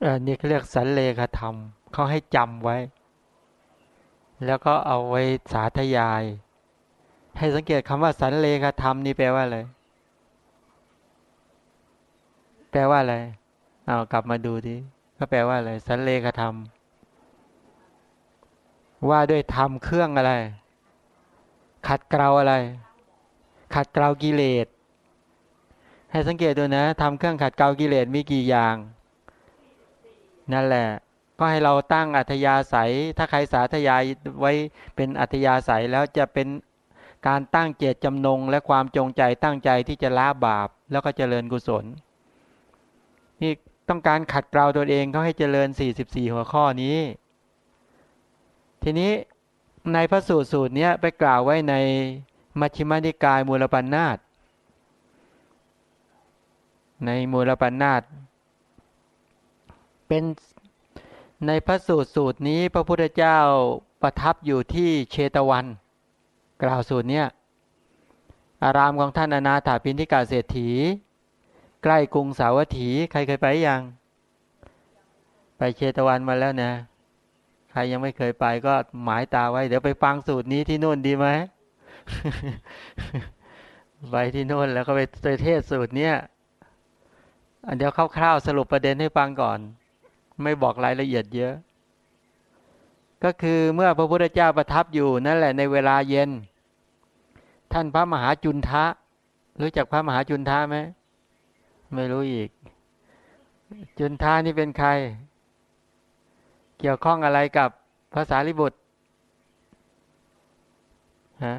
เออนี่เขาเรียกสันเลขธรรมเขาให้จำไว้ แล้วก็เอาไว้สาธยาย ให้สังเกตคำว่าสันเลขธรรมนี่แปลว่าอะไรแปลว่าอะไรเอากลับมาดูดิก็แปลว่าอะไรสันเลขธรรม ว่าด้วยธรรมเครื่องอะไร ขัดเกลาอะไร ขัดเกลากิเลสให้สังเกตดูนะทำเครื่องขัดเกลากิเลสมีกี่อย่าง นั่นแหละ ก็ให้เราตั้งอัธยาศัย ถ้าใครสาธยายไว้เป็นอัธยาศัยแล้วจะเป็นการตั้งเจตจำนง และความจงใจตั้งใจที่จะละบาปแล้วก็เจริญกุศล นี่ต้องการขัดเกลาตัวเองเขาให้เจริญ 44 หัวข้อนี้ ทีนี้ในพระสูตรสูตรนี้ไปกล่าวไว้ในมัชฌิมานิกายมูลปัญนาตในมูลปัญนาต เป็นในพระสูตรสูตรนี้พระพุทธเจ้าประทับอยู่ที่เชตวัน กล่าวสูตรเนี้ยอารามของท่านอนาถาปินทิกาเศรษฐี ใกล้กรุงสาวัตถี ใครเคยไปยัง ไปเชตวันมาแล้วนะใครยังไม่เคยไปก็หมายตาไว้ เดี๋ยวไปฟังสูตรนี้ที่นู่นดีไหมไปที่นู่นแล้วก็ไปเทศสูตรเนี้ยเดี๋ยวคร่าวๆสรุปประเด็นให้ฟังก่อน ไม่บอกรายละเอียดเยอะ ก็คือเมื่อพระพุทธเจ้าประทับอยู่นั่นแหละในเวลาเย็น ท่านพระมหาจุนทะรู้จักพระมหาจุนทะไหมไม่รู้อีก จุนทะนี่เป็นใคร เกี่ยวข้องอะไรกับภาษาลิบุตรฮะ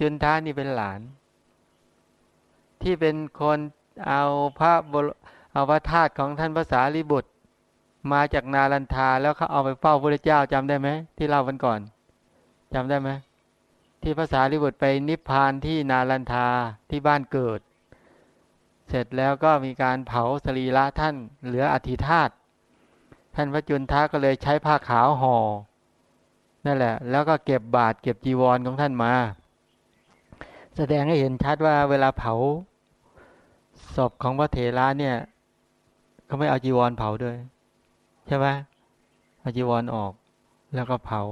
จุนทานี่เป็นหลาน ที่เป็นคนเอาพระบเอาพระธาตุของท่านภาษาลิบุตร มาจากนาลันทาแล้วเขาเอาไปเฝ้าพระเจ้าจำได้ไหมที่เล่าวันก่อนจำได้ไหมที่ภาษาลิบุตรไปนิพพานที่นาลันทาที่บ้านเกิด เสร็จแล้วก็มีการเผาสรีระท่านเหลืออธิธาตท่านพระจุนทาก็เลยใช้ผ้าขาวห่อนั่นแหละ แล้วก็เก็บบาตรเก็บจีวรของท่านมา แสดงให้เห็นชัดว่าเวลาเผาศพของพระเถระเนี่ยเขาไม่เอาจีวรเผาด้วย ใช่ไหมเอาจีวรออก แล้วก็เผา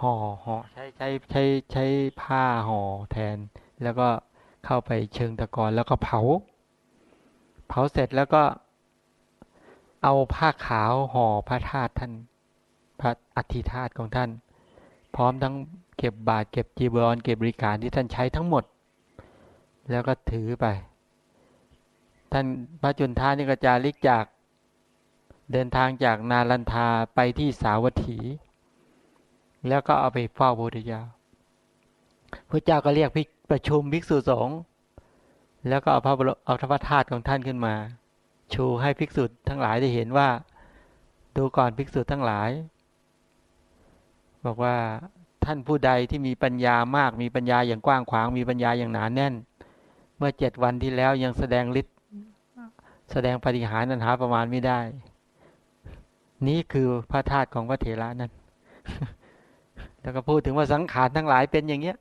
ห่อห่อใช้ใช้ใช้ใช้ผ้าห่อแทน แล้วก็เข้าไปเชิงตะกอนแล้วก็เผา เผาเสร็จแล้วก็เอาผ้าขาวห่อพระธาตุท่าน พระอธิธาตุของท่าน พร้อมทั้ง เก็บบาทเก็บจีบอลเก็บบริการที่ท่านใช้ทั้งหมด แล้วก็ถือไป ท่านพระจุนทานี่ก็จาริกจากเดินทางจากนาลันทาไปที่สาวัตถี แล้วก็เอาไปเฝ้าพระพุทธเจ้าพระเจ้าก็เรียกพิประชุมภิกษุสงฆ์แล้วก็เอาพระเอาพระธาตุของท่านขึ้นมา ชูให้ภิกษุทั้งหลายได้เห็นว่า ดูก่อนภิกษุทั้งหลาย บอกว่า ท่านผู้ใดที่มีปัญญามาก มีปัญญาอย่างกว้างขวาง มีปัญญาอย่างหนานแน่น เมื่อเจ็ดวันที่แล้วยังแสดงฤทธิ์แสดงปฏิหารนันหาประมาณไม่ได้ นี้คือพระธาตุของพระเถระนั้น แล้วก็พูดถึงว่าสังขารทั้งหลายเป็นอย่างเนี้ย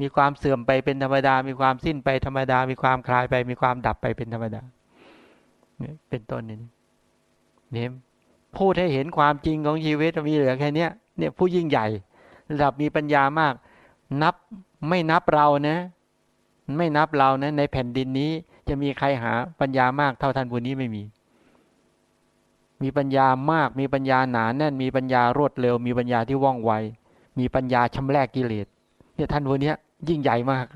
มีความเสื่อมไปเป็นธรรมดา มีความสิ้นไปธรรมดา มีความคลายไป มีความดับไปเป็นธรรมดาเนี่ยเป็นต้นนี้เนี่ยพูดให้เห็นความจริงของชีวิตมีเหลือแค่นี้เนี่ยผู้ยิ่งใหญ่ ระดับมีปัญญามาก นับไม่นับเรานะ ไม่นับเรานะ ในแผ่นดินนี้จะมีใครหาปัญญามากเท่าท่านผู้นี้ไม่มี มีปัญญามาก มีปัญญาหนาแน่น มีปัญญารวดเร็ว มีปัญญาที่ว่องไว มีปัญญาชำแรกกิเลสเนี่ยท่านผู้นี้ยิ่งใหญ่มาก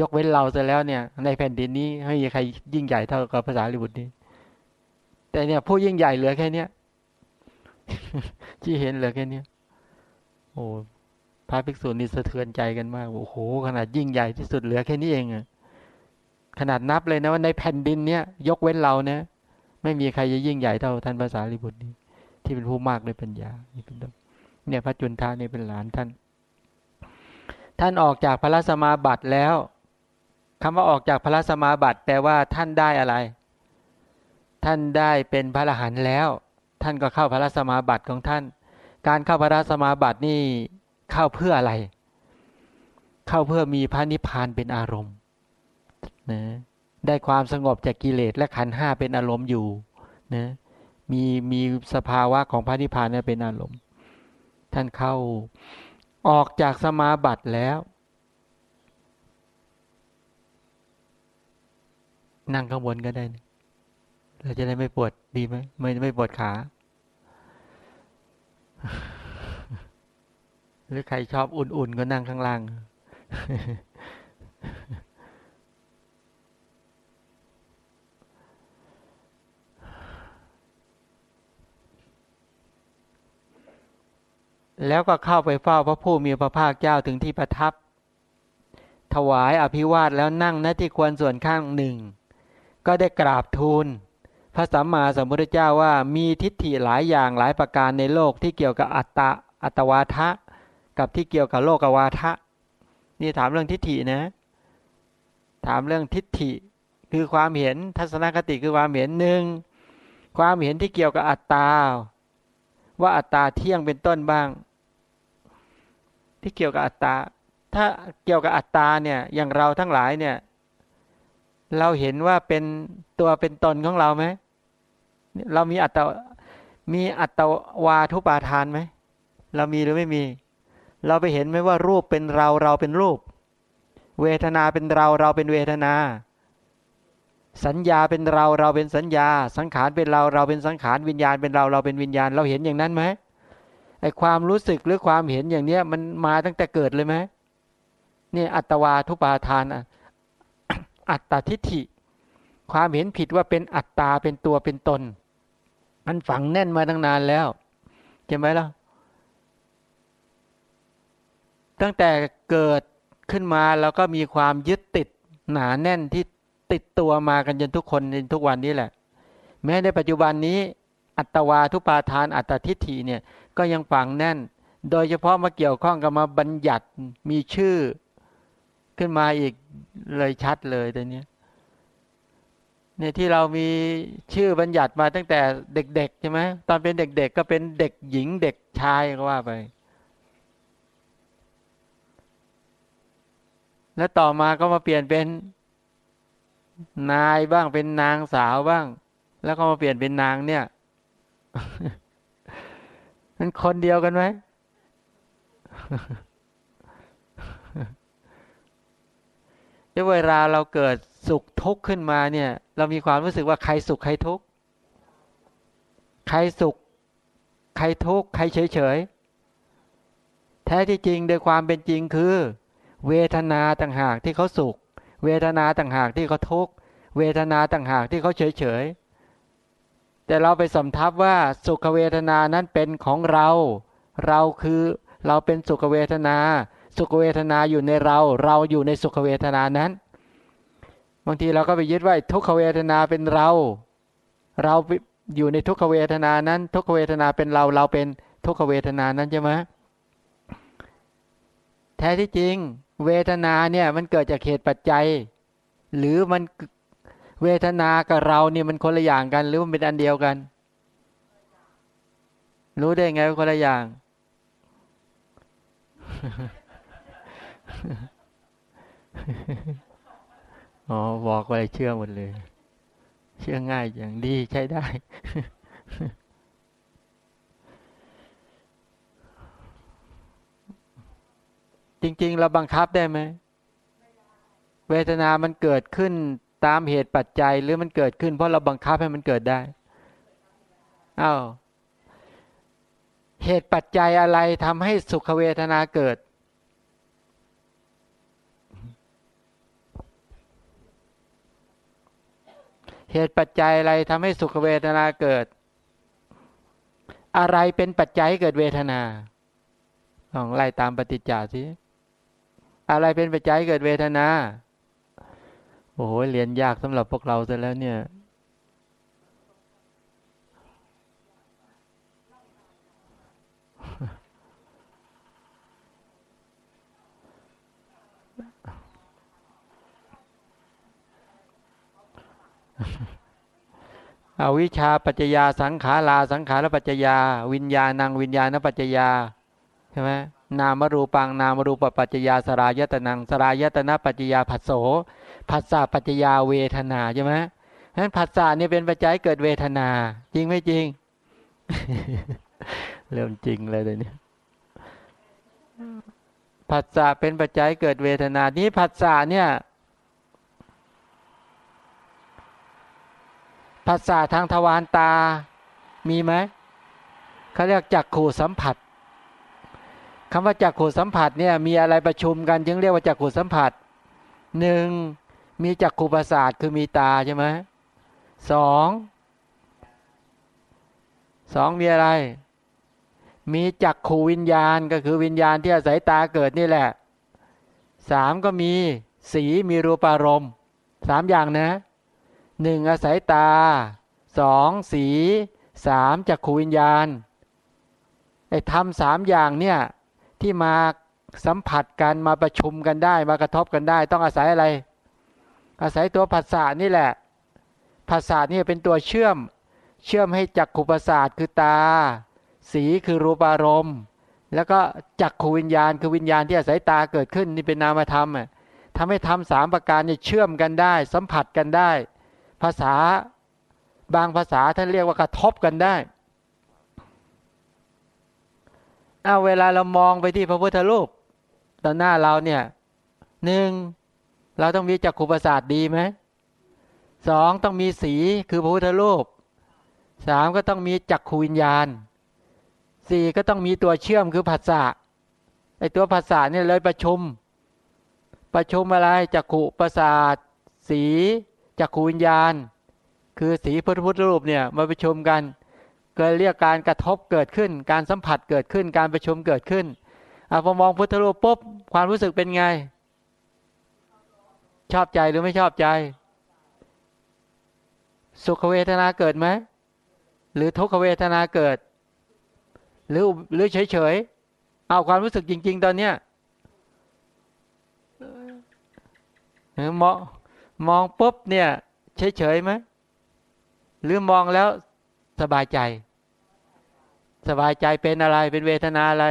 ยกเว้นเราเสร็จแล้วเนี่ย ในแผ่นดินนี้ไม่มีใครยิ่งใหญ่เท่ากับภาษาลิบุตรนี้ แต่เนี่ยผู้ยิ่งใหญ่เหลือแค่เนี้ยที่เห็นเหลือแค่เนี้ยโอ้ พระภิกษุนี่สะเทือนใจกันมากโอ้โหขนาดยิ่งใหญ่ที่สุดเหลือแค่นี้เองอะขนาดนับเลยนะว่าในแผ่นดินเนี้ยยกเว้นเราเนะไม่มีใครจะยิ่งใหญ่เท่าท่านภาษาลิบุตรนี้ที่เป็นผู้มากด้วยปัญญานี่เป็นต้นเนี่ยพระจุนทานี่เป็นหลานท่าน ท่านออกจากพระสมาบัติแล้วคำว่าออกจากพระสมาบัติแปลว่าท่านได้อะไร ท่านได้เป็นพระอรหันต์แล้ว ท่านก็เข้าพระสมาบัติของท่าน การเข้าพระสมาบัตินี่ เข้าเพื่ออะไร เข้าเพื่อมีพระนิพพานเป็นอารมณ์นะได้ความสงบจากกิเลสและขันห้าเป็นอารมณ์อยู่นะมีมีสภาวะของพระนิพพานเป็นอารมณ์ ท่านเข้าออกจากสมาบัติแล้ว นั่งข้างบนก็ได้เราจะได้ไม่ปวดดีไหมไม่ไม่ปวดขา หรือใครชอบอุ่นๆก็นั่งข้างล่าง แล้วก็เข้าไปเฝ้าพระผู้มีพระภาคเจ้าถึงที่ประทับ ถวายอภิวาทแล้วนั่งณที่ควรส่วนข้างหนึ่ง ก็ได้กราบทูลพระสัมมาสัมพุทธเจ้าว่ามีทิฏฐิหลายอย่างหลายประการในโลกที่เกี่ยวกับอัตตาอัตวาทะ กับที่เกี่ยวกับโลกวาทะ นี่ถามเรื่องทิฏฐินะ ถามเรื่องทิฏฐิคือความเห็นทัศนคติคือความเห็นหนึ่งความเห็นที่เกี่ยวกับอัตตา ว่าอัตตาเที่ยงเป็นต้นบ้าง ที่เกี่ยวกับอัตตา ถ้าเกี่ยวกับอัตตาเนี่ยอย่างเราทั้งหลายเนี่ยเราเห็นว่าเป็นตัวเป็นตนของเราไหมเรามีอัตตามีอัตวาทุปาทานไหมเรามีหรือไม่มี เราไปเห็นไหมว่ารูปเป็นเราเราเป็นรูป เวทนาเป็นเราเราเป็นเวทนา สัญญาเป็นเราเราเป็นสัญญา สังขารเป็นเราเราเป็นสังขารวิญญาณเป็นเราเราเป็นวิญญาณ เราเห็นอย่างนั้นไหมไอความรู้สึกหรือความเห็นอย่างเนี้ยมันมาตั้งแต่เกิดเลยไหมเนี่ยอัตวาทุปาทานอัตตาทิฏฐิ ความเห็นผิดว่าเป็นอัตตาเป็นตัวเป็นตน มันฝังแน่นมาตั้งนานแล้วใช่ไหมล่ะ ตั้งแต่เกิดขึ้นมาแล้วก็มีความยึดติดหนาแน่นที่ติดตัวมากันจนทุกคนในทุกวันนี้แหละ แม้ในปัจจุบันนี้ อัตวาทุปาทานอัตทิฏฐิเนี่ยก็ยังฝังแน่น โดยเฉพาะมาเกี่ยวข้องกับมาบัญญัติมีชื่อ ขึ้นมาอีกเลยชัดเลยตอนนี้เนี่ยที่เรามีชื่อบัญญัติมาตั้งแต่เด็กๆใช่ไหมตอนเป็นเด็กๆก็เป็นเด็กหญิงเด็กชายก็ว่าไป แล้วต่อมาก็มาเปลี่ยนเป็น นายบ้างเป็นนางสาวบ้าง แล้วก็มาเปลี่ยนเป็นนางเนี่ยมันคนเดียวกันไหมเวลาเราเกิดสุขทุกข์ขึ้นมาเนี่ย เรามีความรู้สึกว่าใครสุขใครทุกข์ ใครสุข ใครทุกข์ ใครเฉยเฉยแท้ที่จริงโดยความเป็นจริงคือ เวทนาต่างหากที่เขาสุข เวทนาต่างหากที่เขาทุกข์เวทนาต่างหากที่เขาเฉยเฉยแต่เราไปสำทับว่าสุขเวทนานั้นเป็นของเรา เราคือเราเป็นสุขเวทนา สุขเวทนาอยู่ในเรา เราอยู่ในสุขเวทนานั้น บางทีเราก็ไปยึดว่าทุกขเวทนาเป็นเรา เราอยู่ในทุกขเวทนานั้น ทุกขเวทนาเป็นเรา เราเป็นทุกขเวทนานั้นใช่ไหมแท้ที่จริง เวทนาเนี่ยมันเกิดจากเหตุปัจจัย หรือมันเวทนากับเราเนี่ยมันคนละอย่างกัน หรือมันเป็นอันเดียวกัน รู้ได้ไงว่าคนละอย่าง อ๋อบอกอะไรเชื่อหมดเลย เชื่อง่ายอย่างดีใช้ได้ จริง ๆ เราบังคับได้ไหม เวทนามันเกิดขึ้นตามเหตุปัจจัยหรือมันเกิดขึ้น เพราะเราบังคับให้มันเกิดได้อา้าวเหตุปัจจัยอะไรทำให้สุขเวทนาเกิด เหตุปัจจัยอะไรทำให้สุขเวทนาเกิด อะไรเป็นปัจจัยเกิดเวทนาลองไล่ตามปฏิจจาสิ อะไรเป็นปัจจัยเกิดเวทนา โอ้โหเรียนยากสำหรับพวกเราซะแล้วเนี่ยอาวิชาปัจจยาสังขาราสังขารปัจจยา วิญญาณังวิญญาณปัจจยา ใช่ไหม นามรูปังนามรูปปัจจยาสรายตนังสรายตนะปัจจยาผัสโสผัสสะปัจจยาเวทนาใช่ไหมนั้นผัสสะเนี่ยเป็นปัจจัยเกิดเวทนา จริงไม่จริง เริ่มจริงเลยเดี๋ยวนี้ผัสสะเป็นปัจจัยเกิดเวทนา นี้ผัสสะเนี่ยผัสสะทางทวารตา มีไหมเขาเรียกจักขู่สัมผัส คำว่าจักขูสัมผัสเนี่ยมีอะไรประชุมกันจึงเรียกว่าจักขูสัมผัสหนึ่งมีจักขูประสาทคือมีตาใช่ไหมสองสองมีอะไร มีจักขูวิญญาณก็คือวิญญาณที่อาศัยตาเกิดนี่แหละสามก็มีสีมีรูปารมณ์สามอย่างนะหนึ่งอาศัยตาสองสีสามจักขูวิญญาณไอ้ทำสามอย่างเนี่ย ที่มาสัมผัสกันมาประชุมกันได้ มากระทบกันได้ ต้องอาศัยอะไร อาศัยตัวผัสสะนี่แหละผัสสะนี่เป็นตัวเชื่อม เชื่อมให้จักขุประสาทคือตา สีคือรูปารมณ์ แล้วก็จักขูวิญญาณคือวิญญาณที่อาศัยตาเกิดขึ้นนี่เป็นนามธรรมอะทำให้ทำสามประการเนี่ยเชื่อมกันได้ สัมผัสกันได้ ภาษาบางภาษาท่านเรียกว่ากระทบกันได้ เอาเวลาเรามองไปที่พระพุทธรูปต่อหน้าเราเนี่ยหนึ่งเราต้องมีจักขุประสาทดีไหมสองต้องมีสีคือพระพุทธรูปสามก็ต้องมีจักขูวิญญาณสี่ก็ต้องมีตัวเชื่อมคือผัสสะไอตัวผัสสะเนี่ยเลยประชุม ประชุมอะไรจักขุประสาท สีจักขูวิญญาณ คือสีพระพุทธรูปเนี่ยมาประชุมกัน เกิดเรียกการกระทบเกิดขึ้น การสัมผัสเกิดขึ้น การประชุมเกิดขึ้นอพอมองพุทธรูปปุ๊บความรู้สึกเป็นไง ชอบใจหรือไม่ชอบใจ สุขเวทนาเกิดไหมหรือทุกขเวทนาเกิด หรือหรือเฉยเฉยเอาความรู้สึกจริง ๆ ตอนเนี้ยมองมองปุ๊บเนี่ย เฉยเฉยไหมหรือมองแล้ว สบายใจ สบายใจเป็นอะไรเป็นเวทนาอะไร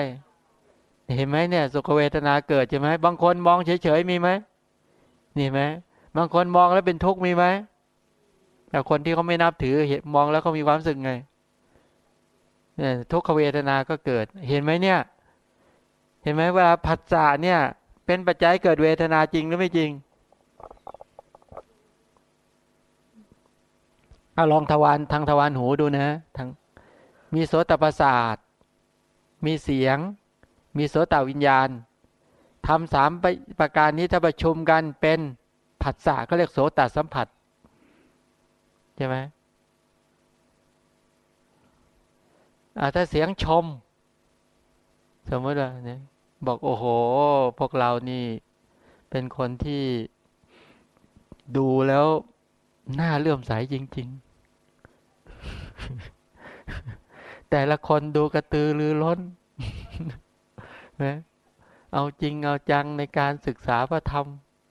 เห็นไหมเนี่ย สุขเวทนาเกิดใช่ไหมบางคนมองเฉยๆมีไหมนี่ไหมบางคนมองแล้วเป็นทุกข์มีไหมแต่คนที่เขาไม่นับถือเห็นมองแล้วเขามีความสึกไงเนี่ยทุกขเวทนาก็เกิด เห็นไหมเนี่ย เห็นไหมว่าผัสสะเนี่ย เป็นปัจจัยเกิดเวทนาจริงหรือไม่จริง เอาลองทวารทางทวารหูดูนะทางมีโสตประสาท มีเสียง มีโสตวิญญาณทำสามประการนี้ถ้าประชุมกันเป็นผัสสะก็เรียกโสตสัมผัสใช่ไหมถ้าเสียงชม สมมติว่าเนี่ยบอกโอ้โห พวกเรานี่เป็นคนที่ดูแล้ว น่าเลื่อมใสจริง ๆ แต่ละคนดูกระตือรือร้นนะเอาจริงเอาจังในการศึกษาพระธรรม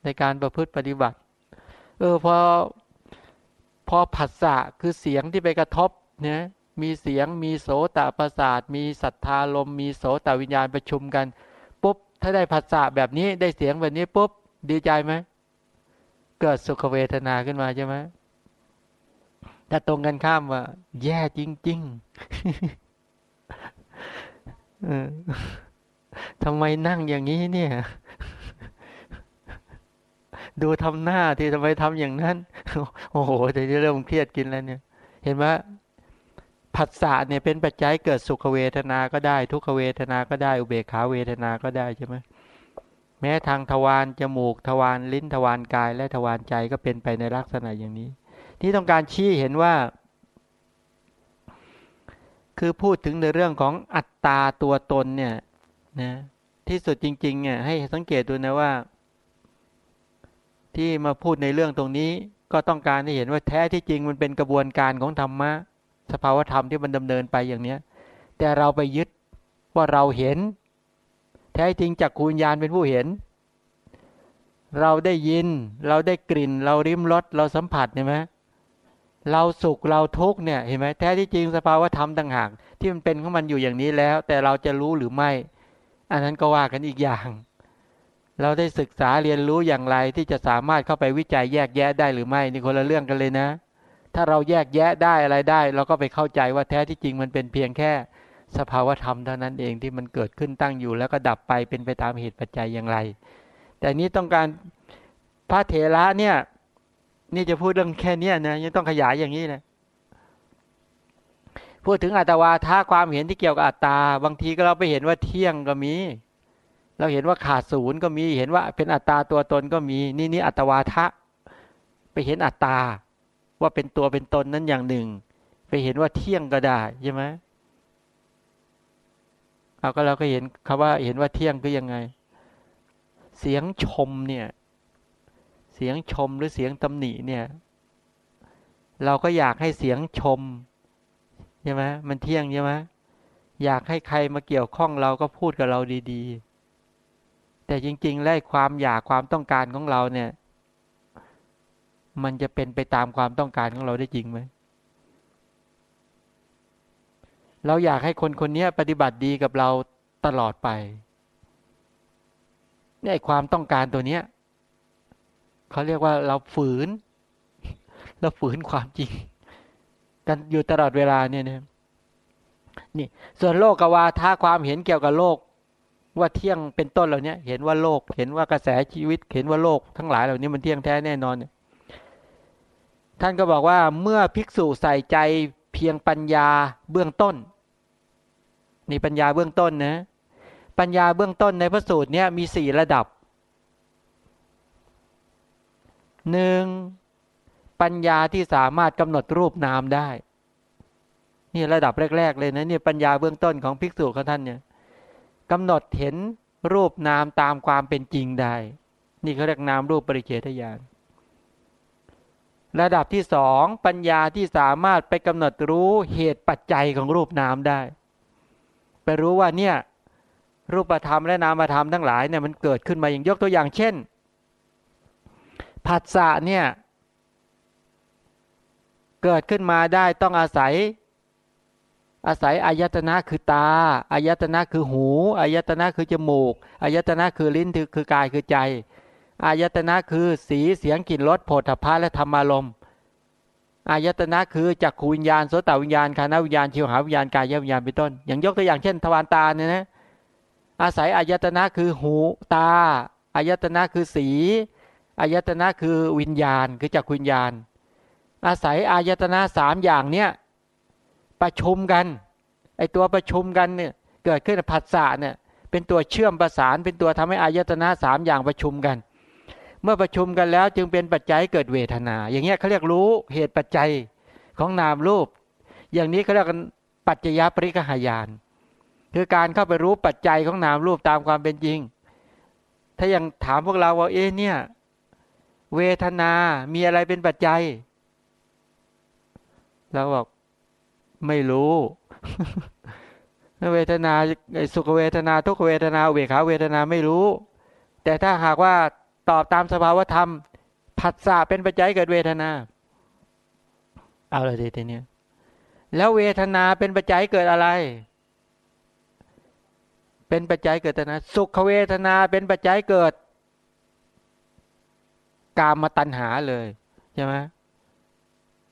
ในการประพฤติปฏิบัติ เออพอพอผัสสะคือเสียงที่ไปกระทบเนี่ยมีเสียงมีโสตประสาท มีศรัทธาลม มีโสตวิญญาณประชุมกัน ปุ๊บ ถ้าได้ผัสสะแบบนี้ได้เสียงแบบนี้ปุ๊บ ดีใจไหม เกิดสุขเวทนาขึ้นมาใช่ไหมถ้าตรงกันข้ามว่า แย่จริงๆทำไมนั่งอย่างนี้เนี่ย ดูทำหน้าที่ทำไมทำอย่างนั้น โอ้โหจะเริ่มเครียดกินแล้วเนี่ย เห็นไหมผัสสะเนี่ยเป็นปัจจัยเกิดสุขเวทนาก็ได้ ทุกขเวทนาก็ได้ อุเบกขาเวทนาก็ได้ใช่ไหม แม้ทางทวารจมูกทวารลิ้นทวารกาย และทวารใจก็เป็นไปในลักษณะอย่างนี้ ที่ต้องการชี้เห็นว่า คือพูดถึงในเรื่องของอัตตาตัวตนเนี่ยนะที่สุดจริงๆเนี่ยให้สังเกตดูนะว่า ที่มาพูดในเรื่องตรงนี้ ก็ต้องการให้เห็นว่าแท้ที่จริงมันเป็นกระบวนการของธรรมะสภาวธรรมที่มันดำเนินไปอย่างเนี้ย แต่เราไปยึดว่าเราเห็น แท้จริงจากคูญญาณเป็นผู้เห็น เราได้ยิน เราได้กลิ่น เราริมรสเราสัมผัสเห็นไหมเราสุขเราทุกเนี่ยเห็นไหมแท้ที่จริงสภาวะธรรมต่างหากที่มันเป็นของมันอยู่อย่างนี้แล้ว แต่เราจะรู้หรือไม่ อันนั้นก็ว่ากันอีกอย่าง เราได้ศึกษาเรียนรู้อย่างไรที่จะสามารถเข้าไปวิจัยแยกแยะได้หรือไม่นี่คนละเรื่องกันเลยนะ ถ้าเราแยกแยะได้อะไรได้ เราก็ไปเข้าใจว่าแท้ที่จริงมันเป็นเพียงแค่ สภาวธรรมเท่านั้นเองที่มันเกิดขึ้นตั้งอยู่ แล้วก็ดับไปเป็นไปตามเหตุปัจจัยอย่างไร แต่นี้ต้องการพระเถระเนี่ย นี่จะพูดเรื่องแค่นี้นะยังต้องขยายอย่างนี้นะพูดถึงอัตวาทาความเห็นที่เกี่ยวกับอัตตา บางทีก็เราไปเห็นว่าเที่ยงก็มี เราเห็นว่าขาดศูนย์ก็มีเห็นว่าเป็นอัตตาตัวตนก็มี นี่นี่อัตวาทะไปเห็นอัตตา ว่าเป็นตัวเป็นตนนั้นอย่างหนึ่ง ไปเห็นว่าเที่ยงก็ได้ใช่ไหม เอาก็เราก็เห็นคำว่าเห็นว่าเที่ยงคือยังไง เสียงชมเนี่ย เสียงชมหรือเสียงตำหนิเนี่ย เราก็อยากให้เสียงชมใช่ไหมมันเที่ยงใช่ไหมอยากให้ใครมาเกี่ยวข้องเราก็พูดกับเราดีๆ แต่จริงๆแล้วความอยากความต้องการของเราเนี่ย มันจะเป็นไปตามความต้องการของเราได้จริงไหม เราอยากให้คนคนนี้ปฏิบัติดีกับเราตลอดไปเนี่ยความต้องการตัวเนี้ยเขาเรียกว่าเราฝืน เราฝืนความจริง กันอยู่ตลอดเวลาเนี่ยนะนี่ ส่วนโลกกวาท้าความเห็นเกี่ยวกับโลก ว่าเที่ยงเป็นต้นเหล่านี้เห็นว่าโลก เห็นว่ากระแสชีวิต เห็นว่าโลกทั้งหลายเหล่านี้มันเที่ยงแท้แน่นอนเนี่ยท่านก็บอกว่าเมื่อภิกษุใส่ใจเพียงปัญญาเบื้องต้น นี่ปัญญาเบื้องต้นนะ ปัญญาเบื้องต้นในพระสูตรเนี้ยมีสี่ระดับหนึ่งปัญญาที่สามารถกำหนดรูปนามได้ นี่ระดับแรก ๆ เลยนะนี่ปัญญาเบื้องต้นของภิกษุของท่านเนี่ยกำหนดเห็นรูปนามตามความเป็นจริงได้ นี่เขาเรียกนามรูปปริเฉทญาณระดับที่สองปัญญาที่สามารถไปกำหนดรู้เหตุปัจจัยของรูปนามได้ ไปรู้ว่าเนี่ยรูปธรรมและนามธรรมทั้งหลายเนี่ยมันเกิดขึ้นมาอย่างยกตัวอย่างเช่นผัสสะเนี่ยเกิดขึ้นมาได้ต้องอาศัย อาศัยอายตนะคือตาอายตนะคือหูอายตนะคือจมูกอายตนะคือลิ้นคือกายคือใจอายตนะคือสีเสียงกลิ่นรสโผฏฐัพพะและธรรมารมณ์ อายตนะคือจักขูวิญญาณโสตวิญญาณคานวิญญาณชิวหาวิญญาณกายวิญญาณเป็นต้น อย่างยกตัวอย่างเช่น ทวารตาเนี่ยนะอาศัยอายตนะคือหูตาอายตนะคือสีอายตนะคือวิญญาณคือจักขวิญญาณ อาศัยอายตนะสามอย่างเนี้ยประชุมกันไอตัวประชุมกันเนี่ยเกิดขึ้นผัสสะเนี่ยเป็นตัวเชื่อมประสานเป็นตัวทำให้อายตนะสามอย่างประชุมกัน เมื่อประชุมกันแล้วจึงเป็นปัจจัยเกิดเวทนา อย่างเงี้ยเขาเรียกรู้เหตุปัจจัยของนามรูป อย่างนี้เขาเรียกกันปัจจยปริกหายาน คือการเข้าไปรู้ปัจจัยของนามรูปตามความเป็นจริง ถ้ายังถามพวกเราว่าเอ๊ะเนี่ยเวทนา มีอะไรเป็นปัจจัย เราบอกไม่รู้เวทนาสุขเวทนาทุกเวทนาเวขาเวทนาไม่รู้ แต่ถ้าหากว่า ตอบตามสภาวธรรมผัสสะเป็นปัจจัยเกิดเวทนา เอาเลยทีนี้แล้วเวทนาเป็นปัจจัยเกิดอะไร เป็นปัจจัยเกิดนะสุขเวทนาเป็นปัจจัยเกิด กามมาตัณหาเลยใช่ไหม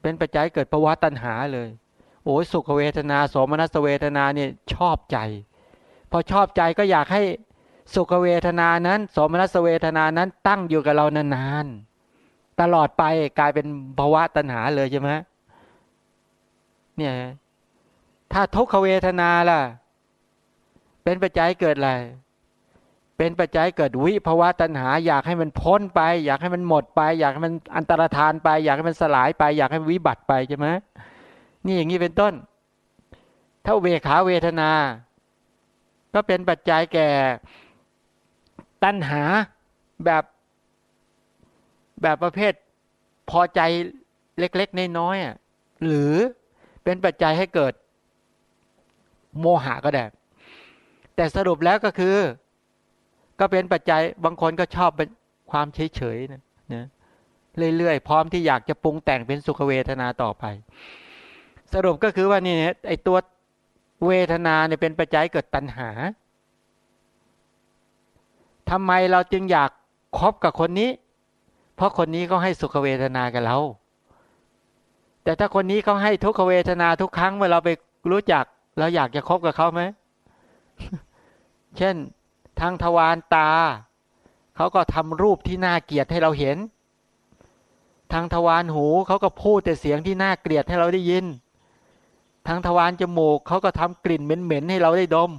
เป็นปัจจัยเกิดประวัติตัณหาเลย โอ้ยสุขเวทนา สมนัสเวทนาเนี่ยชอบใจ พอชอบใจก็อยากให้ สุขเวทนานั้น สมนัสเวทนานั้นตั้งอยู่กับเรานานๆตลอดไปกลายเป็นภาวะตัณหาเลยใช่ไหมเนี่ยถ้าทุกขเวทนาล่ะ เป็นปัจจัยเกิดอะไร เป็นปัจจัยเกิดวิภาวะตัณหา อยากให้มันพ้นไป อยากให้มันหมดไป อยากให้มันอันตรธานไป อยากให้มันสลายไป อยากให้มันวิบัติไปใช่ไหมนี่อย่างนี้เป็นต้น ถ้าเวขาเวทนา ก็เป็นปัจจัยแก่ ตัณหาแบบแบบประเภทพอใจเล็กๆน้อยๆหรือเป็นปัจจัยให้เกิดโมหะก็ได้ แต่สรุปแล้วก็คือ ก็เป็นปัจจัยบางคนก็ชอบเป็นความเฉยๆนะนะเรื่อยๆ พร้อมที่อยากจะปรุงแต่งเป็นสุขเวทนาต่อไป สรุปก็คือว่านี่ไอตัวเวทนาเนี่ยเป็นปัจจัยเกิดตัณหา ทำไมเราจึงอยากคบกับคนนี้ เพราะคนนี้ก็ให้สุขเวทนากับเรา แต่ถ้าคนนี้เขาให้ทุกขเวทนาทุกครั้งเมื่อเราไปรู้จัก เราอยากจะคบกับเขาไหม เช่น ทางทวารตา เขาก็ทำรูปที่น่าเกลียดให้เราเห็น ทางทวารหูเขาก็พูดแต่เสียงที่น่าเกลียดให้เราได้ยิน ทางทวารจมูกเขาก็ทำกลิ่นเหม็นๆให้เราได้ดม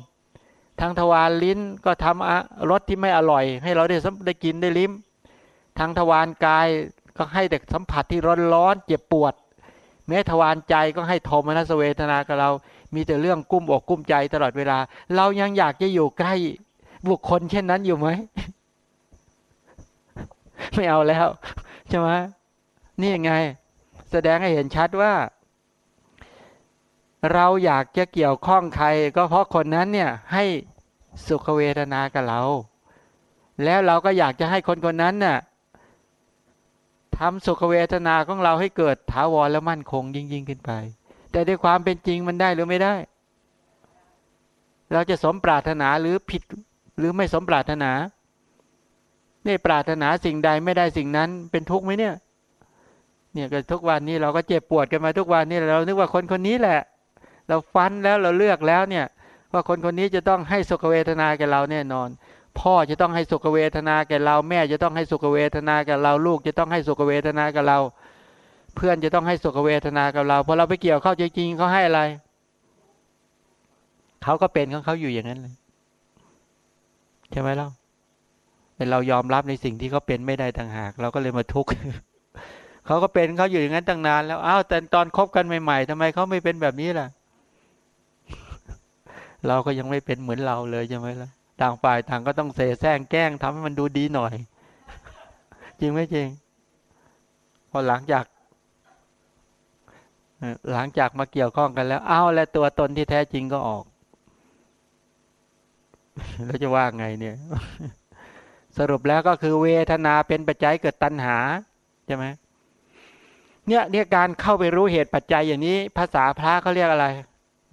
ทางทวารลิ้นก็ทำรสที่ไม่อร่อย ให้เราได้ได้กินได้ลิ้ม ทางทวารกายก็ให้แต่สัมผัสที่ร้อนๆเจ็บปวด แม้ทวารใจก็ให้โทมนัสเวทนากับเรา มีแต่เรื่องกุ้มอกกุ้มใจตลอดเวลา เรายังอยากจะอยู่ใกล้บุคคลเช่นนั้นอยู่ไหม ไม่เอาแล้วใช่ไหมนี่ยังไง แสดงให้เห็นชัดว่า เราอยากจะเกี่ยวข้องใคร ก็เพราะคนนั้นเนี่ยให้สุขเวทนากับเรา แล้วเราก็อยากจะให้คนคนนั้นน่ะทำสุขเวทนาของเราให้เกิดถาวรและมั่นคงยิ่งยิ่งขึ้นไป แต่ในความเป็นจริงมันได้หรือไม่ได้ เราจะสมปรารถนาหรือผิดหรือไม่สมปรารถนาเนี่ยปรารถนาสิ่งใดไม่ได้สิ่งนั้นเป็นทุกข์ไหมเนี่ย เนี่ยก็ทุกวันนี้เราก็เจ็บปวดกันมาทุกวันนี้เรานึกว่าคนคนนี้แหละ เราฟันแล้วเราเลือกแล้วเนี่ย ว่าคนคนนี้จะต้องให้สุขเวทนาแก่เราแน่นอน พ่อจะต้องให้สุขเวทนาแก่เรา แม่จะต้องให้สุขเวทนาแก่เราลูกจะต้องให้สุขเวทนากับเรา เพื่อนจะต้องให้สุขเวทนากับเราพอเราไปเกี่ยวเข้าจริงๆเขาให้อะไรเขาก็เป็นของเขาอยู่อย่างนั้นเลยใช่ไหมเล่ะแต่เรายอมรับในสิ่งที่เขาเป็นไม่ได้ต่างหาก เราก็เลยมาทุกข์เขาก็เป็นเขาอยู่อย่างนั้นตั้งนานแล้วอ้าวแต่ตอนคบกันใหม่ ๆทำไมเขาไม่เป็นแบบนี้ล่ะ เราก็ยังไม่เป็นเหมือนเราเลยใช่ไหมล่ะต่างฝ่ายต่างก็ต้องเสแสร้งแกล้งทำให้มันดูดีหน่อย จริงไหมจริง พอหลังจากหลังจากมาเกี่ยวข้องกันแล้วอ้าวและตัวตนที่แท้จริงก็ออกแล้วจะว่าไงเนี่ย สรุปแล้วก็คือเวทนาเป็นปัจจัยเกิดตัณหาใช่ไหมเนี่ยเนี่ยการเข้าไปรู้เหตุปัจจัยอย่างนี้ ภาษาพระเขาเรียกอะไร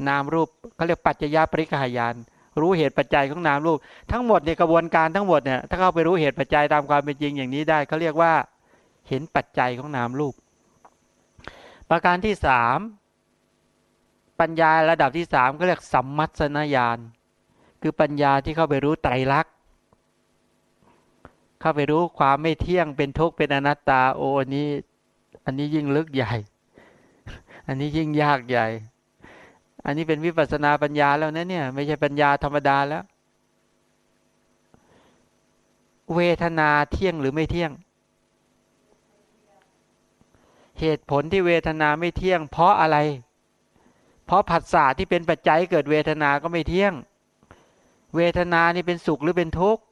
นามรูปเขาเรียกปัจจยปริกหายาน รู้เหตุปัจจัยของนามรูป ทั้งหมดในกระบวนการทั้งหมดเนี่ยถ้าเข้าไปรู้เหตุปัจจัยตามความเป็นจริงอย่างนี้ได้เขาเรียกว่าเห็นปัจจัยของนามรูป ประการที่สามปัญญาระดับที่สามก็เรียกสัมมัสนญาณคือปัญญาที่เข้าไปรู้ไตรลักษณ์เข้าไปรู้ความไม่เที่ยงเป็นทุกข์เป็นอนัตตาโอ้อันนี้ อันนี้ยิ่งลึกใหญ่ อันนี้ยิ่งยากใหญ่ อันนี้เป็นวิปัสนาปัญญาแล้วนะเนี่ย ไม่ใช่ปัญญาธรรมดาแล้ว เวทนาเที่ยงหรือไม่เที่ยง เหตุผลที่เวทนาไม่เที่ยง เพราะอะไร เพราะผัสสะที่เป็นปัจจัยเกิดเวทนาก็ไม่เที่ยง เวทนานี่เป็นสุขหรือเป็นทุกข์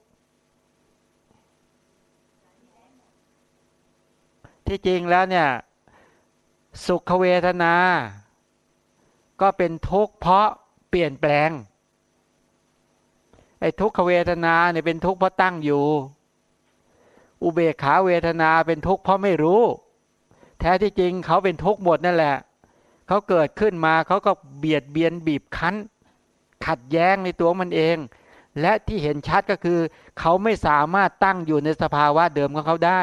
ที่จริงแล้วเนี่ย สุขเวทนา ก็เป็นทุกข์เพราะเปลี่ยนแปลง ไอ้ทุกขเวทนาเนี่ยเป็นทุกข์เพราะตั้งอยู่ อุเบกขาเวทนาเป็นทุกข์เพราะไม่รู้ แท้ที่จริงเขาเป็นทุกข์หมดนั่นแหละ เขาเกิดขึ้นมาเขาก็เบียดเบียนบีบคั้น ขัดแย้งในตัวมันเอง และที่เห็นชัดก็คือ เขาไม่สามารถตั้งอยู่ในสภาวะเดิมของเขาได้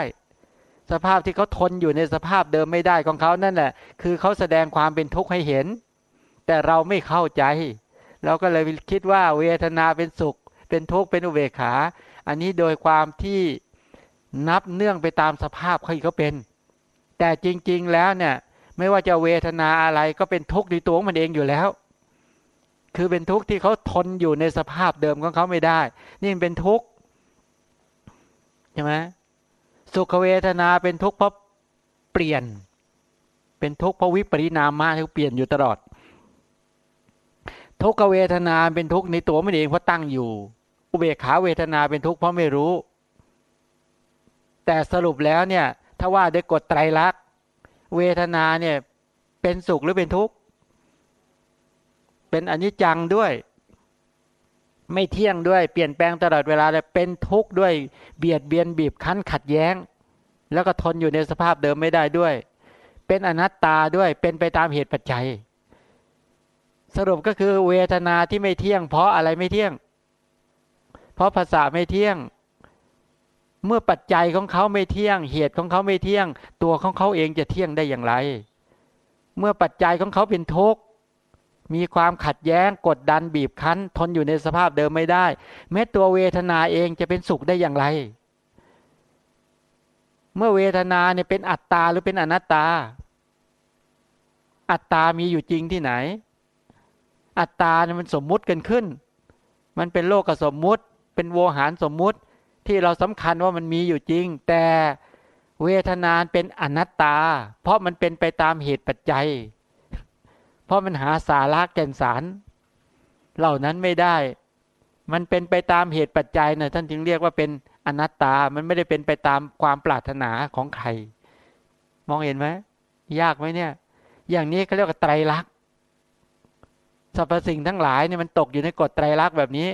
สภาพที่เขาทนอยู่ในสภาพเดิมไม่ได้ของเขานั่นแหละ คือเขาแสดงความเป็นทุกข์ให้เห็น แต่เราไม่เข้าใจ เราก็เลยคิดว่าเวทนาเป็นสุข เป็นทุกข์เป็นอุเบกขา อันนี้โดยความที่นับเนื่องไปตามสภาพเขาเขาเป็น แต่จริง ๆแล้วเนี่ยไม่ว่าจะเวทนาอะไรก็เป็นทุกข์ในตัวมันเองอยู่แล้ว คือเป็นทุกข์ที่เขาทนอยู่ในสภาพเดิมของเขาไม่ได้ นี่เป็นทุกข์ใช่ไหมสุขเวทนาเป็นทุกข์เพราะเปลี่ยน เป็นทุกข์เพราะวิปริณามาที่เปลี่ยนอยู่ตลอด ทุกขเวทนาเป็นทุกในตัวมันเองเพราะตั้งอยู่ อุเบกขาเวทนาเป็นทุกเพราะไม่รู้ แต่สรุปแล้วเนี่ยถ้าว่าด้วยกฎไตรลักษณ์เวทนาเนี่ยเป็นสุขหรือเป็นทุกข์ เป็นอนิจจังด้วย ไม่เที่ยงด้วยเปลี่ยนแปลงตลอดเวลาเลยเป็นทุกข์ด้วยเบียดเบียนบีบคั้นขัดแย้ง แล้วก็ทนอยู่ในสภาพเดิมไม่ได้ด้วย เป็นอนัตตาด้วยเป็นไปตามเหตุปัจจัย สรุปก็คือเวทนาที่ไม่เที่ยง เพราะอะไรไม่เที่ยง เพราะภาษาไม่เที่ยง เมื่อปัจจัยของเขาไม่เที่ยง เหตุของเขาไม่เที่ยง ตัวของเขาเองจะเที่ยงได้อย่างไร เมื่อปัจจัยของเขาเป็นทุกข์มีความขัดแย้งกดดันบีบคั้น ทนอยู่ในสภาพเดิมไม่ได้ แม้ตัวเวทนาเองจะเป็นสุขได้อย่างไร เมื่อเวทนาเนี่ยเป็นอัตตาหรือเป็นอนัตตา อัตตามีอยู่จริงที่ไหน อัตตาเนี่ยมันสมมุติกันขึ้น มันเป็นโลกกับสมมุติ เป็นโวหารสมมุติที่เราสำคัญว่ามันมีอยู่จริง แต่เวทนานเป็นอนัตตา เพราะมันเป็นไปตามเหตุปัจจัย เพราะมันหาสาระแก่นสาร เหล่านั้นไม่ได้ มันเป็นไปตามเหตุปัจจัยนะท่านจึงเรียกว่าเป็นอนัตตา มันไม่ได้เป็นไปตามความปรารถนาของใคร มองเห็นไหมยากไหมเนี่ย อย่างนี้เขาเรียกว่าไตรลักษณ สรรพสิ่งทั้งหลายเนี่ยมันตกอยู่ในกฎไตรลักษณ์แบบนี้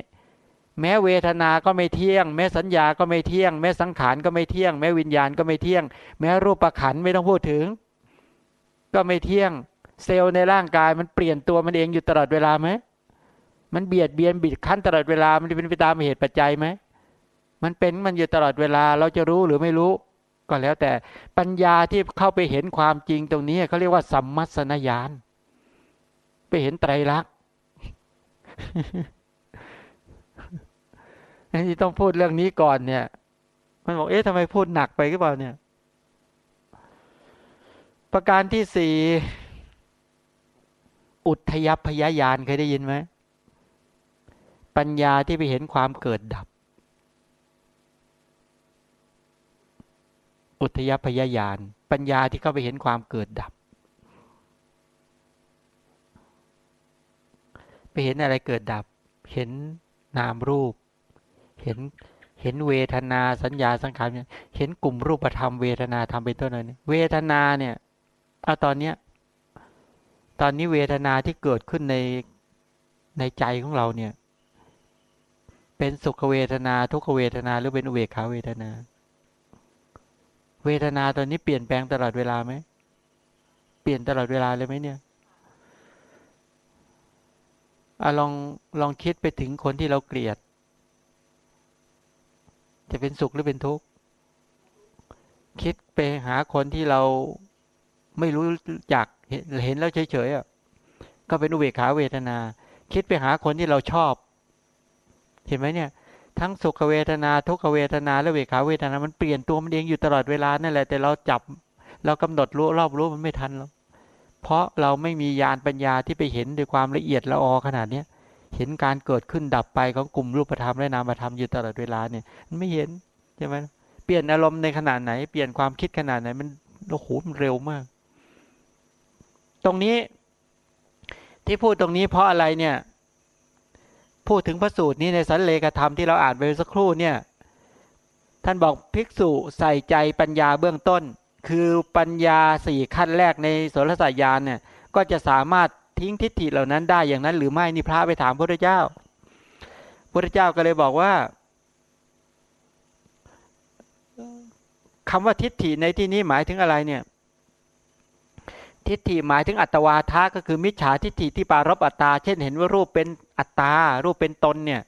แม้เวทนาก็ไม่เที่ยง แม้สัญญาก็ไม่เที่ยง แม้สังขารก็ไม่เที่ยง แม้วิญญาณก็ไม่เที่ยง แม้รูปประขันไม่ต้องพูดถึง ก็ไม่เที่ยง เซลล์ในร่างกายมันเปลี่ยนตัวมันเองอยู่ตลอดเวลาไหมมันเบียดเบียนบิดคั้นตลอดเวลา มันเป็นไปตามเหตุปัจจัยไหมมันเป็นมันอยู่ตลอดเวลาเราจะรู้หรือไม่รู้ ก็แล้วแต่ปัญญาที่เข้าไปเห็นความจริงตรงนี้เขาเรียกว่าสัมมัสนญาณ ไปเห็นไตรลักษณ์ที่ต้องพูดเรื่องนี้ก่อนเนี่ย มันบอกเอ๊ะทำไมพูดหนักไปหรือเปล่าเนี่ย ประการที่สี่อุทยพยายานเคยได้ยินไหมปัญญาที่ไปเห็นความเกิดดับ อุทยพยายาน ปัญญาที่เข้าไปเห็นความเกิดดับ ไป เห็นอะไรเกิดดับ เห็นนามรูป เห็นเห็นเวทนาสัญญาสังขารเห็นกลุ่มรูปธรรมเวทนาธรรมเป็นต้นเลยเวทนาเนี่ยเอาตอนเนี้ยตอนนี้เวทนาที่เกิดขึ้นในในใจของเราเนี่ย เป็นสุขเวทนาทุกขเวทนาหรือเป็นอุเบกขาเวทนา เวทนาตอนนี้เปลี่ยนแปลงตลอดเวลาไหมเปลี่ยนตลอดเวลาเลยไหมเนี่ย อลองลองคิดไปถึงคนที่เราเกลียด จะเป็นสุขหรือเป็นทุกข์คิดไปหาคนที่เราไม่รู้จักเห็นแล้วเฉยๆอะก็เป็นอุเบกขาเวทนา คิดไปหาคนที่เราชอบ เห็นไหมเนี่ย ทั้งสุขเวทนา ทุกขเวทนาและเวขาเวทนา มันเปลี่ยนตัวมันเองอยู่ตลอดเวลานั่นแหละแต่เราจับ เรากำหนดรู้รอบรู้มันไม่ทันแล้ว เพราะเราไม่มียานปัญญาที่ไปเห็นด้วยความละเอียดละออขนาดเนี้ยเห็นการเกิดขึ้นดับไปของกลุ่มรูปธรรมและนามธรรมอยู่ตลอดเวลาเนี่ยมันไม่เห็นใช่ไหมเปลี่ยนอารมณ์ในขนาดไหน เปลี่ยนความคิดขนาดไหนมันโอ้โหมันเร็วมาก ตรงนี้ ที่พูดตรงนี้เพราะอะไรเนี่ย พูดถึงพระสูตรนี้ในสันเลกธรรมที่เราอ่านไปสักครู่เนี่ย ท่านบอกภิกษุใส่ใจปัญญาเบื้องต้น คือปัญญาสี่ขั้นแรกในโสรสายานเนี่ยก็จะสามารถทิ้งทิฏฐิเหล่านั้นได้อย่างนั้น หรือไม่นี่พระไปถามพระเจ้าพระเจ้าก็เลยบอกว่าคำว่าทิฏฐิในที่นี้หมายถึงอะไรเนี่ยทิฏฐิหมายถึงอัตวาทะก็คือมิจฉาทิฏฐิที่ปารบอัตตา เช่นเห็นว่ารูปเป็นอัตตา รูปเป็นตนเนี่ย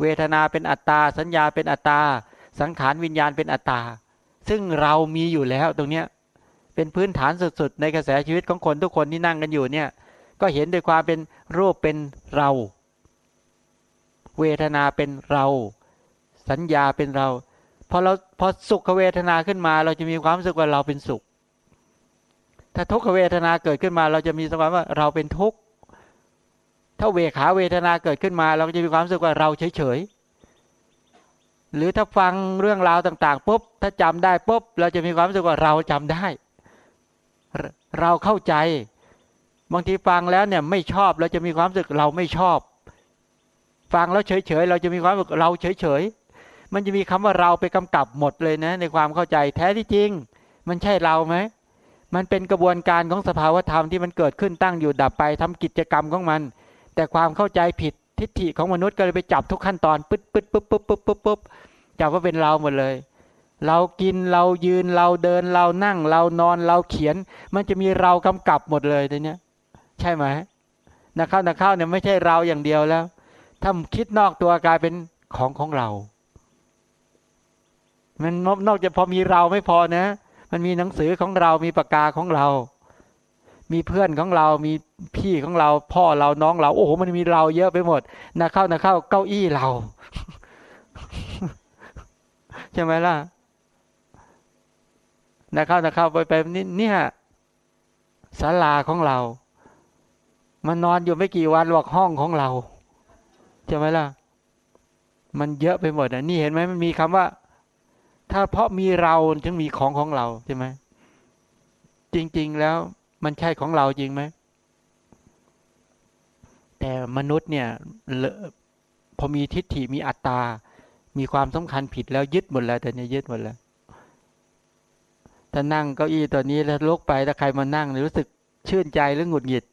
เวทนาเป็นอัตตา สัญญาเป็นอัตตา สังขารวิญญาณเป็นอัตตา ซึ่งเรามีอยู่แล้วตรงเนี้ยเป็นพื้นฐานสุดๆ ในกระแสชีวิตของคนทุกคนที่นั่งกันอยู่เนี่ย ก็เห็นด้วยความเป็นรูปเป็นเรา เวทนาเป็นเรา สัญญาเป็นเราพอเราพอสุขเวทนาขึ้นมา เราจะมีความรู้สึกว่าเราเป็นสุข ถ้าทุกขเวทนาเกิดขึ้นมา เราจะมีสภาวะว่าเราเป็นทุกข์ถ้าเวขาเวทนาเกิดขึ้นมา เราก็จะมีความรู้สึกว่าเราเฉยๆ หรือถ้าฟังเรื่องราวต่างๆปุ๊บถ้าจำได้ปุ๊บเราจะมีความรู้สึกว่าเราจำได้ เราเข้าใจ บางทีฟังแล้วเนี่ยไม่ชอบเราจะมีความรู้สึกเราไม่ชอบ ฟังแล้วเฉยๆเราจะมีความรู้สึกเราเฉยๆมันจะมีคำว่าเราไปกำกับหมดเลยนะ ในความเข้าใจแท้ที่จริง มันใช่เราไหมมันเป็นกระบวนการของสภาวธรรมที่มันเกิดขึ้นตั้งอยู่ดับไปทำกิจกรรมของมัน แต่ความเข้าใจผิดทิฏฐิของมนุษย์ก็เลยไปจับทุกขั้นตอนปึ๊ดปึ๊ดปึ๊บปึ๊บปึ๊บปึ๊บปึ๊บ จับว่าเป็นเราหมดเลย เรากินเรายืนเราเดินเรานั่ง เรานอนเราเขียน มันจะมีเรากำกับหมดเลยในนี้ใช่ไหมนักเข้านักเข้าเนี่ยไม่ใช่เราอย่างเดียวแล้ว ถ้าคิดนอกตัวกลายเป็นของของเรา มันนอกจากพอมีเราไม่พอนะ มันมีหนังสือของเรา มีปากกาของเรา มีเพื่อนของเรา มีพี่ของเรา พ่อเราน้องเรา โอ้โห มันมีเราเยอะไปหมดนะเข้านะเข้า เก้าอี้เรา ใช่ไหมล่ะนะเข้านะเข้าไปไปนี่เนี่ยศาลาของเรา มันนอนอยู่ไม่กี่วันหรอกห้องของเราใช่ไหมล่ะ มันเยอะไปหมดอะนี่เห็นไหมมันมีคำว่า ถ้าเพราะมีเราถึงมีของของเราใช่ไหมจริง ๆ แล้วมันใช่ของเราจริงไหมแต่มนุษย์เนี่ยพอมีทิฏฐิมีอัตตา มีความสำคัญผิดแล้วยึดหมดแล้วแต่เนี่ยยึดหมดแล้วถ้านั่งเก้าอี้ตัวนี้แล้วลุกไปถ้าใครมานั่งรู้สึกชื่นใจหรือหงุดหงิด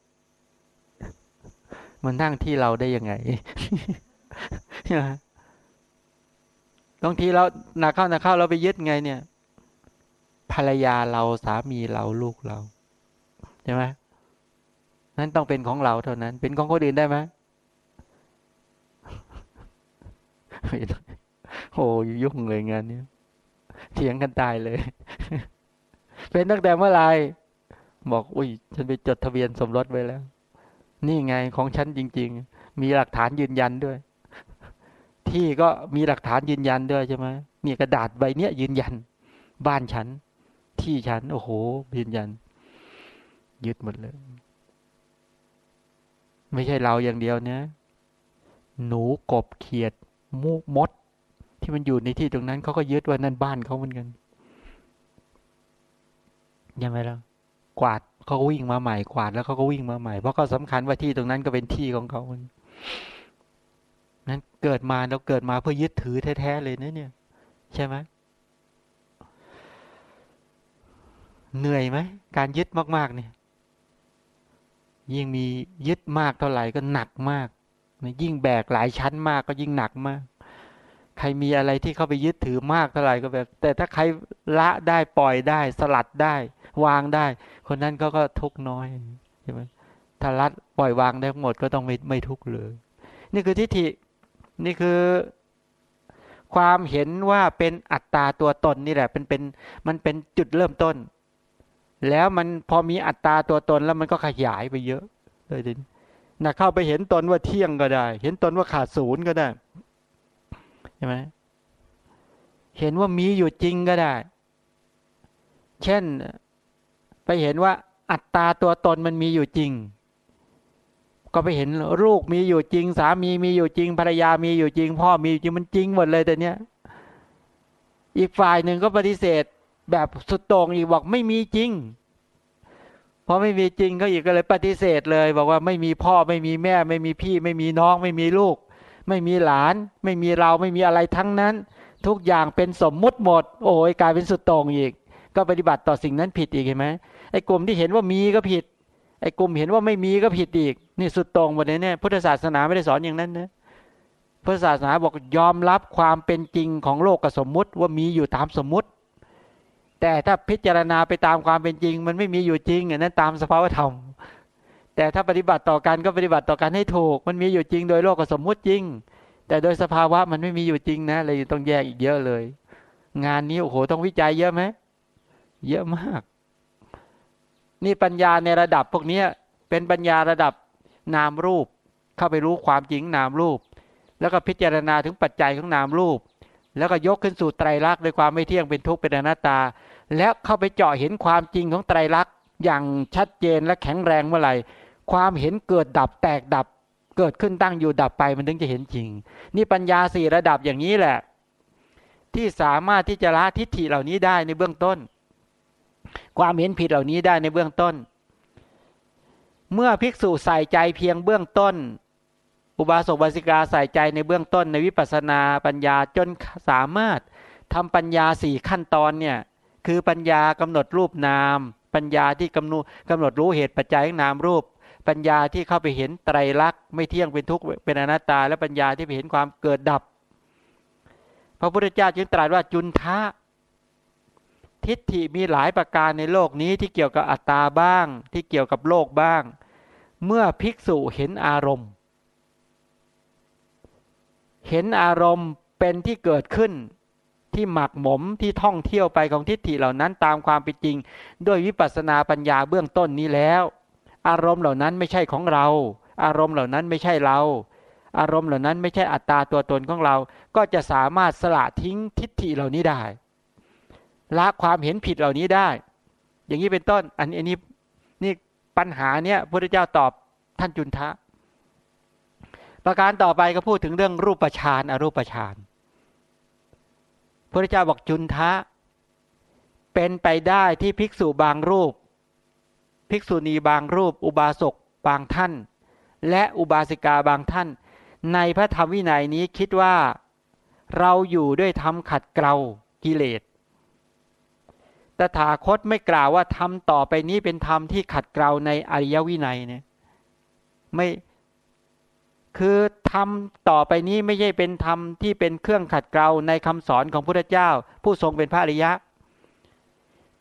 มันนั่งที่เราได้ยังไงบางทีเราหนักเข้าหนักเข้าเราไปยึดไง เนี่ย ภรรยาเราสามีเราลูกเราใช่ไหมนั้นต้องเป็นของเราเท่านั้น เป็นของคนอื่นได้ไหม โอ้ยยุ่งเลยงานนี้เถียงกันตายเลย เป็นตั้งแต่เมื่อไหร่บอกอุ้ย ฉันไปจดทะเบียนสมรสไว้แล้ว นี่ไงของฉันจริง ๆ มีหลักฐานยืนยันด้วย ที่ก็มีหลักฐานยืนยันด้วยใช่ไหมมีกระดาษใบเนี้ยยืนยัน บ้านฉัน ที่ฉัน โอ้โหยืนยัน ยึดหมดเลย ไม่ใช่เราอย่างเดียวนะหนูกบเขียดมูมด ที่มันอยู่ในที่ตรงนั้นเขาก็ยึดว่านั่นบ้านเขาเหมือนกันยังไงล่ะกวาดเขาก็วิ่งมาใหม่กวาดแล้วเขาก็วิ่งมาใหม่เพราะเขาสาคัญว่าที่ตรงนั้นก็เป็นที่ของเขานั้นเกิดมาเราเกิดมาเพื่อยึดถือแท้ๆเลยนะเนี่ย ใช่ไหมเหนื่อยไหมการยึดมากๆเนี่ย ยิ่งมียึดมากเท่าไหร่ก็หนักมากยิ่งแบกหลายชั้นมากก็ยิ่งหนักมาก ใครมีอะไรที่เข้าไปยึดถือมากเท่าไหร่ก็แบบ แต่ถ้าใครละได้ปล่อยได้ สลัดได้ วางได้ คนนั้นก็ก็ทุกน้อยใช่ไหมถ้ารัดปล่อยวางได้หมดก็ต้องไม่ไม่ทุกเลย นี่คือทิฏฐินี่คือความเห็นว่าเป็นอัตตาตัวตนนี่แหละเป็นเป็นมันเป็นจุดเริ่มต้น แล้วมันพอมีอัตตาตัวตนแล้วมันก็ขยายไปเยอะเลยดินะเข้าไปเห็นตนว่าเที่ยงก็ได้ เห็นตนว่าขาดศูนย์ก็ได้ ใช่ไหมเห็นว่ามีอยู่จริงก็ได้ เช่น ไปเห็นว่าอัตตาตัวตนมันมีอยู่จริง ก็ไปเห็นลูกมีอยู่จริง สามีมีอยู่จริง ภรรยามีอยู่จริง พ่อมีจริงมันจริงหมดเลยแต่เนี้ย อีกฝ่ายหนึ่งก็ปฏิเสธแบบสุดโต่งอีกบอกไม่มีจริงพอไม่มีจริงเขาอีกก็เลยปฏิเสธเลย บอกว่าไม่มีพ่อไม่มีแม่ ไม่มีพี่ ไม่มีน้องไม่มีลูก ไม่มีหลาน ไม่มีเราไม่มีอะไรทั้งนั้น ทุกอย่างเป็นสมมุติหมด โอ้ยกลายเป็นสุดโต่งอีก ก็ปฏิบัติต่อสิ่งนั้นผิดอีกเห็นไหมไอ้กลุ่มที่เห็นว่ามีก็ผิด ไอ้กลุ่มเห็นว่าไม่มีก็ผิดอีก นี่สุดตรงหมดเลยเนี่ยพุทธศาสนาไม่ได้สอนอย่างนั้นนะพุทธศาสนาบอกยอมรับความเป็นจริงของโลกกับสมมุติว่ามีอยู่ตามสมมุติ แต่ถ้าพิจารณาไปตามความเป็นจริง มันไม่มีอยู่จริงอย่างนั้นตามสภาวธรรม แต่ถ้าปฏิบัติต่อกันก็ปฏิบัติต่อกันให้ถูก มันมีอยู่จริง โดยโลกกับสมมุติจริง แต่โดยสภาวะมันไม่มีอยู่จริงนะเลยต้องแยกอีกเยอะเลย งานนี้โอ้โหต้องวิจัยเยอะไหมเยอะมาก นี่ปัญญาในระดับพวกนี้เป็นปัญญาระดับนามรูป เข้าไปรู้ความจริงนามรูป แล้วก็พิจารณาถึงปัจจัยของนามรูป แล้วก็ยกขึ้นสู่ไตรลักษณ์โดยความไม่เที่ยงเป็นทุกข์เป็นอนัตตา แล้วเข้าไปเจาะเห็นความจริงของไตรลักษณ์อย่างชัดเจนและแข็งแรงเมื่อไหร่ ความเห็นเกิดดับแตกดับ เกิดขึ้นตั้งอยู่ดับไปมันถึงจะเห็นจริง นี่ปัญญาสี่ระดับอย่างนี้แหละ ที่สามารถที่จะละทิฏฐิเหล่านี้ได้ในเบื้องต้น ความเห็นผิดเหล่านี้ได้ในเบื้องต้น เมื่อภิกษุใส่ใจเพียงเบื้องต้น อุบาสกบาสิกาใส่ใจในเบื้องต้น ในวิปัสนาปัญญาจนสามารถทำปัญญาสี่ขั้นตอนเนี่ยคือปัญญากำหนดรูปนาม ปัญญาที่กำหนดกำหนดรู้เหตุปัจจัยของนามรูป ปัญญาที่เข้าไปเห็นไตรลักษณ์ไม่เที่ยงเป็นทุกข์เป็นอนัตตา และปัญญาที่ไปเห็นความเกิดดับ พระพุทธเจ้าจึงตรัสว่าจุนทะทิฏฐิมีหลายประการในโลกนี้ที่เกี่ยวกับอัตตาบ้าง ที่เกี่ยวกับโลกบ้าง เมื่อภิกษุเห็นอารมณ์ เห็นอารมณ์เป็นที่เกิดขึ้นที่หมักหมมที่ท่องเที่ยวไปของทิฏฐิเหล่านั้นตามความเป็นจริง ด้วยวิปัสสนาปัญญาเบื้องต้นนี้แล้ว อารมณ์เหล่านั้นไม่ใช่ของเรา อารมณ์เหล่านั้นไม่ใช่เรา อารมณ์เหล่านั้นไม่ใช่อัตตาตัวตนของเรา ก็จะสามารถสละทิ้งทิฏฐิเหล่านี้ได้ ละความเห็นผิดเหล่านี้ได้ อย่างนี้เป็นต้น อันนี้นี่ปัญหาเนี้ยพระเจ้าตอบท่านจุนทะ ประการต่อไปก็พูดถึงเรื่องรูปฌานอรูปฌานพระเจ้าบอกจุนทะ เป็นไปได้ที่ภิกษุบางรูป ภิกษุณีบางรูป อุบาสกบางท่าน และอุบาสิกาบางท่าน ในพระธรรมวินัยนี้คิดว่า เราอยู่ด้วยธรรมขัดเกลากิเลสตถาคตไม่กล่าวว่าทำต่อไปนี้เป็นธรรมที่ขัดเกลาในอริยวินัยเนี่ยไม่คือทำต่อไปนี้ไม่ใช่เป็นธรรมที่เป็นเครื่องขัดเกลาในคำสอนของพระเจ้า ผู้ทรงเป็นพระอริยะ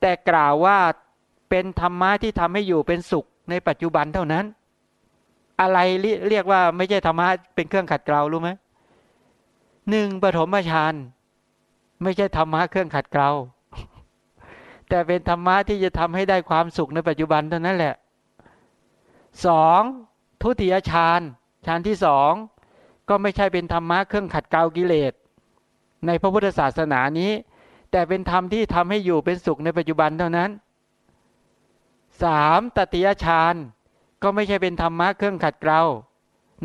แต่กล่าวว่า เป็นธรรมะที่ทำให้อยู่เป็นสุขในปัจจุบันเท่านั้น อะไรเรียกว่าไม่ใช่ธรรมะเป็นเครื่องขัดเกลารู้ไหมหนึ่งปฐมฌานไม่ใช่ธรรมะเครื่องขัดเกลาแต่เป็นธรรมะที่จะทำให้ได้ความสุขในปัจจุบันเท่านั้นแหละสองทุติยฌานฌานที่สองก็ไม่ใช่เป็นธรรมะเครื่องขัดเกลากิเลส ในพระพุทธศาสนานี้ แต่เป็นธรรมที่ทำให้อยู่เป็นสุขในปัจจุบันเท่านั้น สามตติยฌานก็ไม่ใช่เป็นธรรมะเครื่องขัดเกลา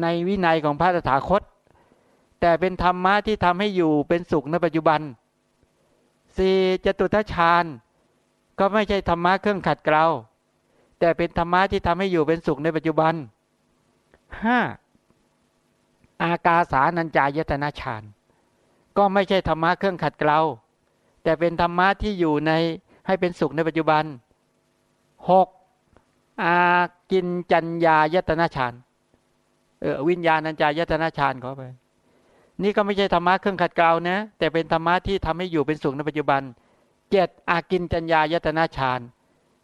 ในวินัยของพระตถาคต แต่เป็นธรรมะที่ทำให้อยู่เป็นสุขในปัจจุบันสี่จตุทัชฌานก็ไม่ใช่ธรรมะเครื่องขัดเกลาแต่เป็นธรรมะที่ทำให้อยู่เป็นสุขในปัจจุบันห้าอากาสานัญจายตนะฌานก็ไม่ใช่ธรรมะเครื่องขัดเกลาแต่เป็นธรรมะที่อยู่ในให้เป็นสุขในปัจจุบัน หกอากินจัญญายตนะฌานเออวิญญาณัญจายตนะฌานเขาไป นี่ก็ไม่ใช่ธรรมะเครื่องขัดเกลานะ แต่เป็นธรรมะที่ทำให้อยู่เป็นสุขในปัจจุบันเจ็ดอากินจัญญายตนาฌาน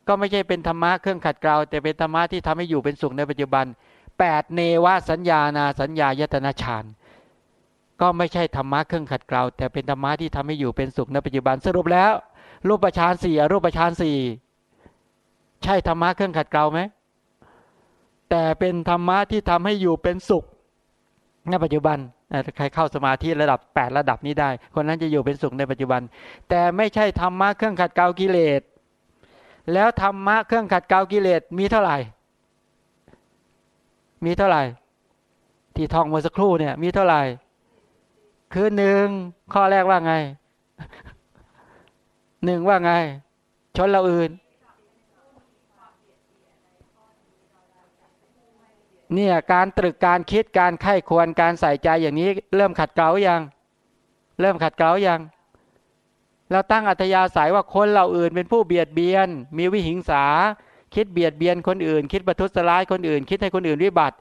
ก็ไม่ใช่เป็นธรรมะเครื่องขัดเกลาแต่เป็นธรรมะที่ทำให้อยู่เป็นสุขในปัจจุบันแปดเนวสัญญานาสัญญายตนาฌานก็ไม่ใช่ธรรมะเครื่องขัดเกลาแต่เป็นธรรมะที่ทำให้อยู่เป็นสุขในปัจจุบันสรุปแล้ว รูปฌานสี่รูปฌานสี่ ใช่ธรรมะเครื่องขัดเกลาไหมแต่เป็นธรรมะที่ทำให้อยู่เป็นสุขในปัจจุบันใครเข้าสมาธิระดับ 8 ระดับนี้ได้ คนนั้นจะอยู่เป็นสุขในปัจจุบัน แต่ไม่ใช่ธรรมะเครื่องขัดเกลากิเลส แล้วธรรมะเครื่องขัดเกลากิเลสมีเท่าไหร่ มีเท่าไหร่ ที่ท่องเมื่อสักครู่เนี่ยมีเท่าไหร่ คือหนึ่งข้อแรกว่าไงหนึ่งว่าไง ชนเราอื่น เนี่ยการตรึกการคิดการไข้ควรการใส่ใจอย่างนี้ เริ่มขัดเกลายัง เริ่มขัดเกลายังเราตั้งอัธยาศัยว่าคนเราอื่นเป็นผู้เบียดเบียน มีวิหิงสา คิดเบียดเบียนคนอื่น คิดประทุษร้ายคนอื่น คิดให้คนอื่นวิบัติ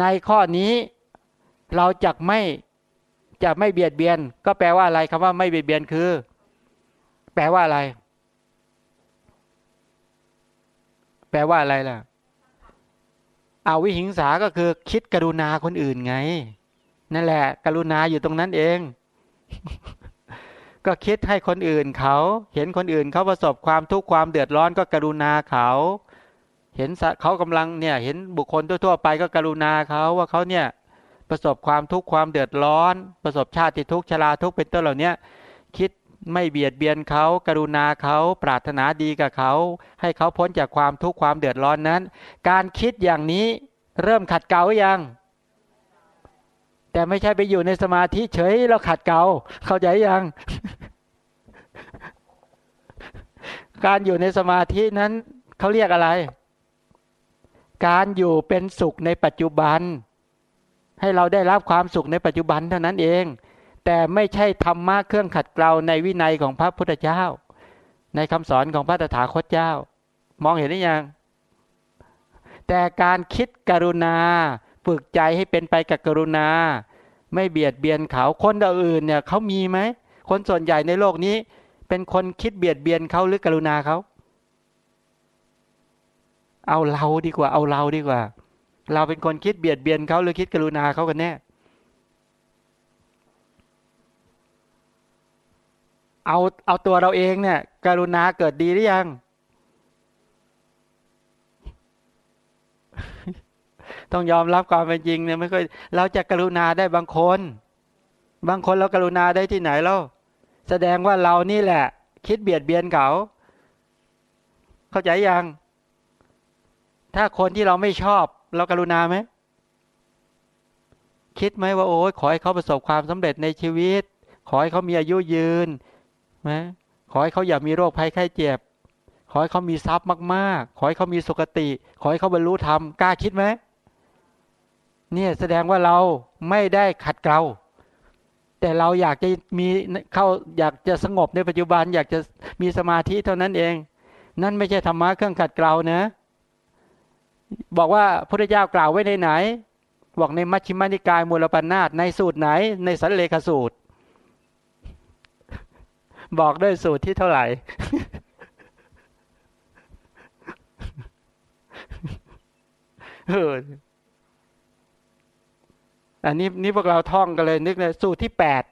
ในข้อนี้เราจะไม่จะไม่เบียดเบียน ก็แปลว่าอะไรคำว่าไม่เบียดเบียนคือ แปลว่าอะไร แปลว่าอะไรล่ะ อาวิหิงสาก็คือคิดกรุณาคนอื่นไง นั่นแหละ กรุณาอยู่ตรงนั้นเอง ก็คิดให้คนอื่นเขา เห็นคนอื่นเขาประสบความทุกข์ความเดือดร้อนก็กรุณาเขา เห็นเขากำลังเนี่ย เห็นบุคคลทั่วๆไปก็กรุณาเขาว่าเขาเนี่ยประสบความทุกข์ความเดือดร้อน ประสบชาติทุกข์ชราทุกข์เป็นต้นเหล่านี้คิด ไม่เบียดเบียนเขากรุณาเขาปรารถนาดีกับเขา ให้เขาพ้นจากความทุกข์ความเดือดร้อนนั้น การคิดอย่างนี้เริ่มขัดเกลายัง แต่ไม่ใช่ไปอยู่ในสมาธิเฉยแล้วขัดเกลาเข้าใจยัง การอยู่ในสมาธินั้นเขาเรียกอะไร การอยู่เป็นสุขในปัจจุบัน ให้เราได้รับความสุขในปัจจุบันเท่านั้นเอง แต่ไม่ใช่ธรรมะเครื่องขัดเกลาในวินัยของพระพุทธเจ้า ในคำสอนของพระตถาคตเจ้า มองเห็นหรือยัง แต่การคิดกรุณาฝึกใจให้เป็นไปกับกรุณา ไม่เบียดเบียนเขาคนอื่นเนี่ยเขามีไหมคนส่วนใหญ่ในโลกนี้ เป็นคนคิดเบียดเบียนเขาหรือกรุณาเขาเอาเราดีกว่า เอาเราดีกว่า เราเป็นคนคิดเบียดเบียนเขาหรือคิดกรุณาเขากันแน่ เอาเอาตัวเราเองเนี่ย กรุณาเกิดดีหรือยัง ต้องยอมรับความเป็นจริงเนี่ยไม่ค่อยเราจะกรุณาได้บางคน บางคนเรากรุณาได้ที่ไหนแล้วแสดงว่าเรานี่แหละ คิดเบียดเบียนเขาเข้าใจยัง ถ้าคนที่เราไม่ชอบ เรากรุณาไหมคิดไหมว่าโอ้ยขอให้เขาประสบความสำเร็จในชีวิต ขอให้เขามีอายุยืน ไหมขอให้เขาอย่ามีโรคภัยไข้เจ็บ ขอให้เขามีทรัพย์มากๆ ขอให้เขามีสุขติ ขอให้เขาบรรลุธรรมกล้าคิดไหมเนี่ยแสดงว่าเราไม่ได้ขัดเกลาแต่เราอยากจะมีเข้าอยากจะสงบในปัจจุบัน อยากจะมีสมาธิเท่านั้นเอง นั่นไม่ใช่ธรรมะเครื่องขัดเกลานะ บอกว่าพระเจ้ากล่าวไว้ในไหน บอกในมัชฌิมานิกายมูลปัญนาตในสูตรไหน ในสันเลขสูตร บอกด้วยสูตรที่เท่าไหร่ เอออันนี้นี่พวกเราท่องกันเลยนึกเลยสูตรที่แปด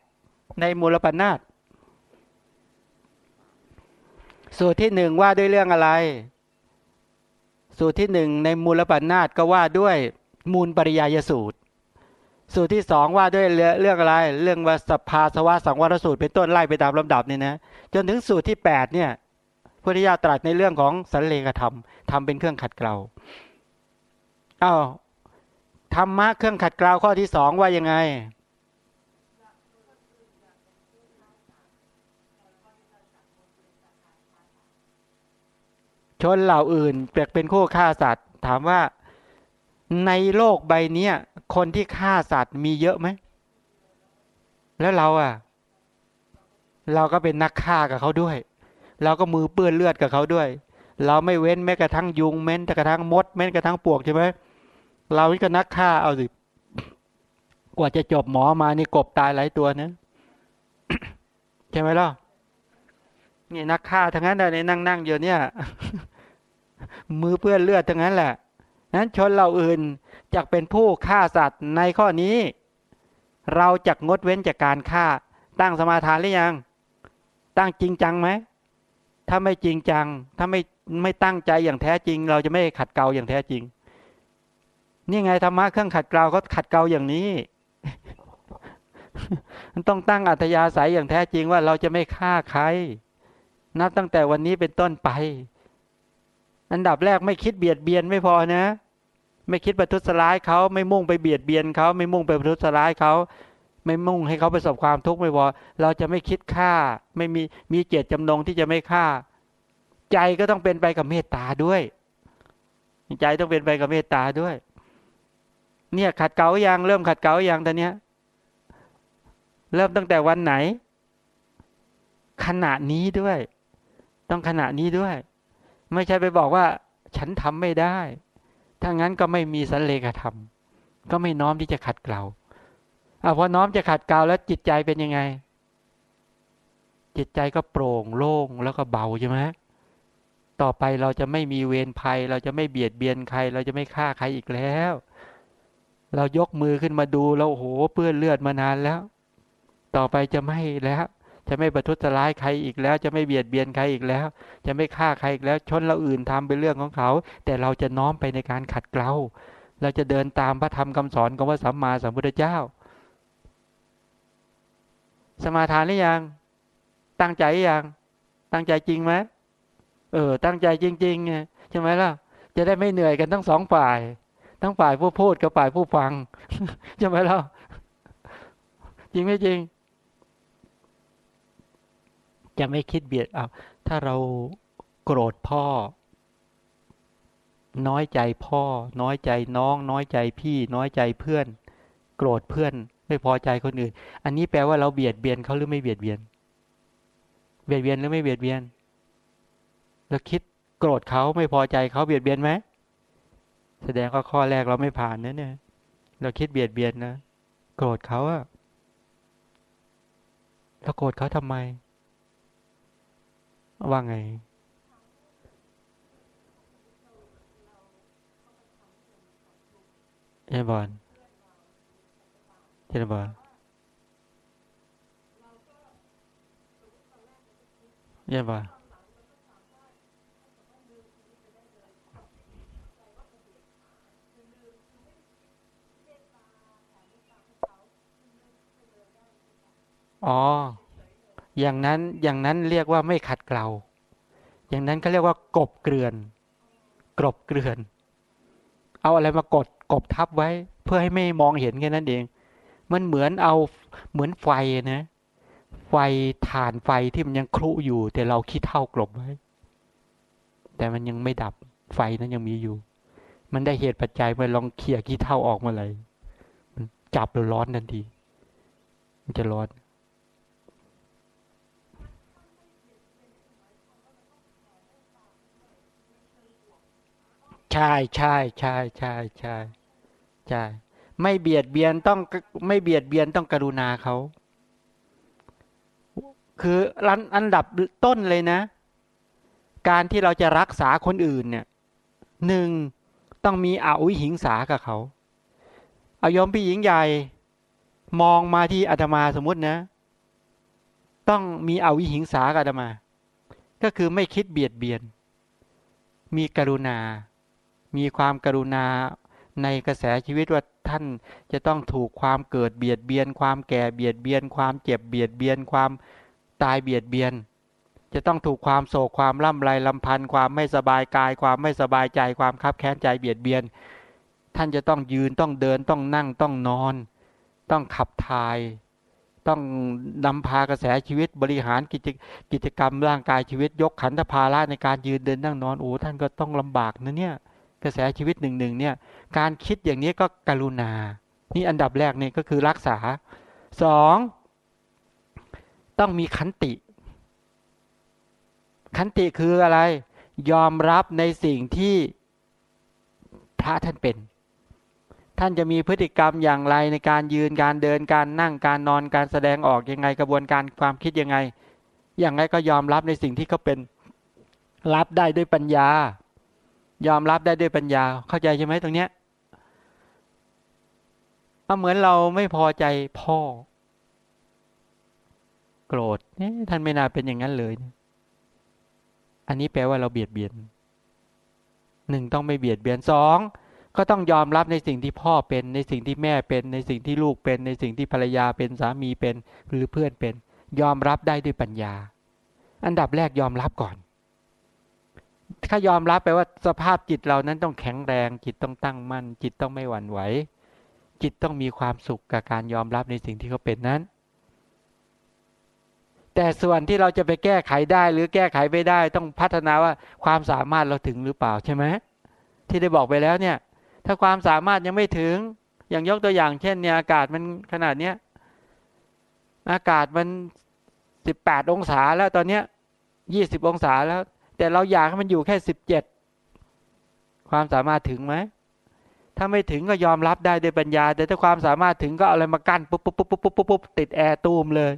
ในมูลปัญนาตสูตรที่หนึ่งว่าด้วยเรื่องอะไร สูตรที่หนึ่งในมูลปัญนาตก็ว่าด้วยมูลปริยายสูตร สูตรที่สองว่าด้วยเรื่องอะไร เรื่องว่าสภาสวะสังวรสูตรเป็นต้นไล่ไปตามลำดับนี่นะจนถึงสูตรที่แปดเนี่ยพุทธิยาตรัสในเรื่องของสันเลขธรรมทำเป็นเครื่องขัดเกลาอ้าวธรรมะเครื่องขัดเกลาข้อที่สองว่ายังไงชนเหล่าอื่นเปลกเป็นคู่ฆ่าสัตว์ ถามว่า ในโลกใบนี้คนที่ฆ่าสัตว์มีเยอะไหม แล้วเราอะ เราก็เป็นนักฆ่ากับเขาด้วย เราก็มือเปื้อนเลือดกับเขาด้วย เราไม่เว้นแม้กระทั่งยุงแม้กระทั่งมดแม้กระทั่งปวกใช่ไหมเรานี่ก็นักฆ่าเอาสิกว่าจะจบหมอมานี่กบตายหลายตัวนะใช่ไหมล่ะนี่นักฆ่าทั้งนั้นเลยนั่งนั่งอยู่เนี่ย มือเปื้อนเลือดทั้งนั้นแหละ นั้นชนเราอื่นจะเป็นผู้ฆ่าสัตว์ในข้อนี้ เราจะงดเว้นจากการฆ่า ตั้งสมาทานหรือยัง ตั้งจริงจังไหมถ้าไม่จริงจัง ถ้าไม่ไม่ตั้งใจอย่างแท้จริง เราจะไม่ขัดเกลาอย่างแท้จริง นี่ไงธรรมะเครื่องขัดเกลาเขาขัดเกลาอย่างนี้มันต้องตั้งอัธยาศัยอย่างแท้จริงว่าเราจะไม่ฆ่าใคร นับตั้งแต่วันนี้เป็นต้นไป อันดับแรกไม่คิดเบียดเบียนไม่พอนะ ไม่คิดประทุษร้ายเขาไม่มุ่งไปเบียดเบียนเขาไม่มุ่งไปประทุษร้ายเขาไม่มุ่งให้เขาประสบความทุกข์ไม่พอเราจะไม่คิดฆ่า ไม่มีมีเจตจำนงที่จะไม่ฆ่า ใจก็ต้องเป็นไปกับเมตตาด้วย ใจต้องเป็นไปกับเมตตาด้วย เนี่ยขัดเกลายังเริ่มขัดเกลายังตอนเนี้ย เริ่มตั้งแต่วันไหน ขณะนี้ด้วย ต้องขณะนี้ด้วย ไม่ใช่ไปบอกว่า ฉันทำไม่ได้ ถ้างั้นก็ไม่มีสันเลขธรรม ก็ไม่น้อมที่จะขัดเกลาอาพอน้อมจะขัดเกลาแล้วจิตใจเป็นยังไง จิตใจก็โปร่งโล่งแล้วก็เบาใช่ไหมต่อไปเราจะไม่มีเวรภัย เราจะไม่เบียดเบียนใคร เราจะไม่ฆ่าใครอีกแล้ว เรายกมือขึ้นมาดูแล้วโหเปื้อนเลือดมานานแล้ว ต่อไปจะไม่แล้ว จะไม่ประทุษร้ายใครอีกแล้ว จะไม่เบียดเบียนใครอีกแล้ว จะไม่ฆ่าใครอีกแล้ว ชนเราอื่นทำเป็นเรื่องของเขา แต่เราจะน้อมไปในการขัดเกลาเราจะเดินตามพระธรรมคำสอนของพระสัมมาสัมพุทธเจ้า สมาทานหรือยัง ตั้งใจอยัง ตั้งใจจริงไหมเออ ตั้งใจจริงๆไงใช่ไหมล่ะ จะได้ไม่เหนื่อยกันทั้งสองฝ่าย ทั้งฝ่ายผู้พูดกับฝ่ายผู้ฟัง ใช่ไหมเราจริงไม่จริง จะไม่คิดเบียดเอาถ้าเราโกรธพ่อ น้อยใจพ่อ น้อยใจน้อง น้อยใจพี่ น้อยใจเพื่อน โกรธเพื่อน ไม่พอใจคนอื่น อันนี้แปลว่าเราเบียดเบียนเขาหรือไม่เบียดเบียน เบียดเบียนหรือไม่เบียดเบียนเราคิดโกรธเขาไม่พอใจเขาเบียดเบียนไหมแสดงว่าข้อแรกเราไม่ผ่านนะเนี่ย เราคิดเบียดเบียนนะ โกรธเขาอะเราโกรธเขาทำไม ว่าไงเจนบอลเจนบ อย่างนั้นอย่างนั้นเรียกว่าไม่ขัดเกลา อย่างนั้นเขาเรียกว่ากบเกลื่อน กรบเกลื่อน เอาอะไรมากดกบทับไว้ เพื่อให้ไม่มองเห็นแค่นั้นเอง มันเหมือนเอาเหมือนไฟนะ ไฟฐานไฟที่มันยังครุอยู่ แต่เราคิดเท่ากลบไว้ แต่มันยังไม่ดับไฟนั้นยังมีอยู่ มันได้เหตุปัจจัยมาลองเขี่ยขี้เท่าออกมาเลย มันจับแล้วร้อนทันที มันจะร้อน ใช่ใช่ใช่ใช่ใช่ใช่ไม่เบียดเบียนต้องไม่เบียดเบียนต้องกรุณาเขา คือรันอันดับต้นเลยนะ การที่เราจะรักษาคนอื่นเนี่ยหนึ่งต้องมีอาวิหิงสากับเขาอายมพี่หญิงใหญ่มองมาที่อาตมาสมมตินะ ต้องมีอวิหิงสากับอาตมา ก็คือไม่คิดเบียดเบียน มีกรุณา มีความกรุณาในกระแสชีวิตว่าท่านจะต้องถูกความเกิดเบียดเบียน ความแก่เบียดเบียน ความเจ็บเบียดเบียน ความตายเบียดเบียน จะต้องถูกความโศกความล่ำไรลำพันธ์ความไม่สบายกาย ความไม่สบายใจ ความคับแค้นใจเบียดเบียน ท่านจะต้องยืนต้องเดินต้องนั่งต้องนอน ต้องขับถ่าย ต้องนำพากระแสชีวิตบริหารกิจกิจกรรมร่างกายชีวิตยกขันธภาระในการยืนเดินนั่งนอนโอ้ท่านก็ต้องลำบากนะเนี่ย กระแสชีวิตหนึ่งหนึ่งเนี่ยการคิดอย่างนี้ก็กรุณา นี่อันดับแรกเนี่ยก็คือรักษาสองต้องมีขันติ ขันติคืออะไร ยอมรับในสิ่งที่พระท่านเป็น ท่านจะมีพฤติกรรมอย่างไรในการยืนการเดินการนั่งการนอนการแสดงออกยังไงกระบวนการความคิดยังไง อย่างไรก็ยอมรับในสิ่งที่เขาเป็น รับได้ด้วยปัญญา ยอมรับได้ด้วยปัญญา เข้าใจใช่ไหมตรงเนี้ยเหมือนเราไม่พอใจพ่อ โกรธเนี่ยท่านไม่น่าเป็นอย่างนั้นเลย อันนี้แปลว่าเราเบียดเบียนหนึ่งต้องไม่เบียดเบียนสองก็ต้องยอมรับในสิ่งที่พ่อเป็นในสิ่งที่แม่เป็น ในสิ่งที่ลูกเป็น ในสิ่งที่ภรรยาเป็นสามีเป็นหรือเพื่อนเป็น ยอมรับได้ด้วยปัญญา อันดับแรกยอมรับก่อน ถ้ายอมรับไปว่าสภาพจิตเรานั้นต้องแข็งแรง จิตต้องตั้งมั่น จิตต้องไม่หวั่นไหว จิตต้องมีความสุขกับการยอมรับในสิ่งที่เขาเป็นนั้น แต่ส่วนที่เราจะไปแก้ไขได้หรือแก้ไขไม่ได้ ต้องพัฒนาว่าความสามารถเราถึงหรือเปล่าใช่ไหมที่ได้บอกไปแล้วเนี่ย ถ้าความสามารถยังไม่ถึง อย่างยกตัวอย่างเช่นเนี่ยอากาศมันขนาดเนี้ยอากาศมันสิบแปดองศาแล้วตอนเนี้ยยี่สิบองศาแล้ว แต่เราอยากให้มันอยู่แค่สิบเจ็ดความสามารถถึงไหมถ้าไม่ถึงก็ยอมรับได้ด้วยปัญญา แต่ถ้าความสามารถถึงก็เอาอะไรมากั้นปุ๊บปุ๊บปุ๊บปุ๊บปุ๊บปุ๊บติดแอร์ตูมเลย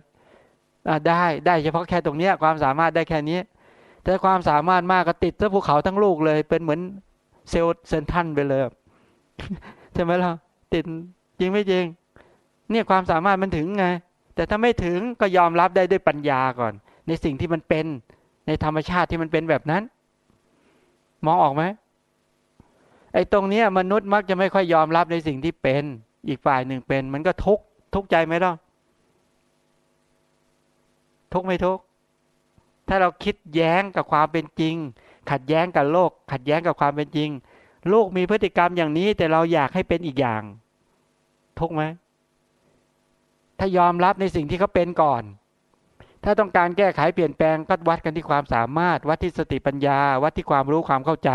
ได้ได้เฉพาะแค่ตรงเนี้ยความสามารถได้แค่นี้แต่ความสามารถมากก็ติดทั้งภูเขาทั้งลูกเลย เป็นเหมือนเซลล์เซนทันไปเลยใช่ไหมล่ะติดจริงไม่จริง เนี่ยความสามารถมันถึงไง แต่ถ้าไม่ถึงก็ยอมรับได้ด้วยปัญญาก่อน ในสิ่งที่มันเป็น ในธรรมชาติที่มันเป็นแบบนั้น มองออกไหมไอ้ตรงเนี้ยมนุษย์มักจะไม่ค่อยยอมรับในสิ่งที่เป็น อีกฝ่ายหนึ่งเป็น มันก็ทุกทุกใจไหมล่ะทุกไม่ทุกถ้าเราคิดแย้งกับความเป็นจริง ขัดแย้งกับโลก ขัดแย้งกับความเป็นจริง โลกมีพฤติกรรมอย่างนี้ แต่เราอยากให้เป็นอีกอย่าง ทุกไหมถ้ายอมรับในสิ่งที่เขาเป็นก่อน ถ้าต้องการแก้ไขเปลี่ยนแปลงก็วัดกันที่ความสามารถ วัดที่สติปัญญา วัดที่ความรู้ความเข้าใจ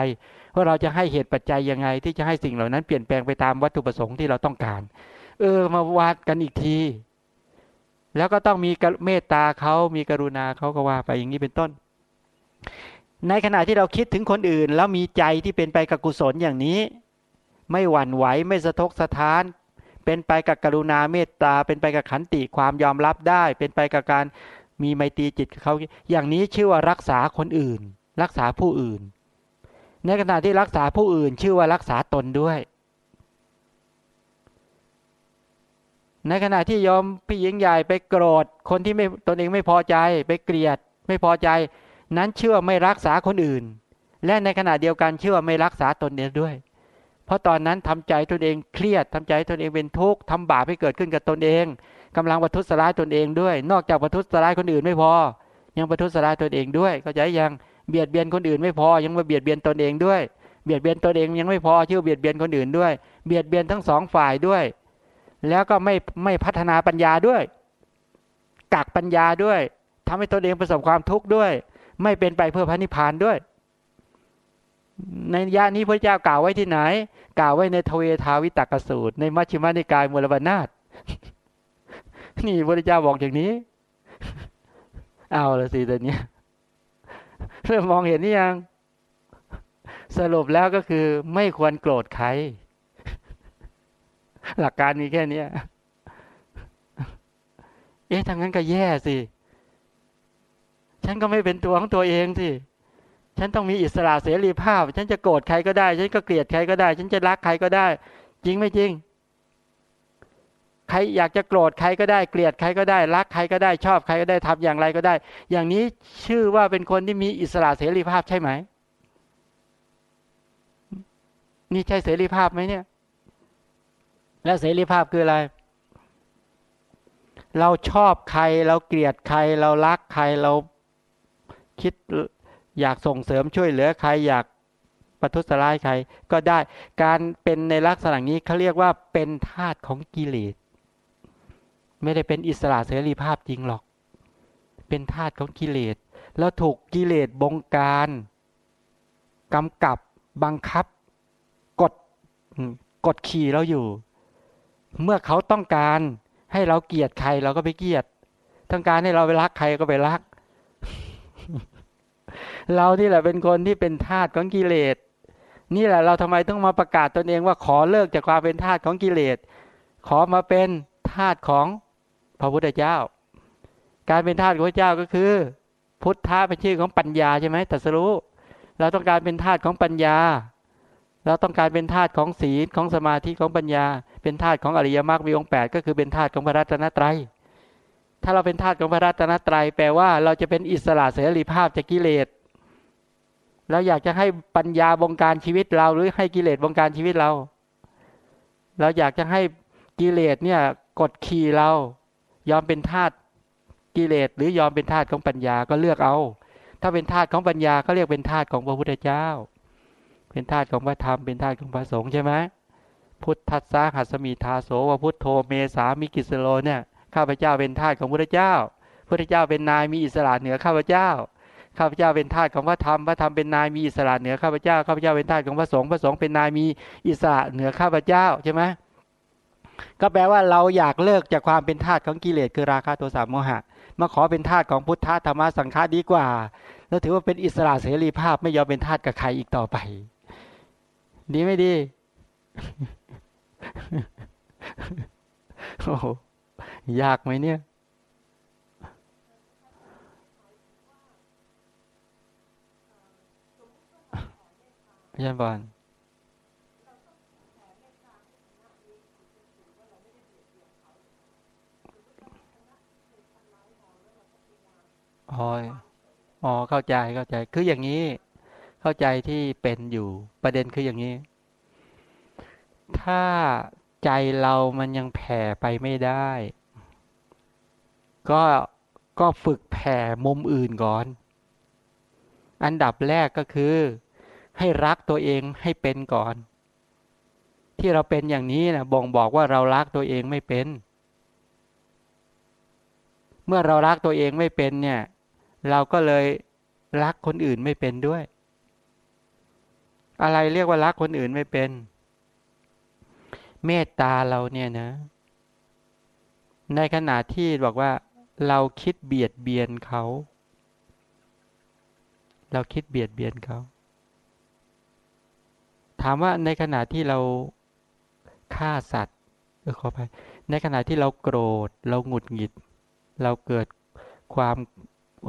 ว่าเราจะให้เหตุปัจจัยยังไง ที่จะให้สิ่งเหล่านั้นเปลี่ยนแปลงไปตามวัตถุประสงค์ที่เราต้องการ เออ มาวัดกันอีกที แล้วก็ต้องมีเมตตาเขามีกรุณาเขาก็ว่าไปอย่างนี้เป็นต้น ในขณะที่เราคิดถึงคนอื่น แล้วมีใจที่เป็นไปกับกุศลอย่างนี้ ไม่หวั่นไหวไม่สะทกสะท้านเป็นไปกับกรุณาเมตตา เป็นไปกับขันติความยอมรับได้ เป็นไปกับการ มีไมตรีจิตเขาอย่างนี้ชื่อว่ารักษาคนอื่น รักษาผู้อื่น ในขณะที่รักษาผู้อื่น ชื่อว่ารักษาตนด้วย ในขณะที่ยอมพี่หญิงใหญ่ไปโกรธคนที่ไม่ตนเองไม่พอใจไปเกลียด ไม่พอใจ นั้นเชื่อไม่รักษาคนอื่น และในขณะเดียวกันเชื่อไม่รักษาตนเองด้วย เพราะตอนนั้นทำใจตนเองเครียดทำใจตนเองเป็นทุกข์ทำบาปให้เกิดขึ้นกับตนเอง กำลังประทุษร้ายตนเองด้วย นอกจากประทุษร้ายคนอื่นไม่พอ ยังประทุษร้ายตนเองด้วย ก็จะยังเบียดเบียนคนอื่นไม่พอ ยังมาเบียดเบียนตนเองด้วย เบียดเบียนตนเองยังไม่พอเชื่อเบียดเบียนคนอื่นด้วย เบียดเบียนทั้งสองฝ่ายด้วย แล้วก็ไม่ไม่พัฒนาปัญญาด้วยกักปัญญาด้วยทำให้ตนเองประสบความทุกข์ด้วย ไม่เป็นไปเพื่อพระนิพพานด้วยในยะนี้พระเจ้ากล่าวไว้ที่ไหน กล่าวไว้ในทเวทาวิตกสูตร ในมัชฌิมานิกายมูลบรรนาต นี่พระเจ้าบอกอย่างนี้ เอาละสิตอนนี้เริ่มมองเห็นนี่ยัง สรุปแล้วก็คือไม่ควรโกรธใคร หลักการมีแค่นี้เอ๊ะทางนั้นก็แย่สิ ฉันก็ไม่เป็นตัวของตัวเองสิ ฉันต้องมีอิสระเสรีภาพ ฉันจะโกรธใครก็ได้ ฉันก็เกลียดใครก็ได้ ฉันจะรักใครก็ได้ จริงไม่จริง ใครอยากจะโกรธใครก็ได้เกลียดใครก็ได้รักใครก็ได้ชอบใครก็ได้ทำอย่างไรก็ได้ อย่างนี้ชื่อว่าเป็นคนที่มีอิสระเสรีภาพใช่ไหม นี่ใช่เสรีภาพไหมเนี่ย แล้วเสรีภาพคืออะไร เราชอบใครเราเกลียดใคร เรารักใครเราคิดอยากส่งเสริมช่วยเหลือใครอยากประทุษร้ายใครก็ได้ การเป็นในลักษณะนี้เขาเรียกว่าเป็นทาตุของกิเลส ไม่ได้เป็นอิสระเสรีภาพจริงหรอก เป็นทาตของกิเลส แล้วถูกกิเลสบงการกำกับบังคับ กดกดขี่เราอยู่ เมื่อเขาต้องการให้เราเกลียดใครเราก็ไปเกลียดต้องการให้เราไปรักใครก็ไปรัก เราที่แหละเป็นคนที่เป็นทาสของกิเลส นี่แหละเราทำไมต้องมาประกาศตนเองว่าขอเลิกจากความเป็นทาสของกิเลส ขอมาเป็นทาสของ พระพุทธเจ้า การเป็นทาสของพระเจ้าก็คือ พุทธะเป็นชื่อของปัญญาใช่ไหมตัสรู้ เราต้องการเป็นทาสของปัญญา เราต้องการเป็นทาสของศีลของสมาธิของปัญญา เป็นทาสของอริยมรรคมีองค์แปดก็คือเป็นทาสของพระรัตนตรัย ถ้าเราเป็นทาสของพระรัตนตรัยแปลว่าเราจะเป็นอิสระเสรีภาพจากกิเลสเราอยากจะให้ปัญญาบงการชีวิตเราหรือให้กิเลสบงการชีวิตเรา เราอยากจะให้กิเลสเนี่ยกดขี่เรา ยอมเป็นทาสกิเลสหรือยอมเป็นทาสของปัญญาก็เลือกเอา ถ้าเป็นทาสของปัญญาก็เรียกเป็นทาสของพระพุทธเจ้า เป็นทาสของพระธรรมเป็นทาสของพระสงฆ์ใช่ไหมพุทธัสสาหัสมิ ทาโสวพุทโธเมสามิกิสสะโรเนี่ยข้าพเจ้าเป็นทาสของพระเจ้าพระเจ้าเป็นนายมีอิสระเหนือข้าพเจ้าข้าพเจ้าเป็นทาสของพระธรรม พระธรรมเป็นนายมีอิสระเหนือข้าพเจ้า ข้าพเจ้าเป็นทาสของพระสงฆ์ พระสงฆ์เป็นนายมีอิสระเหนือข้าพเจ้าใช่ไหม ก็แปลว่าเราอยากเลิกจากความเป็นทาสของกิเลสคือราคะโทสะโมหะ มาขอเป็นทาสของพุทธธรรมสังฆาดีกว่า แล้วถือว่าเป็นอิสระเสรีภาพไม่ยอมเป็นทาสกับใครอีกต่อไป ดีไม่ดีโอ้ยากไหมเนี่ยอาจารย์บอล อ๋ออ๋อเข้าใจเข้าใจ คืออย่างนี้ เข้าใจที่เป็นอยู่ ประเด็นคืออย่างนี้ ถ้าใจเรามันยังแผ่ไปไม่ได้ ก็ก็ฝึกแผ่มุมอื่นก่อน อันดับแรกก็คือ ให้รักตัวเองให้เป็นก่อน ที่เราเป็นอย่างนี้นะบ่งบอกว่าเรารักตัวเองไม่เป็น เมื่อเรารักตัวเองไม่เป็นเนี่ย เราก็เลยรักคนอื่นไม่เป็นด้วย อะไรเรียกว่ารักคนอื่นไม่เป็น เมตตาเราเนี่ยนะ ในขณะที่บอกว่า เราคิดเบียดเบียนเขา เราคิดเบียดเบียนเขา ถามว่าในขณะที่เราฆ่าสัตว์เออขอไปในขณะที่เราโกรธ เราหงุดหงิด เราเกิดความ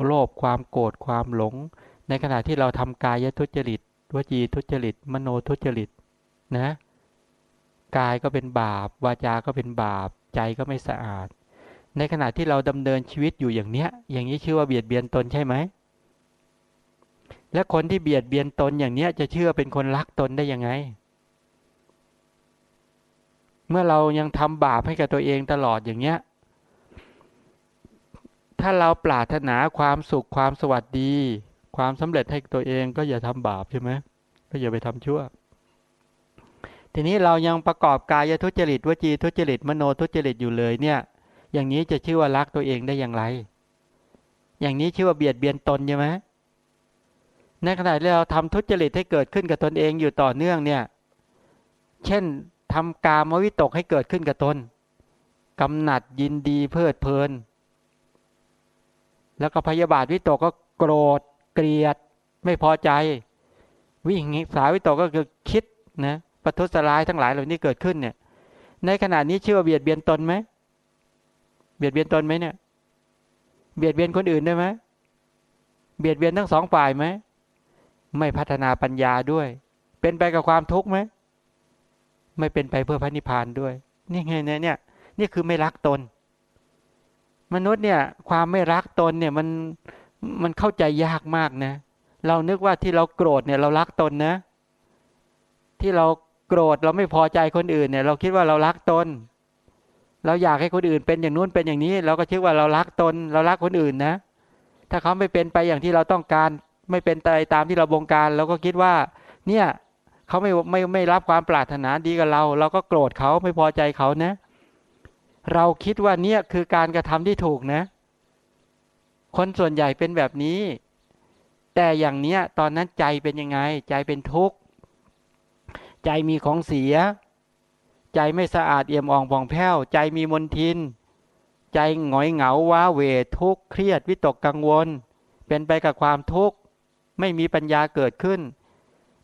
โลภความโกรธความหลง ในขณะที่เราทำกายทุจริตวจีทุจริต มโนทุจริตนะกายก็เป็นบาป วาจาก็เป็นบาป ใจก็ไม่สะอาด ในขณะที่เราดำเนินชีวิตอยู่อย่างเนี้ย อย่างนี้ชื่อว่าเบียดเบียนตนใช่ไหมและคนที่เบียดเบียนตนอย่างเนี้ยจะเชื่อเป็นคนรักตนได้ยังไง เมื่อเรายังทำบาปให้กับตัวเองตลอดอย่างเนี้ย ถ้าเราปรารถนาความสุขความสวัสดี ความสำเร็จให้ตัวเองก็อย่าทำบาปใช่ไหมก็อย่าไปทำชั่ว ทีนี้เรายังประกอบกายทุจริตวจีทุจริตมโนทุจริตอยู่เลยเนี่ย อย่างนี้จะชื่อว่ารักตัวเองได้อย่างไร อย่างนี้ชื่อว่าเบียดเบียนตนใช่ไหมในขณะที่เราทำทุจริตให้เกิดขึ้นกับตนเองอยู่ต่อเนื่องเนี่ย เช่นทำกามวิตกให้เกิดขึ้นกับตนกำหนัดยินดีเพลิดเพลิน แล้วก็พยาบาทวิตกก็โกรธ เกลียด ไม่พอใจ วิ่งสาวิตกก็คือคิดนะประทุษร้ายทั้งหลายเหล่านี้เกิดขึ้นเนี่ย ในขณะนี้ชื่อว่าเบียดเบียนตนไหมเบียดเบียนตนไหมเนี่ย เบียดเบียนคนอื่นได้ไหมเบียดเบียนทั้งสองฝ่ายไหมไม่พัฒนาปัญญาด้วย เป็นไปกับความทุกข์ไหมไม่เป็นไปเพื่อพระนิพพานด้วย นี่ไงเนี่ยเนี่ยนี่คือไม่รักตน มนุษย์เนี่ย ความไม่รักตนเนี่ยมันมันเข้าใจยากมากนะ เรานึกว่าที่เราโกรธเนี่ยเรารักตนนะ ที่เราโกรธเราไม่พอใจคนอื่นเนี่ย เราคิดว่าเรารักตน เราอยากให้คนอื่นเป็นอย่างนู้นเป็นอย่างนี้ เราก็คิดว่าเรารักตน เรารักคนอื่นนะ ถ้าเขาไม่เป็นไปอย่างที่เราต้องการ ไม่เป็นไปตามที่เราบงการเราก็คิดว่า เนี่ยเขาไม่ไม่ไม่รับความปรารถนาดีกับเรา เราก็โกรธเขาไม่พอใจเขานะเเราคิดว่าเนี่ยคือการกระทำที่ถูกนะ คนส่วนใหญ่เป็นแบบนี้ แต่อย่างเนี้ยตอนนั้นใจเป็นยังไง ใจเป็นทุกข์ ใจมีของเสีย ใจไม่สะอาดเอี่ยมอ่องผ่องแผ้ว ใจมีมนทิน ใจหงอยเหงาว้าเวทุกข์เครียดวิตกกังวล เป็นไปกับความทุกข์ไม่มีปัญญาเกิดขึ้น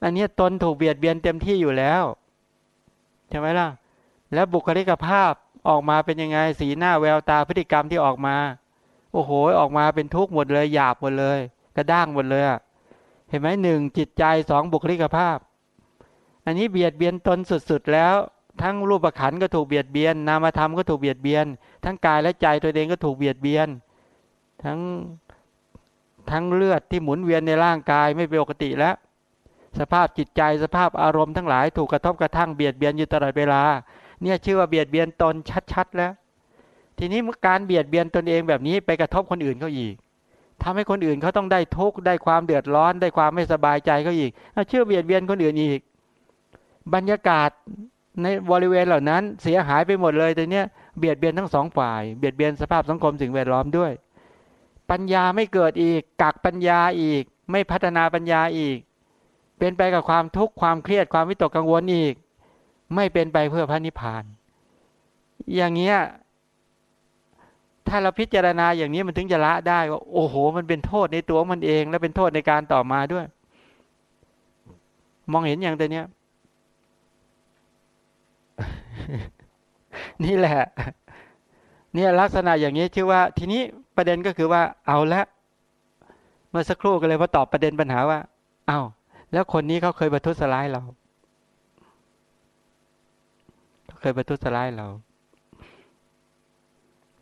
อันนี้ตนถูกเบียดเบียนเต็มที่อยู่แล้ว ใช่ไหมล่ะ แล้วบุคลิกภาพ ออกมาเป็นยังไง สีหน้าแววตาพฤติกรรมที่ออกมา โอ้โห ออกมาเป็นทุกข์หมดเลยหยาบหมดเลย กระด้างหมดเลยเห็นไหมหนึ่งจิตใจสองบุคลิกภาพ อันนี้เบียดเบียนตนสุดๆแล้ว ทั้งรูปขันก็ถูกเบียดเบียน นามธรรมก็ถูกเบียดเบียน ทั้งกายและใจตัวเองก็ถูกเบียดเบียน ทั้งทั้งเลือดที่หมุนเวียนในร่างกายไม่เป็นปกติแล้ว สภาพจิตใจสภาพอารมณ์ทั้งหลายถูกกระทบกระทั่งเบียดเบียนอยู่ตลอดเวลา เนี่ยชื่อว่าเบียดเบียนตนชัดๆแล้ว ทีนี้การเบียดเบียนตนเองแบบนี้ไปกระทบคนอื่นเขาอีกทำให้คนอื่นเขาต้องได้ทุกข์ได้ความเดือดร้อนได้ความไม่สบายใจเขาอีกเชื่อเบียดเบียนคนอื่นอีก บรรยากาศในบริเวณเหล่านั้นเสียหายไปหมดเลยแต่เนี้ยเบียดเบียนทั้งสองฝ่าย เบียดเบียนสภาพสังคมสิ่งแวดล้อมด้วย ปัญญาไม่เกิดอีก กักปัญญาอีก ไม่พัฒนาปัญญาอีก เป็นไปกับความทุกข์ความเครียดความวิตกกังวลอีก ไม่เป็นไปเพื่อพระนิพพาน อย่างเงี้ยถ้าเราพิจารณาอย่างนี้มันถึงจะละได้ว่าโอ้โห มันเป็นโทษในตัวมันเอง และเป็นโทษในการต่อมาด้วย มองเห็นอย่างตัวเนี้ยนี่แหละ เนี่ยลักษณะอย่างนี้ชื่อว่า ทีนี้ประเด็นก็คือว่า เอาละเมื่อสักครู่ก็เลยมาตอบประเด็นปัญหาว่า เอา้าแล้วคนนี้เขาเคยประทุษร้ายเรา เคยประทุษร้ายเรา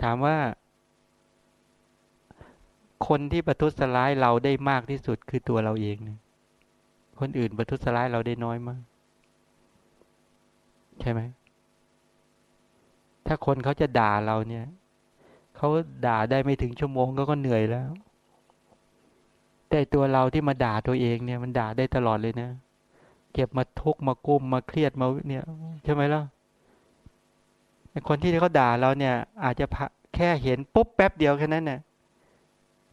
ถามว่า คนที่ประทุษร้ายเราได้มากที่สุดคือตัวเราเองนะคนอื่นประทุษร้ายเราได้น้อยมาก ใช่ไหม ถ้าคนเขาจะด่าเราเนี่ย เขาด่าได้ไม่ถึงชั่วโมงก็ก็เหนื่อยแล้ว แต่ตัวเราที่มาด่าตัวเองเนี่ย มันด่าได้ตลอดเลยนะเก็บมาทุกมากุ้มมาเครียดมาเนี่ย ใช่ไหมล่ะ คนที่เขาด่าเราเนี่ย อาจจะแค่เห็นปุ๊บแป๊บเดียวแค่นั้นเนี่ย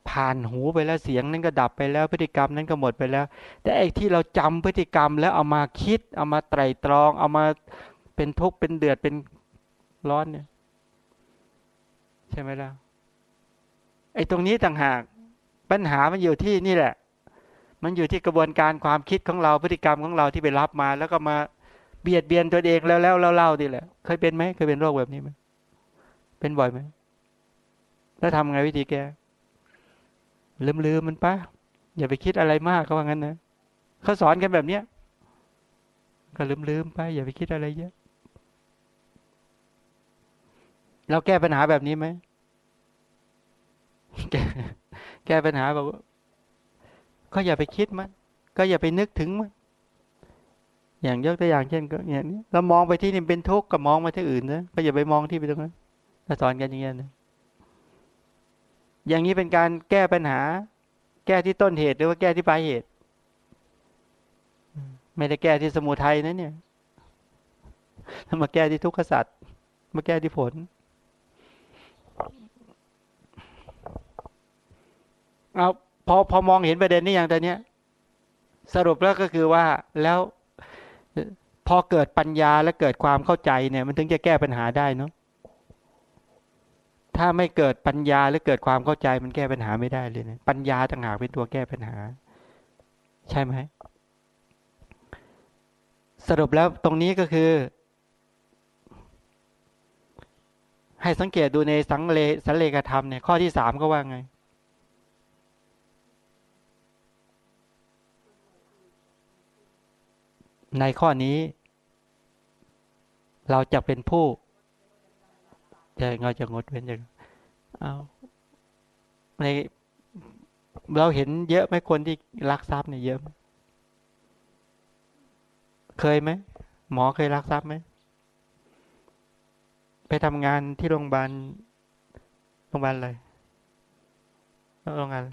ผ่านหูไปแล้วเสียงนั้นก็ดับไปแล้วพฤติกรรมนั้นก็หมดไปแล้ว แต่ไอ้ที่เราจำพฤติกรรมแล้วเอามาคิด เอามาไตรตรอง เอามาเป็นทุกข์เป็นเดือดเป็นร้อนเนี่ย ใช่ไหมล่ะไอ้ตรงนี้ต่างหากปัญหามันอยู่ที่นี่แหละ มันอยู่ที่กระบวนการความคิดของเราพฤติกรรมของเราที่ไปรับมา แล้วก็มา เบียดเบียนตัวเองแล้วแล้วเล่าๆดีแหละ เคยเป็นไหมเคยเป็นโรคแบบนี้ไหมเป็นบ่อยไหมแล้วทำไงวิธีแก้ลืมลืมมันปะอย่าไปคิดอะไรมากเขาว่างั้นนะเขาสอนกันแบบเนี้ยก็ลืมลืมไป อย่าไปคิดอะไรเยอะเราแก้ปัญหาแบบนี้ไหมแก้แก้ปัญหาบอกว่าก็อย่าไปคิดมัน ก็อย่าไปนึกถึงมัน อย่างยกตัวอย่างเช่นก็อย่างนี้เรามองไปที่นี่เป็นทุกข์กับมองมาที่อื่นนะก็อย่าไปมองที่ไปตรงนั้นถ้าสอนกันอย่างนี้นะอย่างนี้เป็นการแก้ปัญหา แก้ที่ต้นเหตุหรือว่าแก้ที่ปลายเหตุ ไม่ได้แก้ที่สมุทัยนะเนี่ยมาแก้ที่ทุกขสัตว์มาแก้ที่ผลเอาพอพอมองเห็นประเด็นนี้อย่างแตอนนี้ย สรุปแล้วก็คือว่าแล้ว พอเกิดปัญญาและเกิดความเข้าใจเนี่ย มันถึงจะแก้ปัญหาได้เนาะถ้าไม่เกิดปัญญาหรือเกิดความเข้าใจมันแก้ปัญหาไม่ได้เลยนะปัญญาต่างหากเป็นตัวแก้ปัญหา ใช่ไหมสรุปแล้วตรงนี้ก็คือ ให้สังเกตดูในสังเลสังเลกธรรมเนี่ยข้อที่สามก็ว่าไง ในข้อนี้ เราจะเป็นผู้จะเราจะงดเว้นจากเอาในเราเห็นเยอะไหมคนที่รักทรัพย์เนี่ยเยอะ เคยไหมหมอเคยรักทรัพย์ไหมไปทำงานที่โรงพยาบาลโรงพยาบาลอะไรโรงงาน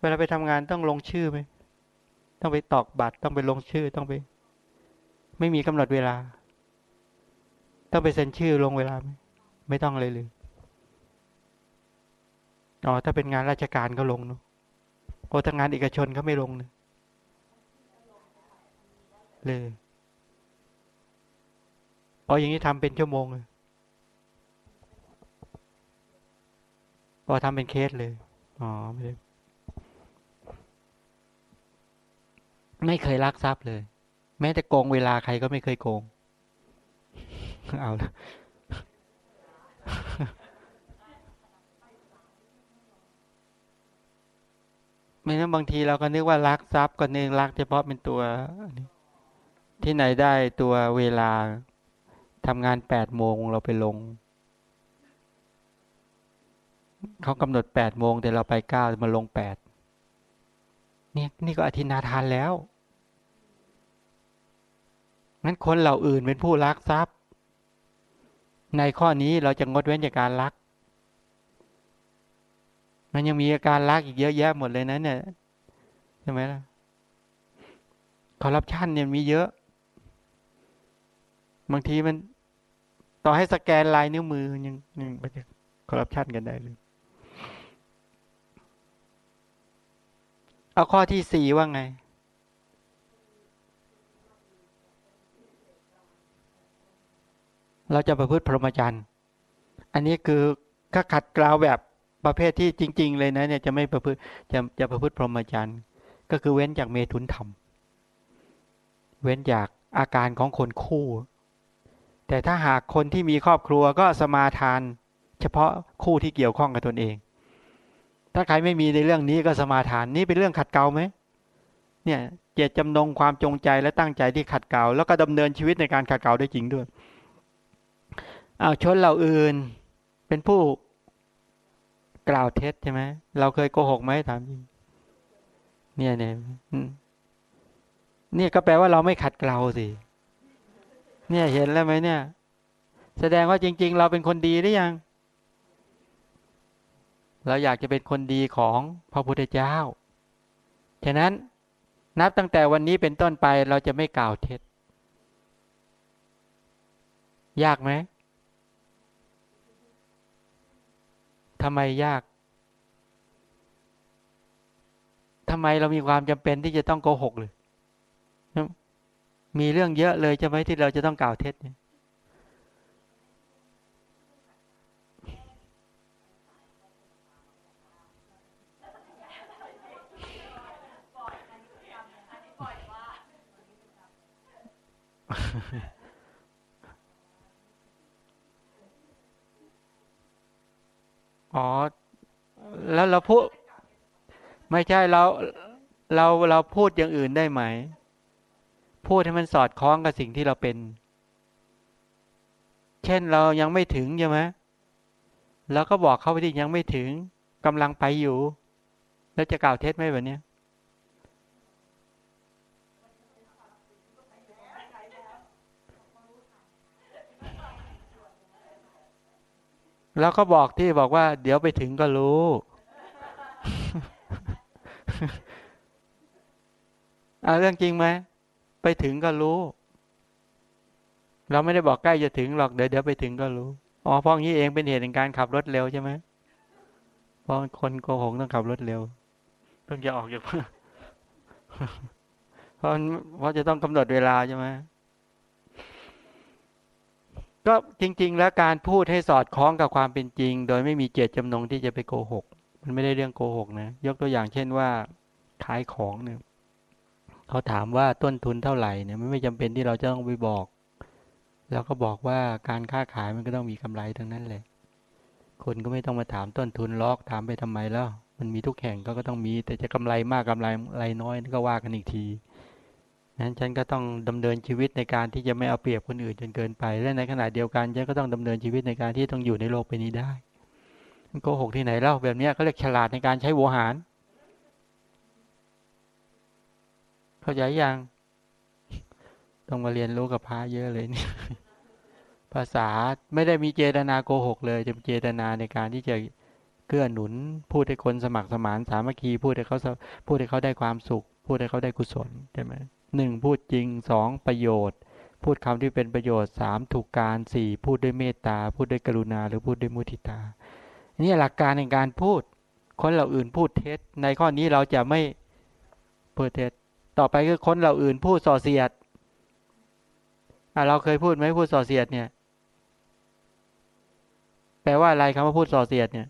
เวลาไปทำงานต้องลงชื่อไหม ต้องไปตอกบัตร ต้องไปลงชื่อต้องไป ไม่มีกำหนดเวลา ต้องไปเซ็นชื่อลงเวลาไหมไม่ต้องเลยเลยอ๋อถ้าเป็นงานราชการก็ลงเนาะโอ้ถ้างานเอกชนเขาไม่ลงเนะเลยอ๋ออย่างนี้ทำเป็นชั่วโมงเลยพอทำเป็นเคสเลย อ๋อไม่ได้ ไม่เคยลักทรัพย์เลย แม้แต่โกงเวลาใครก็ไม่เคยโกง เอาละไม่นั้นบางทีเราก็นึกว่ารักทรัพย์ก็นึกรักเฉพาะเป็นตัวที่ไหนได้ตัวเวลาทำงานแปดโมงเราไปลงเขากำหนดแปดโมงแต่เราไปเก้ามาลงแปดนี่นี่ก็อธินาทานแล้ว งั้นคนเหล่าอื่นเป็นผู้รักทรัพย์ ในข้อนี้เราจะงดเว้นจากการรัก มันยังมีอาการรักอีกเยอะแยะหมดเลยนะเนี่ยใช่ไหมล่ะคอร์รัปชันเนี่ยมีเยอะ บางทีมัน ต่อให้สแกนลายนิ้วมือยังยังไปคอร์รัปชันกันได้เลยเอาข้อที่สี่ว่าไง เราจะประพฤติพรหมจรรย์ อันนี้คือถ้าขัดกล่าวแบบประเภทที่จริง ๆ เลยนะเนี่ยจะไม่ประพฤติจะจะประพฤติพรหมจรรย์ ก็คือเว้นจากเมถุนธรรม เว้นจากอาการของคนคู่ แต่ถ้าหากคนที่มีครอบครัวก็สมาทาน เฉพาะคู่ที่เกี่ยวข้องกับตนเอง ถ้าใครไม่มีในเรื่องนี้ก็สมาทานนี่เป็นเรื่องขัดเกลาไหมเนี่ยเจตจำนงความจงใจและตั้งใจที่ขัดเกลาแล้วก็ดำเนินชีวิตในการขัดเกลาได้จริงด้วย เอาชนเราอื่น เป็นผู้กล่าวเท็จใช่ไหมเราเคยโกหกไหมถามจริงเนี่ยเนี่ยเนี่ยก็แปลว่าเราไม่ขัดเกลาสิเนี่ยเห็นแล้วไหมเนี่ย แสดงว่าจริง ๆ เราเป็นคนดีหรือยัง เราอยากจะเป็นคนดีของพระพุทธเจ้าฉะนั้นนับตั้งแต่วันนี้เป็นต้นไปเราจะไม่กล่าวเท็จ ยากไหม ทำไมยากทำไมเรามีความจำเป็นที่จะต้องโกหกเลยมีเรื่องเยอะเลยจะไหมที่เราจะต้องกล่าวเท็จเนี่ย อ๋อ แล้วเราพูด ไม่ใช่เราเราเราพูดอย่างอื่นได้ไหม พูดให้มันสอดคล้องกับสิ่งที่เราเป็น เช่นเรายังไม่ถึงใช่ไหมแล้วก็บอกเขาไปที่ยังไม่ถึงกำลังไปอยู่ แล้วจะกล่าวเท็จไหมแบบนี้ แล้วก็บอกที่บอกว่า เดี๋ยวไปถึงก็รู้ เอาเรื่องจริงไหม ไปถึงก็รู้ เราไม่ได้บอกใกล้จะถึงหรอก เดี๋ยวเดี๋ยวไปถึงก็รู้ อ๋อเพราะงี้เองเป็นเหตุในการขับรถเร็วใช่ไหมเพราะคนโกหกต้องขับรถเร็ว ต้องจะออกจากเพราะเพราะจะต้องกำหนดเวลาใช่ไหม ก็จริง ๆ แล้วการพูดให้สอดคล้องกับความเป็นจริง โดยไม่มีเจตจำนงที่จะไปโกหก มันไม่ได้เรื่องโกหกนะ ยกตัวอย่างเช่นว่าขายของเนี่ยเขาถามว่าต้นทุนเท่าไหร่เนี่ยมันไม่จำเป็นที่เราจะต้องไปบอก แล้วก็บอกว่าการค้าขายมันก็ต้องมีกำไรทั้งนั้นเลยคนก็ไม่ต้องมาถามต้นทุนล็อกถามไปทำไมแล้ว มันมีทุกแห่งก็ก็ต้องมี แต่จะกำไรมากกำไรไรน้อยก็ว่ากันอีกที นั้นฉันก็ต้องดำเนินชีวิตในการที่จะไม่เอาเปรียบคนอื่นจนเกินไป และในขณะเดียวกันฉันก็ต้องดำเนินชีวิตในการที่ต้องอยู่ในโลกไปนี้ได้โกหกที่ไหนเล่าแบบนี้เขาเรียกฉลาดในการใช้หัวหาร เข้าใจยังต้องมาเรียนรู้กับพระเยอะเลยนี่ภาษาไม่ได้มีเจตนาโกหกเลยจะเจตนาในการที่จะเกื้อหนุนพูดให้คนสมัครสมานสามัคคีพูดให้เขาพูดให้เขาได้ความสุข พูดให้เขาได้กุศลใช่ไหม หนึ่งพูดจริงสองประโยชน์ พูดคำที่เป็นประโยชน์สามถูกการสี่พูดด้วยเมตตา พูดด้วยกรุณา หรือพูดด้วยมุทิตา นี่หลักการในการพูด คนเราอื่นพูดเท็จ ในข้อนี้เราจะไม่พูดเท็จ ต่อไปคือคนเราอื่นพูดส่อเสียดเราเคยพูดไหมพูดส่อเสียดเนี่ย แปลว่าอะไรคำว่าพูดส่อเสียดเนี่ย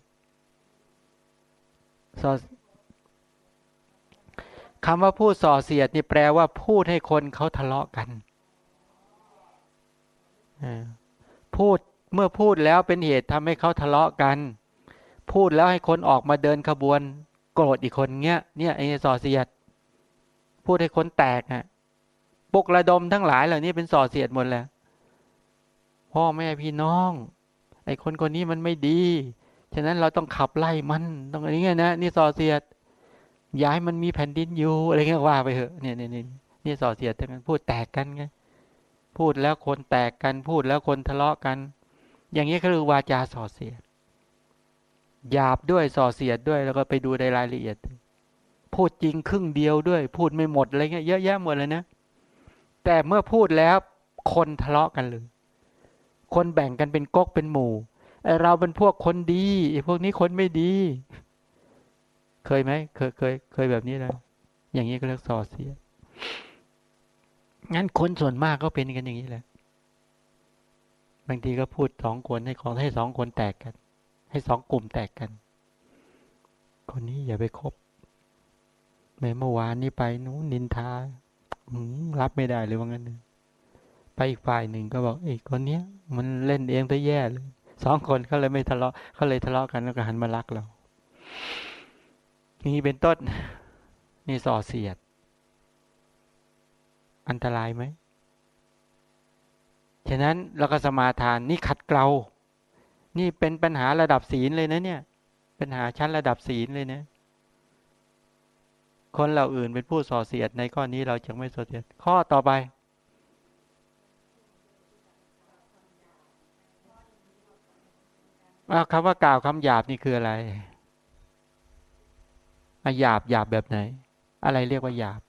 ส่อ คำว่าพูดส่อเสียดนี่แปลว่าพูดให้คนเขาทะเลาะกันพูดเมื่อพูดแล้วเป็นเหตุทำให้เขาทะเลาะกัน พูดแล้วให้คนออกมาเดินขบวน โกรธอีกคนเงี้ยเนี่ยไอ้ส่อเสียด พูดให้คนแตกอะปลุกระดมทั้งหลายเหล่านี้เป็นส่อเสียดหมดแล้วพ่อแม่พี่น้อง ไอ้คนคนนี้มันไม่ดี ฉะนั้นเราต้องขับไล่มัน ต้องอะไรเงี้ยนะ นี่ส่อเสียด ย้ายมันมีแผ่นดินอยู่อะไรเงี้ยว่าไปเถอะเนี่ยเนี่ยนี่ส่อเสียดแต่กันพูดแตกกันไงพูดแล้วคนแตกกันพูดแล้วคนทะเลาะกัน อย่างนี้ก็คือวาจาส่อเสียดหยาบด้วยส่อเสียดด้วยแล้วก็ไปดูในรายละเอียด พูดจริงครึ่งเดียวด้วย พูดไม่หมดอะไรเงี้ยเยอะแยะหมดเลยนะแต่เมื่อพูดแล้วคนทะเลาะกันเลย คนแบ่งกันเป็นก๊กเป็นหมู่ไอเราเป็นพวกคนดีไอพวกนี้คนไม่ดี เคยไหมเคยเคย เคยแบบนี้แล้ว อย่างนี้ก็เรียกส่อเสีย งั้นคนส่วนมากก็เป็นกันอย่างนี้แหละ บางทีก็พูดสองคนให้ของให้สองคนแตกกัน ให้สองกลุ่มแตกกัน คนนี้อย่าไปคบแม้เมื่อวานนี้ไปนู้นินทารับไม่ได้เลยว่างั้นไปอีกฝ่ายหนึ่งก็บอกไอ้คนเนี้ย มันเล่นเองตัวแย่เลยสองคนเขาเลยไม่ทะเลาะเขาเลยทะเลาะกันแล้วก็หันมารักเรา นี่เป็นต้นนี่ส่อเสียด อันตรายไหมฉะนั้นเราก็สมาทานนี่ขัดเกลา นี่เป็นปัญหาระดับศีลเลยนะเนี่ย ปัญหาชั้นระดับศีลเลยนะ คนเราอื่นเป็นผู้ส่อเสียดในข้อนี้เราจะไม่ส่อเสียด ข้อต่อไป คำว่ากล่าวคำหยาบนี่คืออะไร อาหยาบหยาบแบบไหน อะไรเรียกว่าหยาบ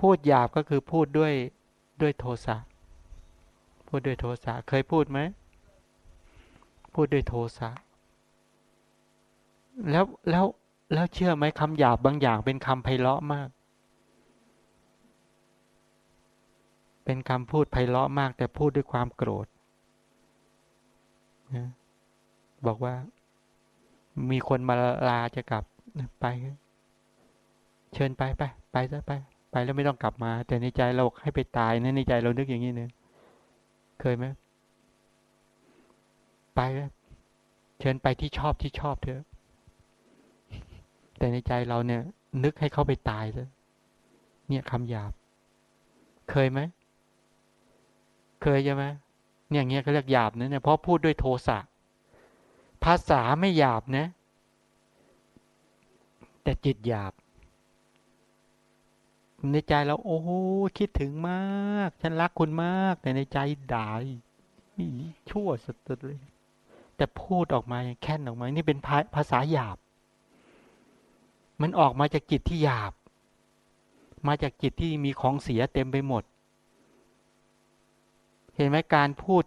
พูดหยาบก็คือพูดด้วยด้วยโทสะพูดด้วยโทสะเคยพูดไหมพูดด้วยโทสะแล้วแล้วแล้วเชื่อไหมคำหยาบบางอย่างเป็นคำไพเราะมาก เป็นคำพูดไพเราะมาก แต่พูดด้วยความโกรธนะบอกว่า มีคนมาลาจะกลับไป เชิญไปไปไปซะไป ไปแล้วไม่ต้องกลับมา แต่ในใจเราให้ไปตายนะในใจเรานึกอย่างนี้เนี่ยเคยไหมไปเชิญไปที่ชอบที่ชอบเถอะแต่ในใจเราเนี่ย นึกให้เขาไปตายซะเนี่ยคำหยาบ เคยไหม เคยใช่ไหมเนี่ยเงี้ยเขาเรียกหยาบนะเนี่ยเพราะพูดด้วยโทสะ ภาษาไม่หยาบนะ แต่จิตหยาบ ในใจเราโอ้คิดถึงมาก ฉันรักคุณมาก แต่ในใจด่าชั่วสุดๆเลย แต่พูดออกมาแค่นออกมา นี่เป็นภาษาหยาบ มันออกมาจากจิตที่หยาบ มาจากจิตที่มีของเสียเต็มไปหมด เห็นไหมการพูด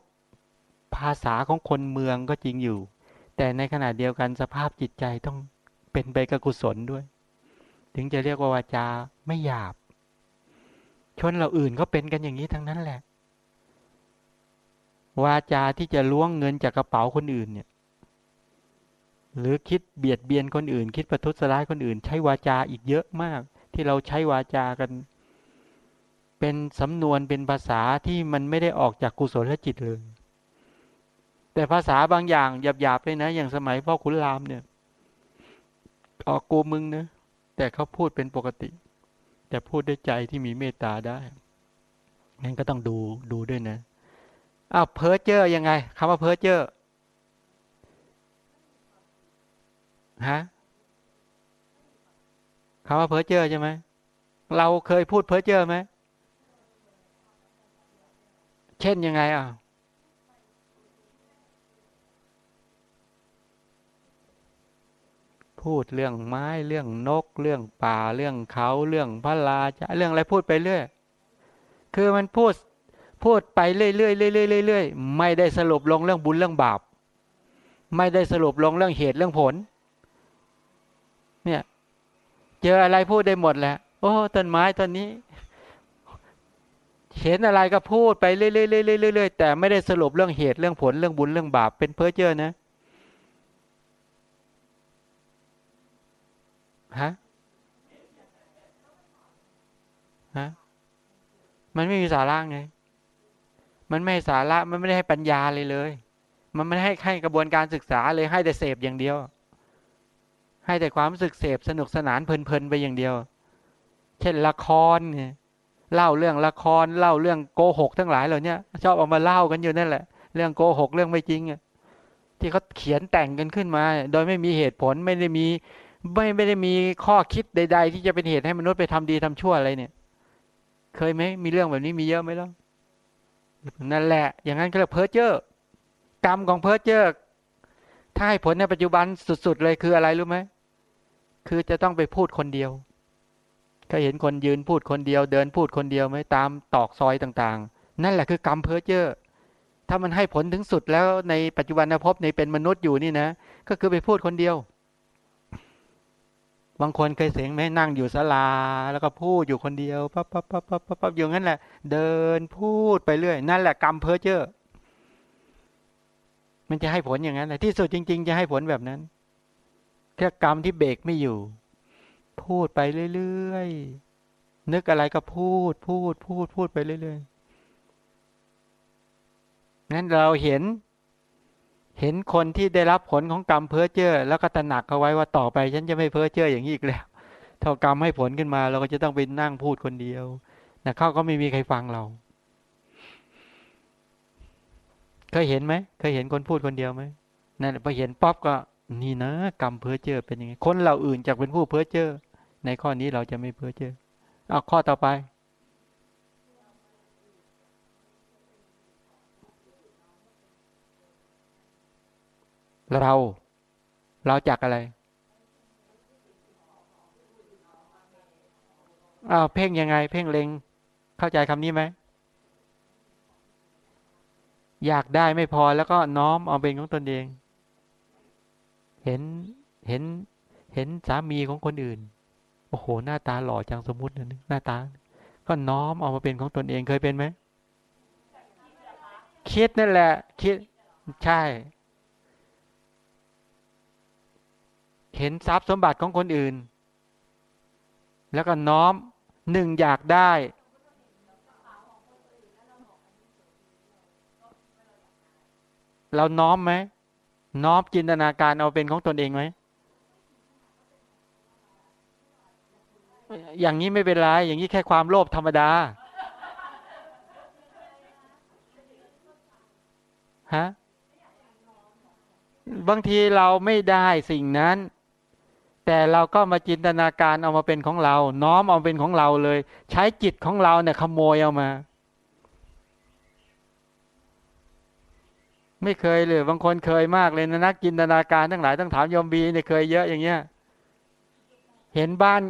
ภาษาของคนเมืองก็จริงอยู่ แต่ในขณะเดียวกันสภาพจิตใจต้องเป็นไปกับกุศลด้วย ถึงจะเรียกว่าวาจาไม่หยาบ ชนเราอื่นก็เป็นกันอย่างนี้ทั้งนั้นแหละ วาจาที่จะล้วงเงินจากกระเป๋าคนอื่นเนี่ย หรือคิดเบียดเบียนคนอื่น คิดประทุษร้ายคนอื่น ใช้วาจาอีกเยอะมาก ที่เราใช้วาจากัน เป็นสำนวนเป็นภาษาที่มันไม่ได้ออกจากกุศลจิตเลย แต่ภาษาบางอย่างหยาบๆเลยนะ อย่างสมัยพ่อขุนรามเนี่ยออกกูมึงนะแต่เขาพูดเป็นปกติ แต่พูดด้วยใจที่มีเมตตาได้งั้นก็ต้องดูดูด้วยนะอ้าวเพอเจอร์ยังไงคำว่าเพอเจอร์ฮะคำว่าเพอเจอร์ใช่ไหมเราเคยพูดเพอเจอร์ไหมเช่นยังไงอะ พูดเรื่องไม้เรื่องนก เรื่องป่าเรื่องเขาเรื่องพระราชาเรื่องอะไรพูดไปเรื่อย คือมันพูดพูดไปเรื่อยๆเรื่อยๆเรื่อยๆไม่ได้สรุปลงเรื่องบุญเรื่องบาป ไม่ได้สรุปลงเรื่องเหตุเรื่องผล เนี่ยเจออะไรพูดได้หมดแหละโอ้ต้นไม้ต้นนี้ เห็นอะไรก็พูดไปเรื่อยๆๆๆแต่ไม่ได้สรุปเรื่องเหตุเรื่องผลเรื่องบุญเรื่องบาปเป็นเพ้อเจ้อนะ ฮะฮะมันไม่มีสาระไง มันไม่สาระ มันไม่ได้ให้ปัญญาเลยเลย มันไม่ให้ให้กระบวนการศึกษาเลยให้แต่เสพอย่างเดียว ให้แต่ความรู้สึกเสพสนุกสนานเพลินๆไปอย่างเดียว เช่นละครเนี่ยเล่าเรื่องละครเล่าเรื่องโกหกทั้งหลายเหล่านี้ชอบเอามาเล่ากันอยู่นั่นแหละ เรื่องโกหกเรื่องไม่จริงอะที่เขาเขียนแต่งกันขึ้นมา โดยไม่มีเหตุผลไม่ได้มี ไม่ไม่ได้มีข้อคิดใด ๆ ที่จะเป็นเหตุให้มนุษย์ไปทำดีทำชั่วอะไรเนี่ย เคยไหมมีเรื่องแบบนี้มีเยอะไหมล่ะนั่นแหละ อย่างนั้นก็เรียกเพ้อเจ้อกรรมของเพ้อเจ้อถ้าให้ผลในปัจจุบันสุด ๆ เลยคืออะไรรู้ไหมคือจะต้องไปพูดคนเดียวเคยเห็นคนยืนพูดคนเดียว เดินพูดคนเดียวไหมตามตอกซอยต่างๆ นั่นแหละคือกรรมเพ้อเจ้อถ้ามันให้ผลถึงสุดแล้วในปัจจุบันภพในเป็นมนุษย์อยู่นี่นะ ก็คือไปพูดคนเดียว บางคนเคยเสียงไหมนั่งอยู่ศาลา แล้วก็พูดอยู่คนเดียวปั๊บปั๊บปั๊บปั๊บปั๊บอยู่งั้นแหละ เดินพูดไปเรื่อย นั่นแหละกรรมเพ้อเจ้อมันจะให้ผลอย่างนั้นแหละที่สุดจริง ๆ จะให้ผลแบบนั้นแค่กรรมที่เบรกไม่อยู่ พูดไปเรื่อยๆนึกอะไรก็พูดพูดพูดพูดไปเรื่อยๆนั้นเราเห็น เห็นคนที่ได้รับผลของกรรมเพ้อเจ้อแล้วก็ตระหนักเอาไว้ว่าต่อไป ฉันจะไม่เพ้อเจ้ออย่างนี้อีกแล้วเท่ากรรมให้ผลขึ้นมา เราก็จะต้องไปนั่งพูดคนเดียวนะเขาก็ไม่มีใครฟังเรา เคยเห็นไหมเคยเห็นคนพูดคนเดียวไหมนั่นพอเห็นป๊อบก็นี่นะกรรมเพ้อเจ้อเป็นยังไงคนเราอื่นจากเป็นผู้เพ้อเจ้อในข้อนี้เราจะไม่เพ้อเจ้อเอาข้อต่อไป เรา เราจากอะไรอ้าวเพ่งยังไง เพ่งเล็ง เข้าใจคำนี้ไหมอยากได้ไม่พอแล้วก็น้อมเอาเป็นของตนเอง เห็นเห็นเห็นสามีของคนอื่น โอ้โห หน้าตาหล่อจังสมมุตินะหน้าตา ก็น้อมเอามาเป็นของตนเองเคยเป็นไหมคิดนั่นแหละ คิดใช่ เห็นทรัพย์สมบัติของคนอื่น แล้วก็น้อมหนึ่งอยากได้ เราน้อมไหมน้อมจินตนาการเอาเป็นของตนเองไหมอย่างนี้ไม่เป็นไร อย่างนี้แค่ความโลภธรรมดา ฮะ บางทีเราไม่ได้สิ่งนั้น แต่เราก็มาจินตนาการเอามาเป็นของเรา น้อมเอาเป็นของเราเลย ใช้จิตของเราเนี่ยขโมยเอามา ไม่เคยเลยบางคนเคยมากเลยนะนักจินตนาการทั้งหลายต้องถามยมบีเนี่ยเคยเยอะอย่างเงี้ยเห็นบ้าน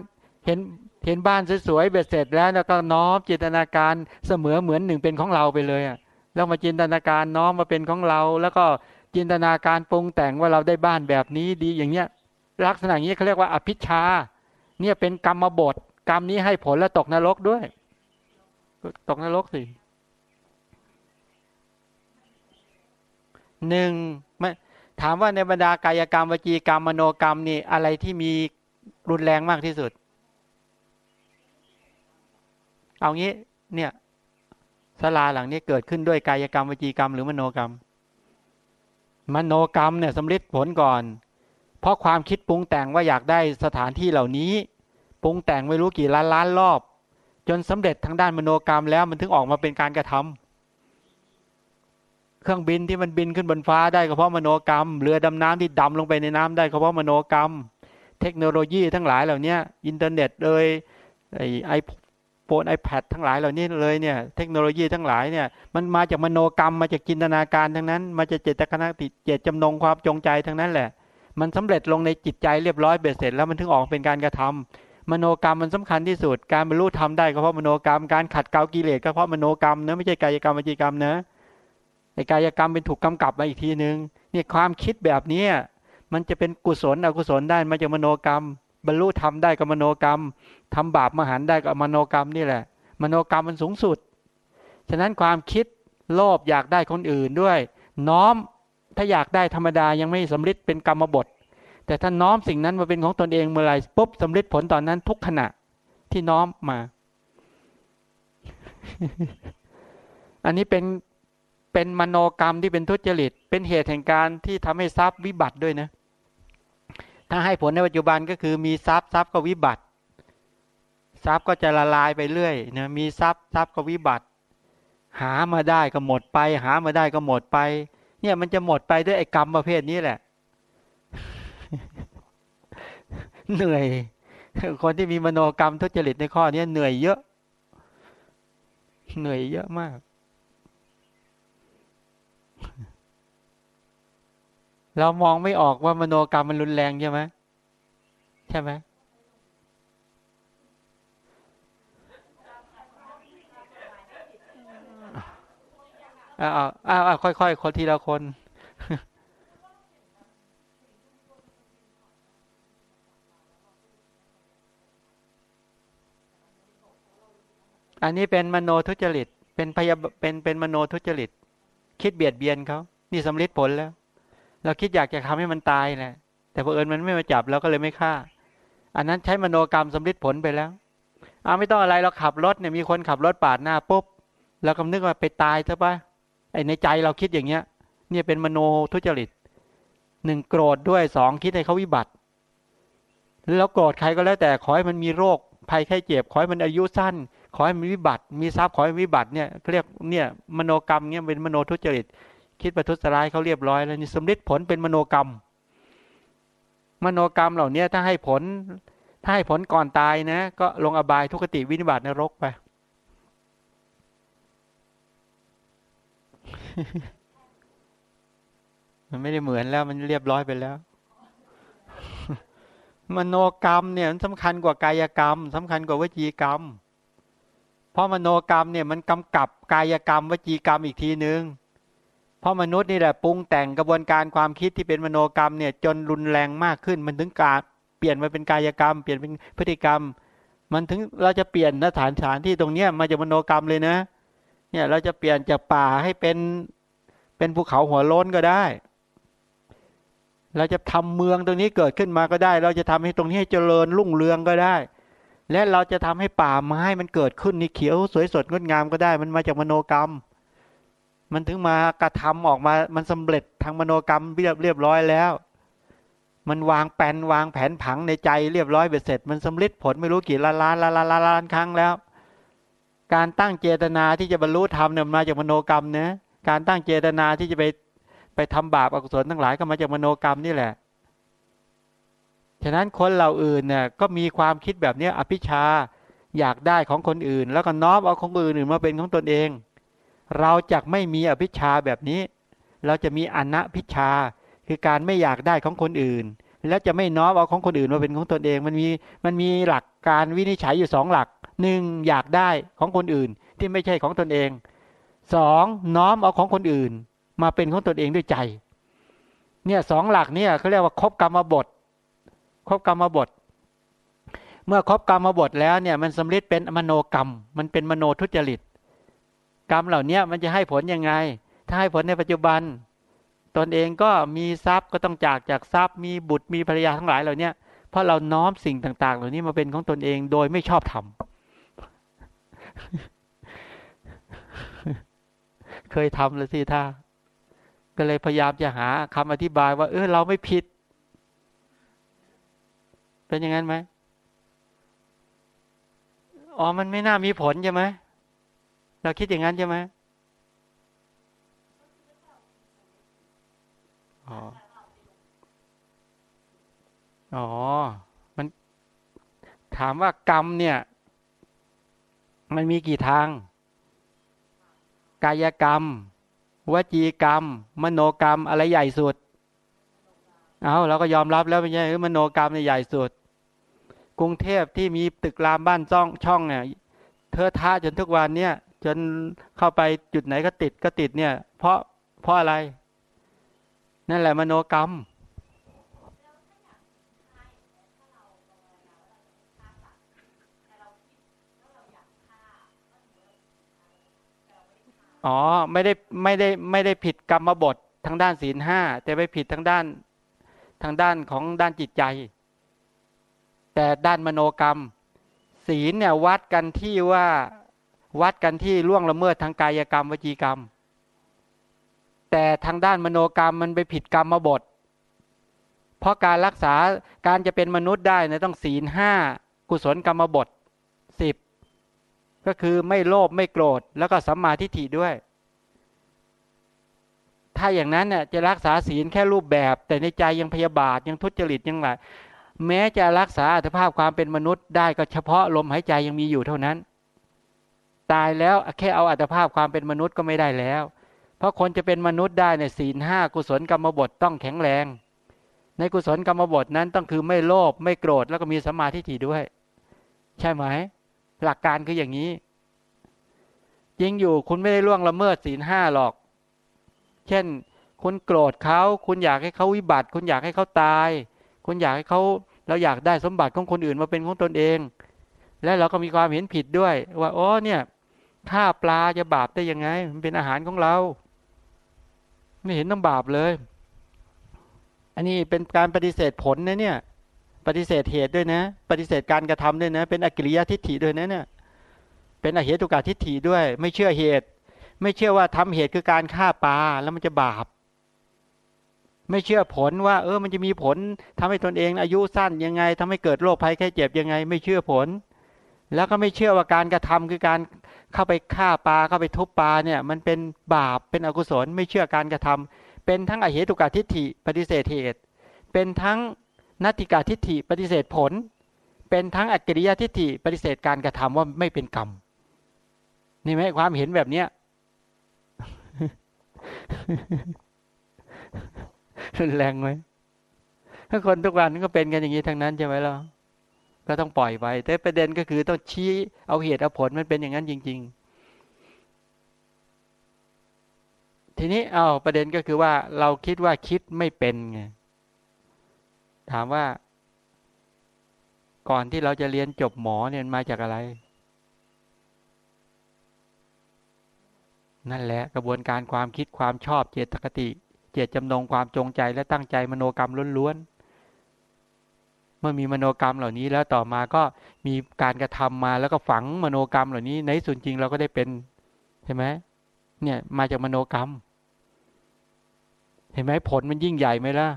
เห็นเห็นบ้านสวยๆเบ็ดเสร็จแล้ว แล้วก็น้อมจินตนาการเสมอเหมือนหนึ่งเป็นของเราไปเลยอะแล้วมาจินตนาการน้อมมาเป็นของเรา แล้วก็จินตนาการปรุงแต่งว่าเราได้บ้านแบบนี้ดีอย่างเงี้ย ลักษณะนี้เขาเรียกว่าอภิชา เนี่ยเป็นกรรมบทกรรมนี้ให้ผลแล้วตกนรกด้วย ตกนรกสิหนึ่งถามว่าในบรรดากายกรรมวจีกรรมมโนกรรมนี่อะไรที่มีรุนแรงมากที่สุด เอางี้ เนี่ยสลาหลังนี้เกิดขึ้นด้วยกายกรรมวจีกรรมหรือมโนกรรม มโนกรรมเนี่ยสำลิดผลก่อน เพราะความคิดปรุงแต่งว่าอยากได้สถานที่เหล่านี้ ปรุงแต่งไม่รู้กี่ล้านล้านรอบ จนสำเร็จทางด้านมโนกรรมแล้วมันถึงออกมาเป็นการกระทำเครื่องบินที่มันบินขึ้นบนฟ้าได้ก็เพราะมโนกรรม เรือดำน้ำที่ดำลงไปในน้ำได้ก็เพราะมโนกรรม เทคโนโลยีทั้งหลายเหล่านี้อินเทอร์เน็ตเลยไอ iPhone iPad ทั้งหลายเหล่านี้เลยเนี่ยเทคโนโลยีทั้งหลายเนี่ยมันมาจากมโนกรรมมาจากจินตนาการทั้งนั้น มาจากเจตคณะติเจตจำนงความจงใจทั้งนั้นแหละ มันสำเร็จลงในจิตใจเรียบร้อยเบ็ดเสร็จแล้วมันถึงออกเป็นการกระทำมโนกรรมมันสำคัญที่สุด การบรรลุธรรมได้ก็เพราะมโนกรรม การขัดเกลากิเลสก็เพราะมโนกรรมนะไม่ใช่กายกรรมวจีกรรมนะในกายกรรมเป็นถูกกำกับมาอีกทีหนึ่งเนี่ยความคิดแบบนี้มันจะเป็นกุศลอกุศลได้มาจากมโนกรรม บรรลุทำได้กับมโนกรรมทำบาปมหันได้กับมโนกรรมนี่แหละ มโนกรรมมันสูงสุด ฉะนั้นความคิดโลภอยากได้คนอื่นด้วย น้อม ถ้าอยากได้ธรรมดายังไม่สำลิดเป็นกรรมบท แต่ถ้าน้อมสิ่งนั้นมาเป็นของตนเองเมื่อไรปุ๊บสำลิดผลตอนนั้นทุกขณะที่น้อมมา อันนี้เป็นเป็นมโนกรรมที่เป็นทุจริต เป็นเหตุแห่งการที่ทำให้ทรัพย์วิบัติด้วยนะ ถ้าให้ผลในปัจจุบันก็คือมีทรัพย์ทรัพย์ก็วิบัติ ทรัพย์ก็จะละลายไปเรื่อยนะมีทรัพย์ทรัพย์ก็วิบัติ หามาได้ก็หมดไป หามาได้ก็หมดไป เนี่ยมันจะหมดไปด้วยไอ้กรรมประเภทนี้แหละ เหนื่อย คนที่มีมโนกรรมทุจริตในข้อนี้เหนื่อยเยอะ เหนื่อยเยอะมากเรามองไม่ออกว่ามโนกรรมมันรุนแรงใช่ไหมใช่ไหม อ้าวอ้าวค่อยๆคนทีละคนอันนี้เป็นมโนทุจริต เป็นพยาเป็นเป็นมโนทุจริต คิดเบียดเบียนเขานี่สำลิดผลแล้ว เราคิดอยากจะทำให้มันตายแหละ แต่พอเอิญมันไม่มาจับเราก็เลยไม่ฆ่า อันนั้นใช้มโนกรรมสำลิดผลไปแล้วเอาไม่ต้องอะไรเราขับรถเนี่ยมีคนขับรถปาดหน้าปุ๊บเราก็นึกว่าไปตายซะปะ ไอในใจเราคิดอย่างเงี้ย เนี่ยเป็นมโนทุจริตหนึ่งโกรธด้วยสองคิดให้เขาวิบัติ แล้วโกรธใครก็แล้วแต่ขอให้มันมีโรคภัยไข้เจ็บขอให้มันอายุสั้น ขอให้มันวิบัติ มีทรัพย์ขอให้วิบัติเนี่ยเรียกเนี่ยมโนกรรมเนี่ยเป็นมโนทุจริต คิดประทุษร้ายเขาเรียบร้อยแล้วนี่สมฤทธิ์ผลเป็นมโนกรรม มโนกรรมเหล่านี้ถ้าให้ผลถ้าให้ผลก่อนตายนะ ก็ลงอบายทุกติวินิบาตนรกไป มันไม่ได้เหมือนแล้วมันเรียบร้อยไปแล้ว มโนกรรมเนี่ยมันสำคัญกว่ากายกรรมสำคัญกว่าวจีกรรม เพราะมโนกรรมเนี่ยมันกำกับกายกรรม วจีกรรมอีกทีหนึ่งเพราะมนุษย์นี่แหละปรุงแต่งกระบวนการความคิดที่เป็นมโนกรรมเนี่ย จนรุนแรงมากขึ้น มันถึงการเปลี่ยนมาเป็นกายกรรม เปลี่ยนเป็นพฤติกรรม มันถึงเราจะเปลี่ยนสถานฐานที่ตรงเนี้ยมาจากมโนกรรมเลยนะ เนี่ยเราจะเปลี่ยนจากป่าให้เป็นเป็นภูเขาหัวโล้นก็ได้ เราจะทำเมืองตรงนี้เกิดขึ้นมาก็ได้ เราจะทำให้ตรงนี้ให้เจริญรุ่งเรืองก็ได้ และเราจะทำให้ป่าไม้มันเกิดขึ้นนี่เขียวสวยสดงดงามก็ได้ มันมาจากมโนกรรม มันถึงมากระทำออกมามันสำเร็จทางมโนกรรมเรียบเรียบร้อยแล้ว มันวางแผนวางแผนผังในใจเรียบร้อยเบ็ดเสร็จ มันสำเร็จผลไม่รู้กี่ล้านล้านล้านล้านล้านครั้งแล้ว การตั้งเจตนาที่จะบรรลุธรรมเนี่ยมาจากมโนกรรมนะการตั้งเจตนาที่จะไปไปทำบาปอกุศลทั้งหลายก็มาจากมโนกรรมนี่แหละ ฉะนั้นคนเหล่าอื่นเนี่ยก็มีความคิดแบบนี้อภิชาอยากได้ของคนอื่น แล้วก็น้อมเอาของอื่นมาเป็นของตนเอง เราจะไม่มีอภิชาแบบนี้ เราจะมีอนัพิชา คือการไม่อยากได้ของคนอื่น แล้วจะไม่น้อมเอาของคนอื่นมาเป็นของตนเอง มันมีมันมีหลักการวินิจฉัยอยู่สองหลัก หนึ่งอยากได้ของคนอื่นที่ไม่ใช่ของตนเองสองน้อมเอาของคนอื่น มาเป็นของตนเองด้วยใจ เนี่ยสองหลักเนี่ยเขาเรียกว่าครบกรรมบทครบกรรมบท เมื่อครบกรรมบทแล้วเนี่ยมันสำลิดเป็นมโนกรรม มันเป็นมโนทุจริต กรรมเหล่านี้มันจะให้ผลยังไง ถ้าให้ผลในปัจจุบัน ตนเองก็มีทรัพย์ก็ต้องจากจากทรัพย์มีบุตรมีภรรยาทั้งหลายเหล่านี้เพราะเราน้อมสิ่งต่าง ๆ เหล่านี้มาเป็นของตนเองโดยไม่ชอบทำ เคยทำเลยสิท่าก็เลยพยายามจะหาคำอธิบายว่า เออเราไม่ผิด เป็นอย่างนั้นไหมอ๋อ มันไม่น่ามีผลใช่ไหมเราคิดอย่างนั้นใช่ไหมอ๋อ อ๋อ มันถามว่ากรรมเนี่ย มันมีกี่ทาง กายกรรม วจีกรรม มโนกรรมอะไรใหญ่สุด เอาเราก็ยอมรับแล้วเป็นไงมโนกรรมเนี่ยใหญ่สุด กรุงเทพที่มีตึกรามบ้านจ้องช่องเนี่ยเธอท้าจนทุกวันเนี่ยจนเข้าไปจุดไหนก็ติดก็ติดเนี่ย เพราะเพราะอะไร นั่นแหละมโนกรรม อ๋อไม่ได้ไม่ได้ไม่ได้ผิดกรรมบททางด้านศีลห้าแต่ไปผิดทางด้านทางด้านของด้านจิตใจ แต่ด้านมโนกรรม ศีลเนี่ยวัดกันที่ว่าวัดกันที่ล่วงละเมิดทางกายกรรมวจีกรรม แต่ทางด้านมโนกรรมมันไปผิดกรรมบท เพราะการรักษาการจะเป็นมนุษย์ได้เนะต้องศีลห้ากุศลกรรมบท ก็คือไม่โลภไม่โกรธ แล้วก็สัมมาทิฏฐิด้วย ถ้าอย่างนั้นเนี่ยจะรักษาศีลแค่รูปแบบ แต่ในใจยังพยาบาทยังทุจริตยังไรแม้จะรักษาอัตภาพความเป็นมนุษย์ได้ก็เฉพาะลมหายใจยังมีอยู่เท่านั้น ตายแล้วแค่เอาอัตภาพความเป็นมนุษย์ก็ไม่ได้แล้ว เพราะคนจะเป็นมนุษย์ได้ในศีลห้ากุศลกรรมบทต้องแข็งแรง ในกุศลกรรมบทนั้นต้องคือไม่โลภไม่โกรธแล้วก็มีสัมมาธิถี่ด้วย ใช่ไหม หลักการคืออย่างนี้จริงอยู่คุณไม่ได้ล่วงละเมิดศีลห้าหรอก เช่น คุณโกรธเขา คุณอยากให้เขาวิบัติ คุณอยากให้เขาตาย คุณอยากให้เขาเราอยากได้สมบัติของคนอื่นมาเป็นของตนเอง และเราก็มีความเห็นผิดด้วย ว่าอ๋อเนี่ยฆ่าปลาจะบาปได้ยังไง มันเป็นอาหารของเรา ไม่เห็นต้องบาปเลย อันนี้เป็นการปฏิเสธผลนะเนี่ย ปฏิเสธเหตุด้วยนะ ปฏิเสธการกระทำด้วยนะ เป็นอกิริยทิฏฐิด้วยนะเนี่ยเป็นอเหตุกาทิฏฐิด้วย ไม่เชื่อเหตุ ไม่เชื่อว่าทำเหตุคือการฆ่าปลาแล้วมันจะบาป ไม่เชื่อผลว่า เออ มันจะมีผลทำให้ตนเอง อายุสั้นยังไงทำให้เกิดโรคภัยแค่เจ็บยังไง ไม่เชื่อผล แล้วก็ไม่เชื่อว่าการกระทำคือการเข้าไปฆ่าปลาเข้าไปทุบปลาเนี่ย มันเป็นบาปเป็นอกุศล ไม่เชื่อการกระทำเป็นทั้งอเหตุกาทิฏฐิ ปฏิเสธเหตุ เป็นทั้ง นัตติกาทิฏฐิปฏิเสธผล เป็นทั้งอัจฉริยทิฏฐิปฏิเสธการกระทำว่าไม่เป็นกรรมนี่ไหมความเห็นแบบเนี้ยรุนแรงไหมถ้าคนทุกวันก็เป็นกันอย่างนี้ทั้งนั้นใช่ไหมล่ะก็ต้องปล่อยไป แต่ประเด็นก็คือต้องชี้เอาเหตุเอาผลมันเป็นอย่างนั้นจริง ๆ ทีนี้เอาประเด็นก็คือว่าเราคิดว่าคิดไม่เป็นไง ถามว่า ก่อนที่เราจะเรียนจบหมอเนี่ยมาจากอะไร นั่นแหละกระบวนการความคิดความชอบเจตคติ เจตจำนงความจงใจและตั้งใจมโนกรรมล้วนๆเมื่อมีมโนกรรมเหล่านี้แล้วต่อมาก็มีการกระทำมาแล้วก็ฝังมโนกรรมเหล่านี้ ในส่วนจริงเราก็ได้เป็นเห็นไหมเนี่ยมาจากมโนกรรม เห็นไหมผลมันยิ่งใหญ่ไหมล่ะ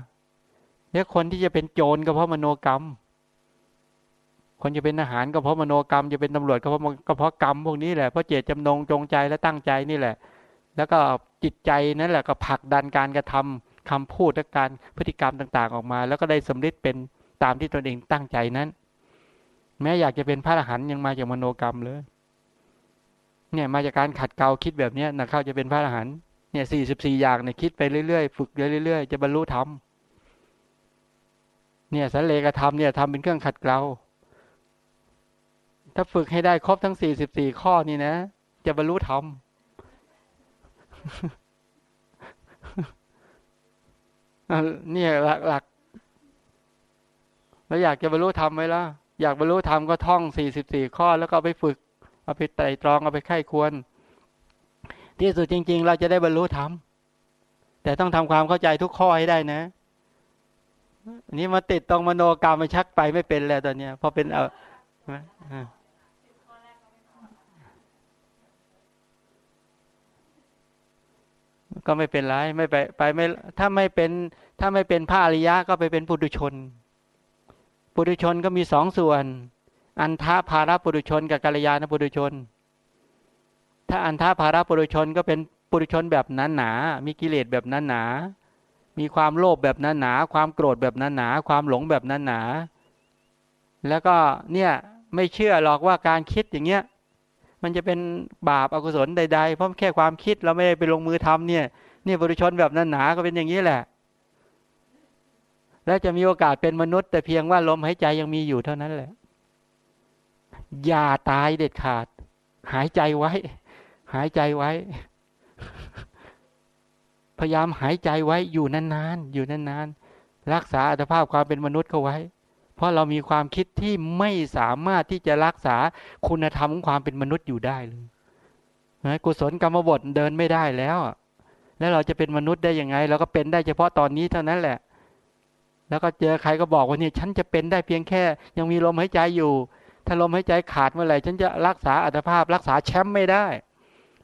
เนี่ยคนที่จะเป็นโจรก็เพราะมโนกรรม คนจะเป็นอาหารก็เพราะมโนกรรม จะเป็นตำรวจก็เพราะก็เพราะกรรมพวกนี้แหละเพราะเจตจำนงจงใจและตั้งใจนี่แหละ แล้วก็จิตใจนั่นแหละก็ผลักดันการกระทำคำพูดและการพฤติกรรมต่าง ๆ ออกมา แล้วก็ได้สำเร็จเป็นตามที่ตนเองตั้งใจนั้น แม้อยากจะเป็นพระอรหันต์ยังมาจากมโนกรรมเลย เนี่ยมาจากการขัดเกลาคิดแบบเนี้ยนะเข้าจะเป็นพระอรหันต์เนี่ยสี่สิบสี่อย่างเนี่ยคิดไปเรื่อยๆ ฝึกเรื่อยๆ จะบรรลุธรรม เนี่ยสันเลกธรรมเนี่ยทำเป็นเครื่องขัดเกลาถ้าฝึกให้ได้ครบทั้งสี่สิบสี่ข้อนี่นะ จะบรรลุธรรมเนี่ยหลักหลักแล้วอยากจะบรรลุธรรมไหมล่ะ อยากบรรลุธรรมก็ท่องสี่สิบสี่ข้อ แล้วก็ไปฝึก เอาไปไต่ตรองเอาไปไข้ควร ที่สุดจริง ๆ เราจะได้บรรลุธรรมแต่ต้องทำความเข้าใจทุกข้อให้ได้นะ อันนี้มาติดตรงมโนกรรมมันชักไปไม่เป็นแล้วตอนเนี้ยพอเป็นเอาก็ไม่เป็นไรไม่ไปไปไม่ถ้าไม่เป็นถ้าไม่เป็นพระอริยะก็ไปเป็นปุถุชน ปุถุชนก็มีสองส่วน อันทาภาระปุถุชน กับกัลยาณปุถุชน ถ้าอันทาภาระปุถุชนก็เป็นปุถุชนแบบนั้นหนา มีกิเลสแบบนั้นหนา มีความโลภแบบนั้นหนา ความโกรธแบบนั้นหนา ความหลงแบบนั้นหนา แล้วก็เนี่ยไม่เชื่อหรอกว่าการคิดอย่างเงี้ย มันจะเป็นบาปอากุศลใด ๆ เพราะแค่ความคิดเราไม่ได้ไปลงมือทำเนี่ย เนี่ยบริชนแบบนั้นหนาก็เป็นอย่างนี้แหละ และจะมีโอกาสเป็นมนุษย์ แต่เพียงว่าลมหายใจยังมีอยู่เท่านั้นแหละ อย่าตายเด็ดขาด หายใจไว้ หายใจไว้ พยายามหายใจไว้อยู่นานๆอยู่นานๆรักษาอัตภาพความเป็นมนุษย์เขาไว้ เพราะเรามีความคิดที่ไม่สามารถที่จะรักษาคุณธรรมของความเป็นมนุษย์อยู่ได้เลยนะกุศลกรรมบทเดินไม่ได้แล้ว แล้วเราจะเป็นมนุษย์ได้ยังไง เราก็เป็นได้เฉพาะตอนนี้เท่านั้นแหละ แล้วก็เจอใครก็บอกว่าเนี่ยฉันจะเป็นได้เพียงแค่ ยังมีลมหายใจอยู่ ถ้าลมหายใจขาดเมื่อไหร่ฉันจะรักษาอัตภาพ รักษาแชมป์ไม่ได้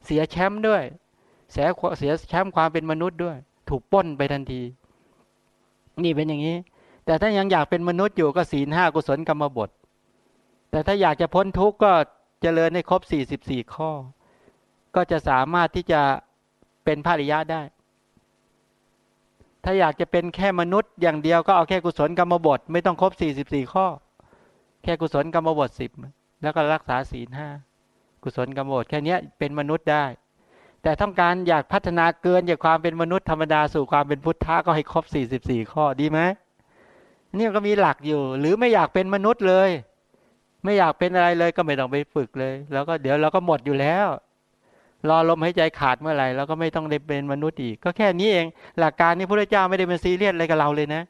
เสียแชมป์ด้วย เสียเสียแชมป์ความเป็นมนุษย์ด้วย ถูกป้นไปทันที นี่เป็นอย่างนี้ แต่ถ้ายังอยากเป็นมนุษย์อยู่ก็ศีลห้ากุศลกรรมบท แต่ถ้าอยากจะพ้นทุกข์ก็เจริญให้ครบสี่สิบสี่ข้อ ก็จะสามารถที่จะเป็นภริยะได้ ถ้าอยากจะเป็นแค่มนุษย์ อย่างเดียวก็เอาแค่กุศลกรรมบท ไม่ต้องครบสี่สิบสี่ข้อ แค่กุศลกรรมบทสิบแล้วก็รักษาศีลห้ากุศลกรรมบทแค่นี้เป็นมนุษย์ได้ แต่ต้องการอยากพัฒนาเกินจากความเป็นมนุษย์ธรรมดาสู่ความเป็นพุทธะก็ให้ครบสี่สิบสี่ข้อดีไหมนี่ก็มีหลักอยู่ หรือไม่อยากเป็นมนุษย์เลย ไม่อยากเป็นอะไรเลยก็ไม่ต้องไปฝึกเลย แล้วก็เดี๋ยวเราก็หมดอยู่แล้ว รอลมหายใจขาดเมื่อไหร่เราก็ไม่ต้องได้เป็นมนุษย์อีก ก็แค่นี้เอง หลักการนี้พระเจ้าไม่ได้เป็นซีเรียสอะไรกับเราเลยนะ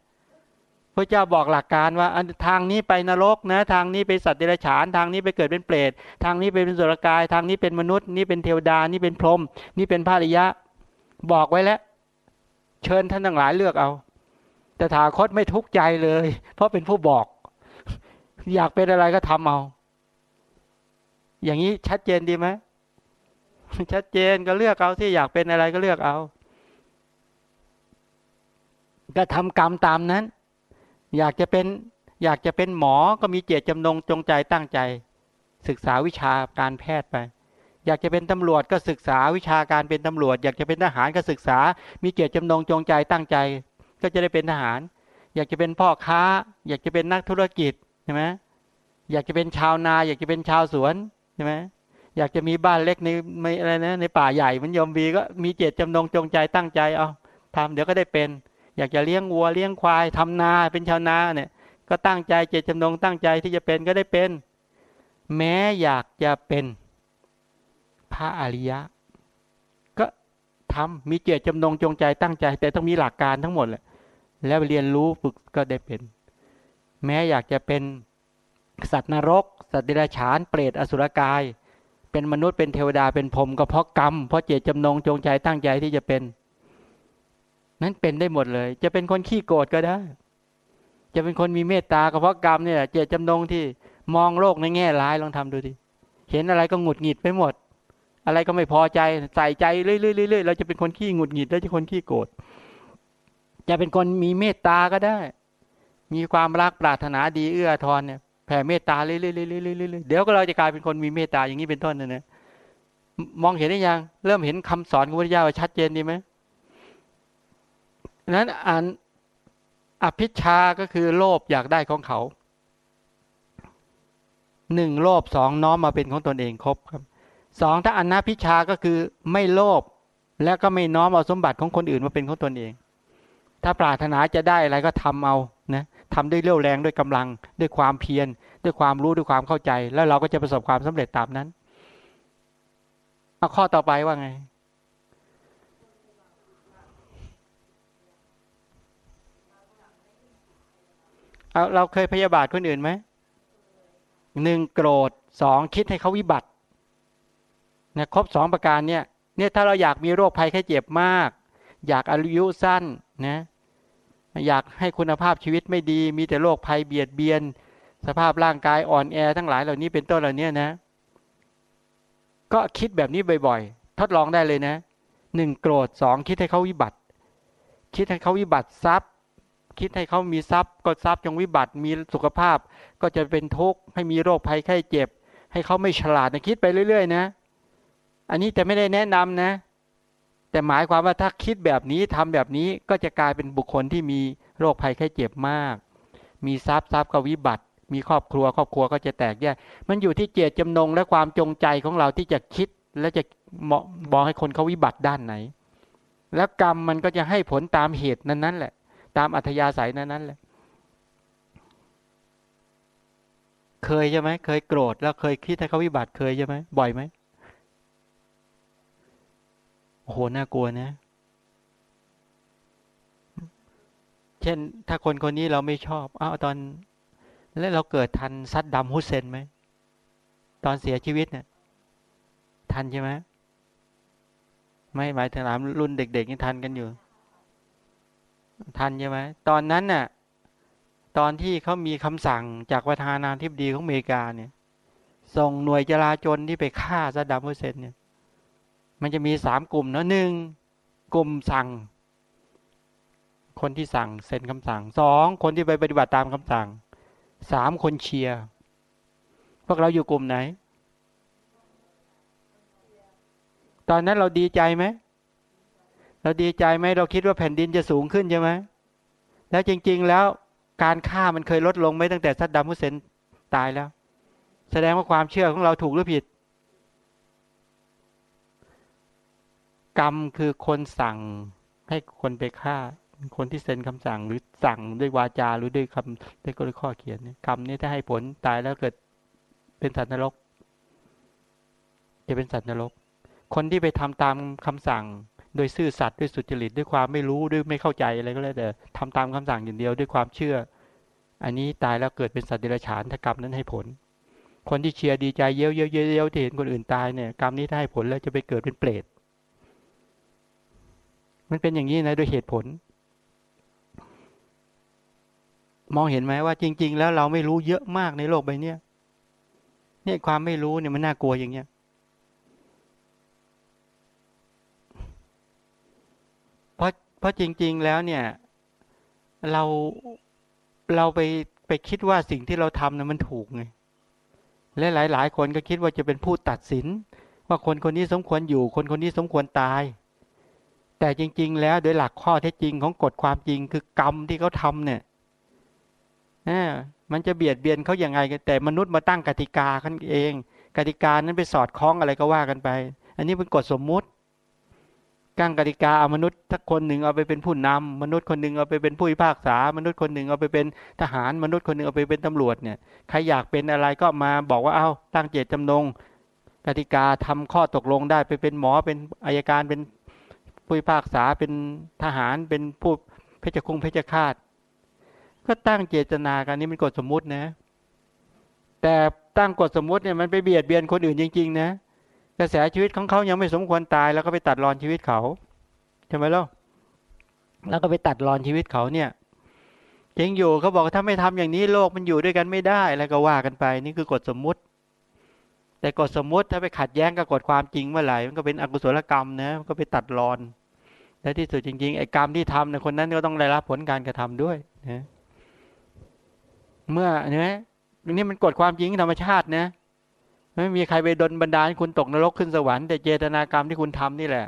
พระเจ้าบอกหลักการว่าทางนี้ไปนรกนะ ทางนี้ไปสัตว์เดรัจฉาน ทางนี้ไปเกิดเป็นเปรตทางนี้ไปเป็นสุรกาย ทางนี้เป็นมนุษย์ นี่เป็นเทวดา นี่เป็นพรหมนี่เป็นพระริยะ บอกไว้แล้ว เชิญท่านทั้งหลายเลือกเอา แต่ถาคตไม่ทุกข์ใจเลย เพราะเป็นผู้บอก อยากเป็นอะไรก็ทำเอา อย่างนี้ชัดเจนดีไหมชัดเจนก็เลือกเอาที่อยากเป็นอะไรก็เลือกเอา ก็ทำกรรมตามนั้น อยากจะเป็นอยากจะเป็นหมอก็มีเจตจำนงจงใจตั้งใจ ศึกษาวิชาการแพทย์ไป อยากจะเป็นตำรวจก็ศึกษาวิชาการเป็นตำรวจ อยากจะเป็นทหารก็ศึกษา มีเจตจำนงจงใจตั้งใจ ก็จะได้เป็นทหาร อยากจะเป็นพ่อค้า อยากจะเป็นนักธุรกิจใช่ไหมอยากจะเป็นชาวนา อยากจะเป็นชาวสวนใช่ไหมอยากจะมีบ้านเล็กในในอะไรนะในป่าใหญ่มันยมบีก็มีเจตจำนงจงใจตั้งใจเอาทำเดี๋ยวก็ได้เป็น อยากจะเลี้ยงวัวเลี้ยงควายทำนาเป็นชาวนาเนี่ย ก็ตั้งใจเจตจำนงตั้งใจที่จะเป็นก็ได้เป็น แม้อยากจะเป็นพระอริยะ ก็ทำมีเจตจำนงจงใจตั้งใจ แต่ต้องมีหลักการทั้งหมดแหละแล้วเรียนรู้ฝึกก็ได้เป็น แม้อยากจะเป็นสัตว์นรก สัตว์เดรัจฉานเปรตอสุรกาย เป็นมนุษย์เป็นเทวดาเป็นพรหมก็เพราะกรรมเพราะเจตจำนงจงใจตั้งใจที่จะเป็น นั้นเป็นได้หมดเลย จะเป็นคนขี้โกรธก็ได้ จะเป็นคนมีเมตตาก็เพราะกรรมเนี่ยเจตจำนงที่มองโลกในแง่ร้ายลองทำดูดิเห็นอะไรก็หงุดหงิดไปหมด อะไรก็ไม่พอใจใส่ใจเรื่อยๆเราจะเป็นคนขี้หงุดหงิดแล้วจะคนขี้โกรธจะเป็นคนมีเมตตาก็ได้ มีความรักปรารถนาดีเอื้อทอนเนี่ยแผ่เมตตาเรื่อยๆๆๆเดี๋ยวก็เราจะกลายเป็นคนมีเมตตาอย่างนี้เป็นต้นนะมองเห็นได้ยัง เริ่มเห็นคำสอนของพระเจ้าชัดเจนดีไหม นั้นอ่านอภิชาก็คือโลภอยากได้ของเขาหนึ่งโลภสองน้อมมาเป็นของตนเองครบครับสองถ้าอนาพิชาก็คือไม่โลภแล้วก็ไม่น้อมเอาสมบัติของคนอื่นมาเป็นของตนเอง ถ้าปรารถนาจะได้อะไรก็ทำเอานะทำด้วยเรี่ยวแรงด้วยกำลัง ด้วยความเพียร ด้วยความรู้ด้วยความเข้าใจ แล้วเราก็จะประสบความสำเร็จตามนั้นเอาข้อต่อไปว่าไง เอาเราเคยพยาบาทคนอื่นไหมหนึ่งโกรธสองคิดให้เขาวิบัตินะครบสองประการเนี่ยเนี่ยถ้าเราอยากมีโรคภัยแค่เจ็บมาก อยากอายุสั้นนะอยากให้คุณภาพชีวิตไม่ดี มีแต่โรคภัยเบียดเบียน สภาพร่างกายอ่อนแอทั้งหลายเหล่านี้เป็นต้นเหล่านี้นะ ก็คิดแบบนี้บ่อยๆ ทดลองได้เลยนะหนึ่งโกรธสองคิดให้เขาวิบัติ คิดให้เขาวิบัติทรัพย์ คิดให้เขามีทรัพย์ก็ทรัพย์จงวิบัติมีสุขภาพ ก็จะเป็นทุกข์ให้มีโรคภัยไข้เจ็บ ให้เขาไม่ฉลาดนะคิดไปเรื่อย ๆ นะ อันนี้แต่ไม่ได้แนะนำนะ แต่หมายความว่าถ้าคิดแบบนี้ทำแบบนี้ก็จะกลายเป็นบุคคลที่มีโรคภัยแค่เจ็บมาก มีทรัพย์ทรัพย์ก็วิบัติ มีครอบครัว ครอบครัวก็จะแตกแยกมันอยู่ที่เจตจำนงและความจงใจของเราที่จะคิดและจะบอกให้คนเขาวิบัติด้านไหน แล้วกรรมมันก็จะให้ผลตามเหตุนั้นๆแหละ ตามอัธยาศัยนั้นๆแหละเคยใช่ไหมเคยโกรธแล้วเคยคิดให้เขาวิบัติเคยใช่ไหมบ่อยไหมโอ้โหน่ากลัวนะ เช่น ถ้าคนคนนี้เราไม่ชอบอ้าวตอน แล้วเราเกิดทันซัดดำฮุเซนไหมตอนเสียชีวิตเนี่ยทันใช่ไหมไม่หมายถึงถามรุ่นเด็ก ๆ นี่ทันกันอยู่ ทันใช่ไหมตอนนั้นน่ะ ตอนที่เขามีคำสั่งจากประธานาธิบดีของอเมริกาเนี่ย ส่งหน่วยจราจรที่ไปฆ่าซัดดัมฮุเซนเนี่ย มันจะมีสามกลุ่มเนาะหนึ่งกลุ่มสั่ง คนที่สั่งเซ็นคำสั่งสองคนที่ไปปฏิบัติตามคำสั่งสามคนเชียร์พวกเราอยู่กลุ่มไหน ตอนนั้นเราดีใจไหม เราดีใจไหมเราคิดว่าแผ่นดินจะสูงขึ้นใช่ไหมแล้วจริง ๆ แล้วการฆ่ามันเคยลดลงไหมตั้งแต่ซัดดัมฮุเซนตายแล้ว แสดงว่าความเชื่อของเราถูกหรือผิด กรรมคือคนสั่งให้คนไปฆ่า คนที่เซ็นคำสั่งหรือสั่งด้วยวาจาหรือด้วยคำด้วยข้อเขียนเนี่ยกรรมนี้ถ้าให้ผลตายแล้วเกิดเป็นสัตว์นรก จะเป็นสัตว์นรก คนที่ไปทำตามคำสั่ง โดยซื่อสัตย์ด้วยสุจริตด้วยความไม่รู้ด้วยไม่เข้าใจอะไรก็แล้วแต่ทำตามคำสั่งอย่างเดียวด้วยความเชื่อ อันนี้ตายแล้วเกิดเป็นสัตว์เดรัจฉานถ้ากรรมนั้นให้ผล คนที่เชียร์ดีใจเย้ยเย้ยเย้ยที่เห็นคนอื่นตายเนี่ยกรรมนี้ถ้าให้ผลแล้วจะไปเกิดเป็นเปรตมันเป็นอย่างนี้นะโดยเหตุผล มองเห็นไหมว่าจริง ๆ แล้วเราไม่รู้เยอะมากในโลกใบนี้เนี่ยความไม่รู้เนี่ยมันน่ากลัวอย่างเนี้ย เพราะจริง ๆแล้วเนี่ย เราเราไปไปคิดว่าสิ่งที่เราทำนะมันถูกไงและหลาย ๆ คนก็คิดว่าจะเป็นผู้ตัดสิน ว่าคนคนนี้สมควรอยู่ คนคนนี้สมควรตาย แต่จริง ๆ แล้วโดยหลักข้อเท็จจริงของกฎความจริงคือกรรมที่เขาทาเนี่ยมันจะเบียดเบียนเขาอย่างไงแต่มนุษย์มาตั้งกติกาขันเอง กติกานั้นไปสอดคล้องอะไรก็ว่ากันไป อันนี้เป็นกฎสมมุติ กั้งกติกาเอามนุษย์ทักคนหนึ่งเอาไปเป็นผู้นำมนุษย์คนหนึ่งเอาไปเป็นผู้พิพากษามนุษย์คนหนึ่งเอาไปเป็นทหารมนุษย์คนหนึ่งเอาไปเป็นตำรวจเนี่ยใครอยากเป็นอะไรก็มาบอกว่าเอาตั้งเจตจำนง กติกาทำข้อตกลงได้ไปเป็นหมอเป็นอายการเป็นผู้พิพากษาเป็นทหารเป็นผู้เพชฌคุงเพชฌฆาต ก็ตั้งเจตนากันนี้มันกฎสมมุตินะ แต่ตั้งกฎสมมุติเนี่ยมันไปเบียดเบียนคนอื่นจริง ๆ นะ กระแสชีวิตของเขายังไม่สมควรตาย แล้วก็ไปตัดรอนชีวิตเขาใช่ไหมล่ะแล้วก็ไปตัดรอนชีวิตเขาเนี่ยจริงอยู่เขาบอกถ้าไม่ทำอย่างนี้โลกมันอยู่ด้วยกันไม่ได้แล้วก็ว่ากันไป นี่คือกฎสมมุติ แต่กฎสมมุติถ้าไปขัดแย้งกับกฎความจริงเมื่อไหร่มันก็เป็นอกุศลกรรมนะมันก็ไปตัดรอนและที่สุดจริงๆไอ้กรรมที่ทำในคนนั้นก็ต้องได้รับผลการกระทำด้วยนะเมื่อเนี่ยนี่มันกฎความจริงธรรมชาตินะ ไม่มีใครไปดนบันดาลให้คุณตกนรกขึ้นสวรรค์แต่เจตนากรรมที่คุณทำนี่แหละ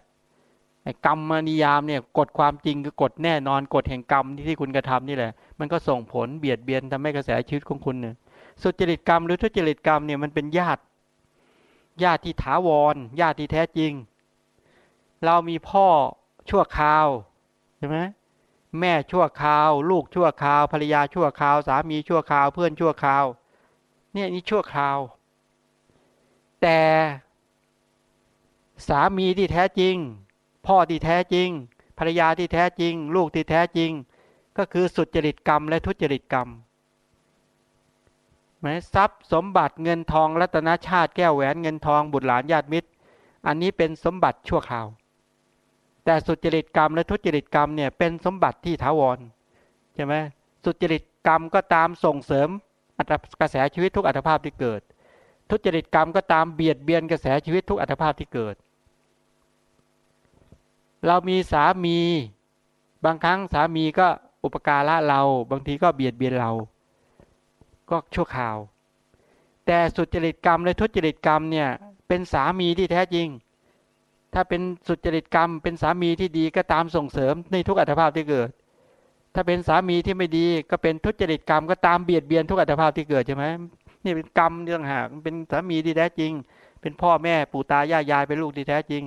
กรรมนิยามเนี่ยกฎความจริงคือกฎแน่นอนกฎแห่งกรรมที่ที่คุณกระทำนี่แหละ มันก็ส่งผลเบียดเบียนทำให้กระแสชีวิตของคุณเนี่ยสุจริตกรรมหรือทุจริตกรรมเนี่ยมันเป็นญาติญาติที่ถาวรญาติที่แท้จริง เรามีพ่อชั่วคราวใช่ไหมแม่ชั่วคราว ลูกชั่วคราว ภรรยาชั่วคราว สามีชั่วคราว เพื่อนชั่วคราว เนี่ยนี่ชั่วคราว แต่สามีที่แท้จริง พ่อที่แท้จริง ภรรยาที่แท้จริง ลูกที่แท้จริง ก็คือสุจริตกรรม และทุจริตกรรมไหมทรัพย์สมบัติเงินทองรัตนชาติแก้วแหวนเงินทองบุตรหลานญาติมิตร อันนี้เป็นสมบัติชั่วคราว แต่สุจริตกรรม และทุจริตกรรมเนี่ยเป็นสมบัติที่ถาวรใช่ไหมสุจริตกรรมก็ตามส่งเสริมอัตกระแสชีวิตทุกอัตภาพที่เกิด ทุจริตกรรมก็ตามเบียดเบียนกระแสชีวิตทุกอัตภาพที่เกิด เรามีสามี บางครั้งสามีก็อุปการะเรา บางทีก็เบียดเบียนเรา ก็ชั่วคราว แต่สุจริตกรรมและทุจริตกรรมเนี่ยเป็นสามีที่แท้จริง ถ้าเป็นสุจริตกรรม เป็นสามีที่ดีก็ตามส่งเสริมในทุกอัตภาพที่เกิด ถ้าเป็นสามีที่ไม่ดีก็เป็นทุจริตกรรมก็ตามเบียดเบียนทุกอัตภาพที่เกิดใช่ไหม นี่เป็นกรรมเรื่องหากเป็นสามีที่แท้จริง เป็นพ่อแม่ปู่ตาย่ายายเป็นลูกที่แท้จริง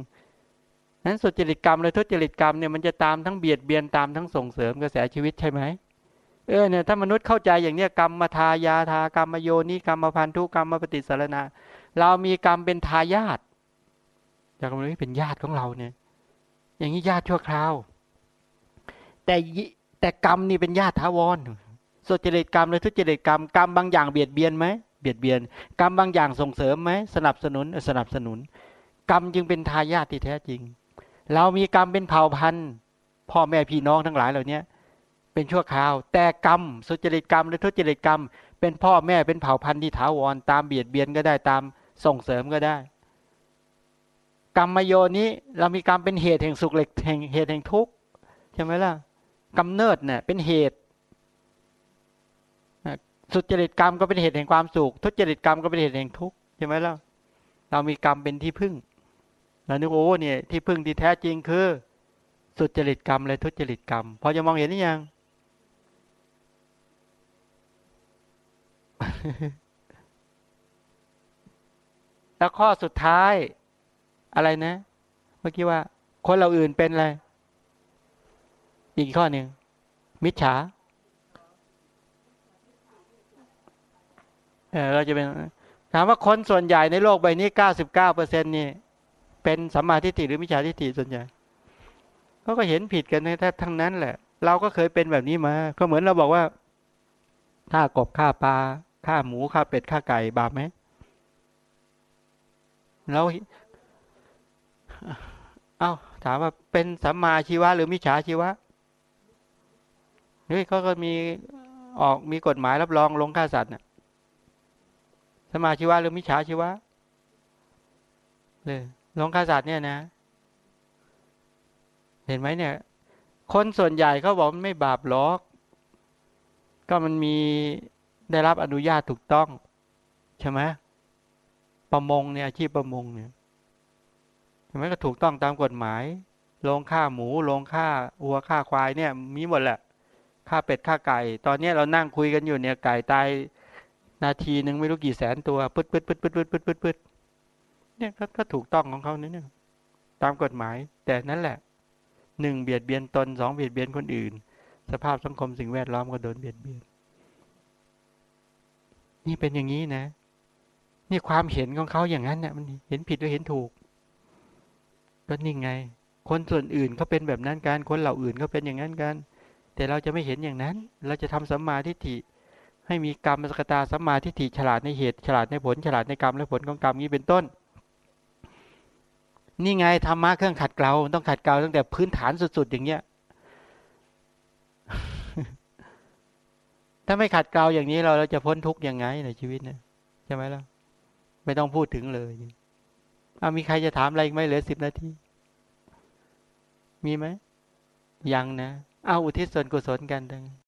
นั้นสุจริตกรรมและทุจริตกรรมเนี่ยมันจะตามทั้งเบียดเบียนตามทั้งส่งเสริมกระแสชีวิตใช่ไหมเออเนี่ยถ้ามนุษย์เข้าใจอย่างเนี้ยกรรมมาทายาทากรรมโยนิกรรมพันธุกรรมมาปฏิสารนา เรามีกรรมเป็นทายาทจากมนุษย์เป็นญาติของเราเนี่ย อย่างนี้ญาติชั่วคราว แต่แต่กรรมนี่เป็นญาติทาวรสุจริตกรรมและทุจริตกรรมกรรมบางอย่างเบียดเบียนไหม เบียดเบียน กรรมบางอย่างส่งเสริมไหมสนับสนุนสนับสนุน กรรมจึงเป็นทายาทที่แท้จริง เรามีกรรมเป็นเผ่าพันธุ์พ่อแม่พี่น้องทั้งหลายเหล่านี้เป็นชั่วคราว แต่กรรมสุจริตกรรมและทุจริตกรรม เป็นพ่อแม่เป็นเผ่าพันธุ์ที่ถาวรตามเบียดเบียนก็ได้ตามส่งเสริมก็ได้ กรรมโยนี้เรามีกรรมเป็นเหตุแห่งสุขเหล็กแห่งเหตุแห่งทุกข์ใช่ไหมล่ะกำเนิดเนี่ยเป็นเหตุ สุจริตกรรมก็เป็นเหตุแห่งความสุข ทุจริตกรรมก็เป็นเหตุแห่งทุกข์ใช่ไหมล่ะเรามีกรรมเป็นที่พึ่งเรานึกโอ้เนี่ยที่พึ่งที่แท้จริงคือ สุจริตกรรมและทุจริตกรรมพอจะมองเห็นหรือยังแล้วข้อสุดท้ายอะไรนะ เมื่อกี้ว่า คนเราอื่นเป็นอะไร อีกข้อหนึ่งมิจฉา เออเราจะเป็นถามว่าคนส่วนใหญ่ในโลกใบนี้เก้าสิบเก้าเปอร์เซ็นนี่เป็นสัมมาทิฏฐิหรือมิจฉาทิฏฐิส่วนใหญ่เขาก็เห็นผิดกันแทบทั้งนั้นแหละ เราก็เคยเป็นแบบนี้มา ก็เหมือนเราบอกว่าฆ่ากบฆ่าปลาฆ่าหมูฆ่าเป็ดฆ่าไก่บาปไหมแล้วเอ้าถามว่าเป็นสัมมาชีวะหรือมิจฉาชีวะเฮ้ยเขาก็มีออกมีกฎหมายรับรองลงฆ่าสัตว์น่ะ สมาชีวะหรือมิจฉาชีวะเลยลงฆ่าสัตว์เนี่ยนะ เห็นไหมเนี่ย คนส่วนใหญ่เขาบอกมันไม่บาปหรอก ก็มันมีได้รับอนุญาตถูกต้องใช่ไหมประมงเนี่ยอาชีพประมงเนี่ยใช่ไหมก็ถูกต้องตามกฎหมายลงค่าหมูลงค่าวัวค่าควายเนี่ย มีหมดแหละค่าเป็ดค่าไก่ ตอนนี้เรานั่งคุยกันอยู่เนี่ยไก่ตาย นาทีหนึ่งไม่รู้กี่แสนตัวปึ๊ดปึ๊ดปึ๊ดปึ๊ดปึ๊ดปึ๊ดปึ๊ดปึ๊ดเนี่ยก็ถูกต้องของเขาเนี่ยตามกฎหมาย แต่นั่นแหละหนึ่งเบียดเบียนตนสองเบียดเบียนคนอื่น สภาพสังคมสิ่งแวดล้อมก็โดนเบียดเบียน นี่เป็นอย่างนี้นะ นี่ความเห็นของเขาอย่างนั้นเนี่ยมันเห็นผิดหรือเห็นถูก ก็นิ่ไง คนส่วนอื่นเขาเป็นแบบนั้นกันคนเหล่าอื่นเขาเป็นอย่างนั้นกัน แต่เราจะไม่เห็นอย่างนั้น เราจะทำสัมมาทิฏฐิ ให้มีกรรมสกตาสัมมาทิฏฐิฉลาดในเหตุฉลาดในผลฉลาดในกรรมและผลของกรรมนี้เป็นต้น นี่ไงธรรมะเครื่องขัดเกลาต้องขัดเกลาตั้งแต่พื้นฐานสุด ๆ อย่างเงี้ย ถ้าไม่ขัดเกลาอย่างนี้เราเราจะพ้นทุกข์ยังไงในชีวิตเนี่ยใช่ไหมล่ะไม่ต้องพูดถึงเลยเอามีใครจะถามอะไรอีกไหมเหลือสิบนาที มีไหมยังนะ เอาอุทิศส่วนกุศลกันดัง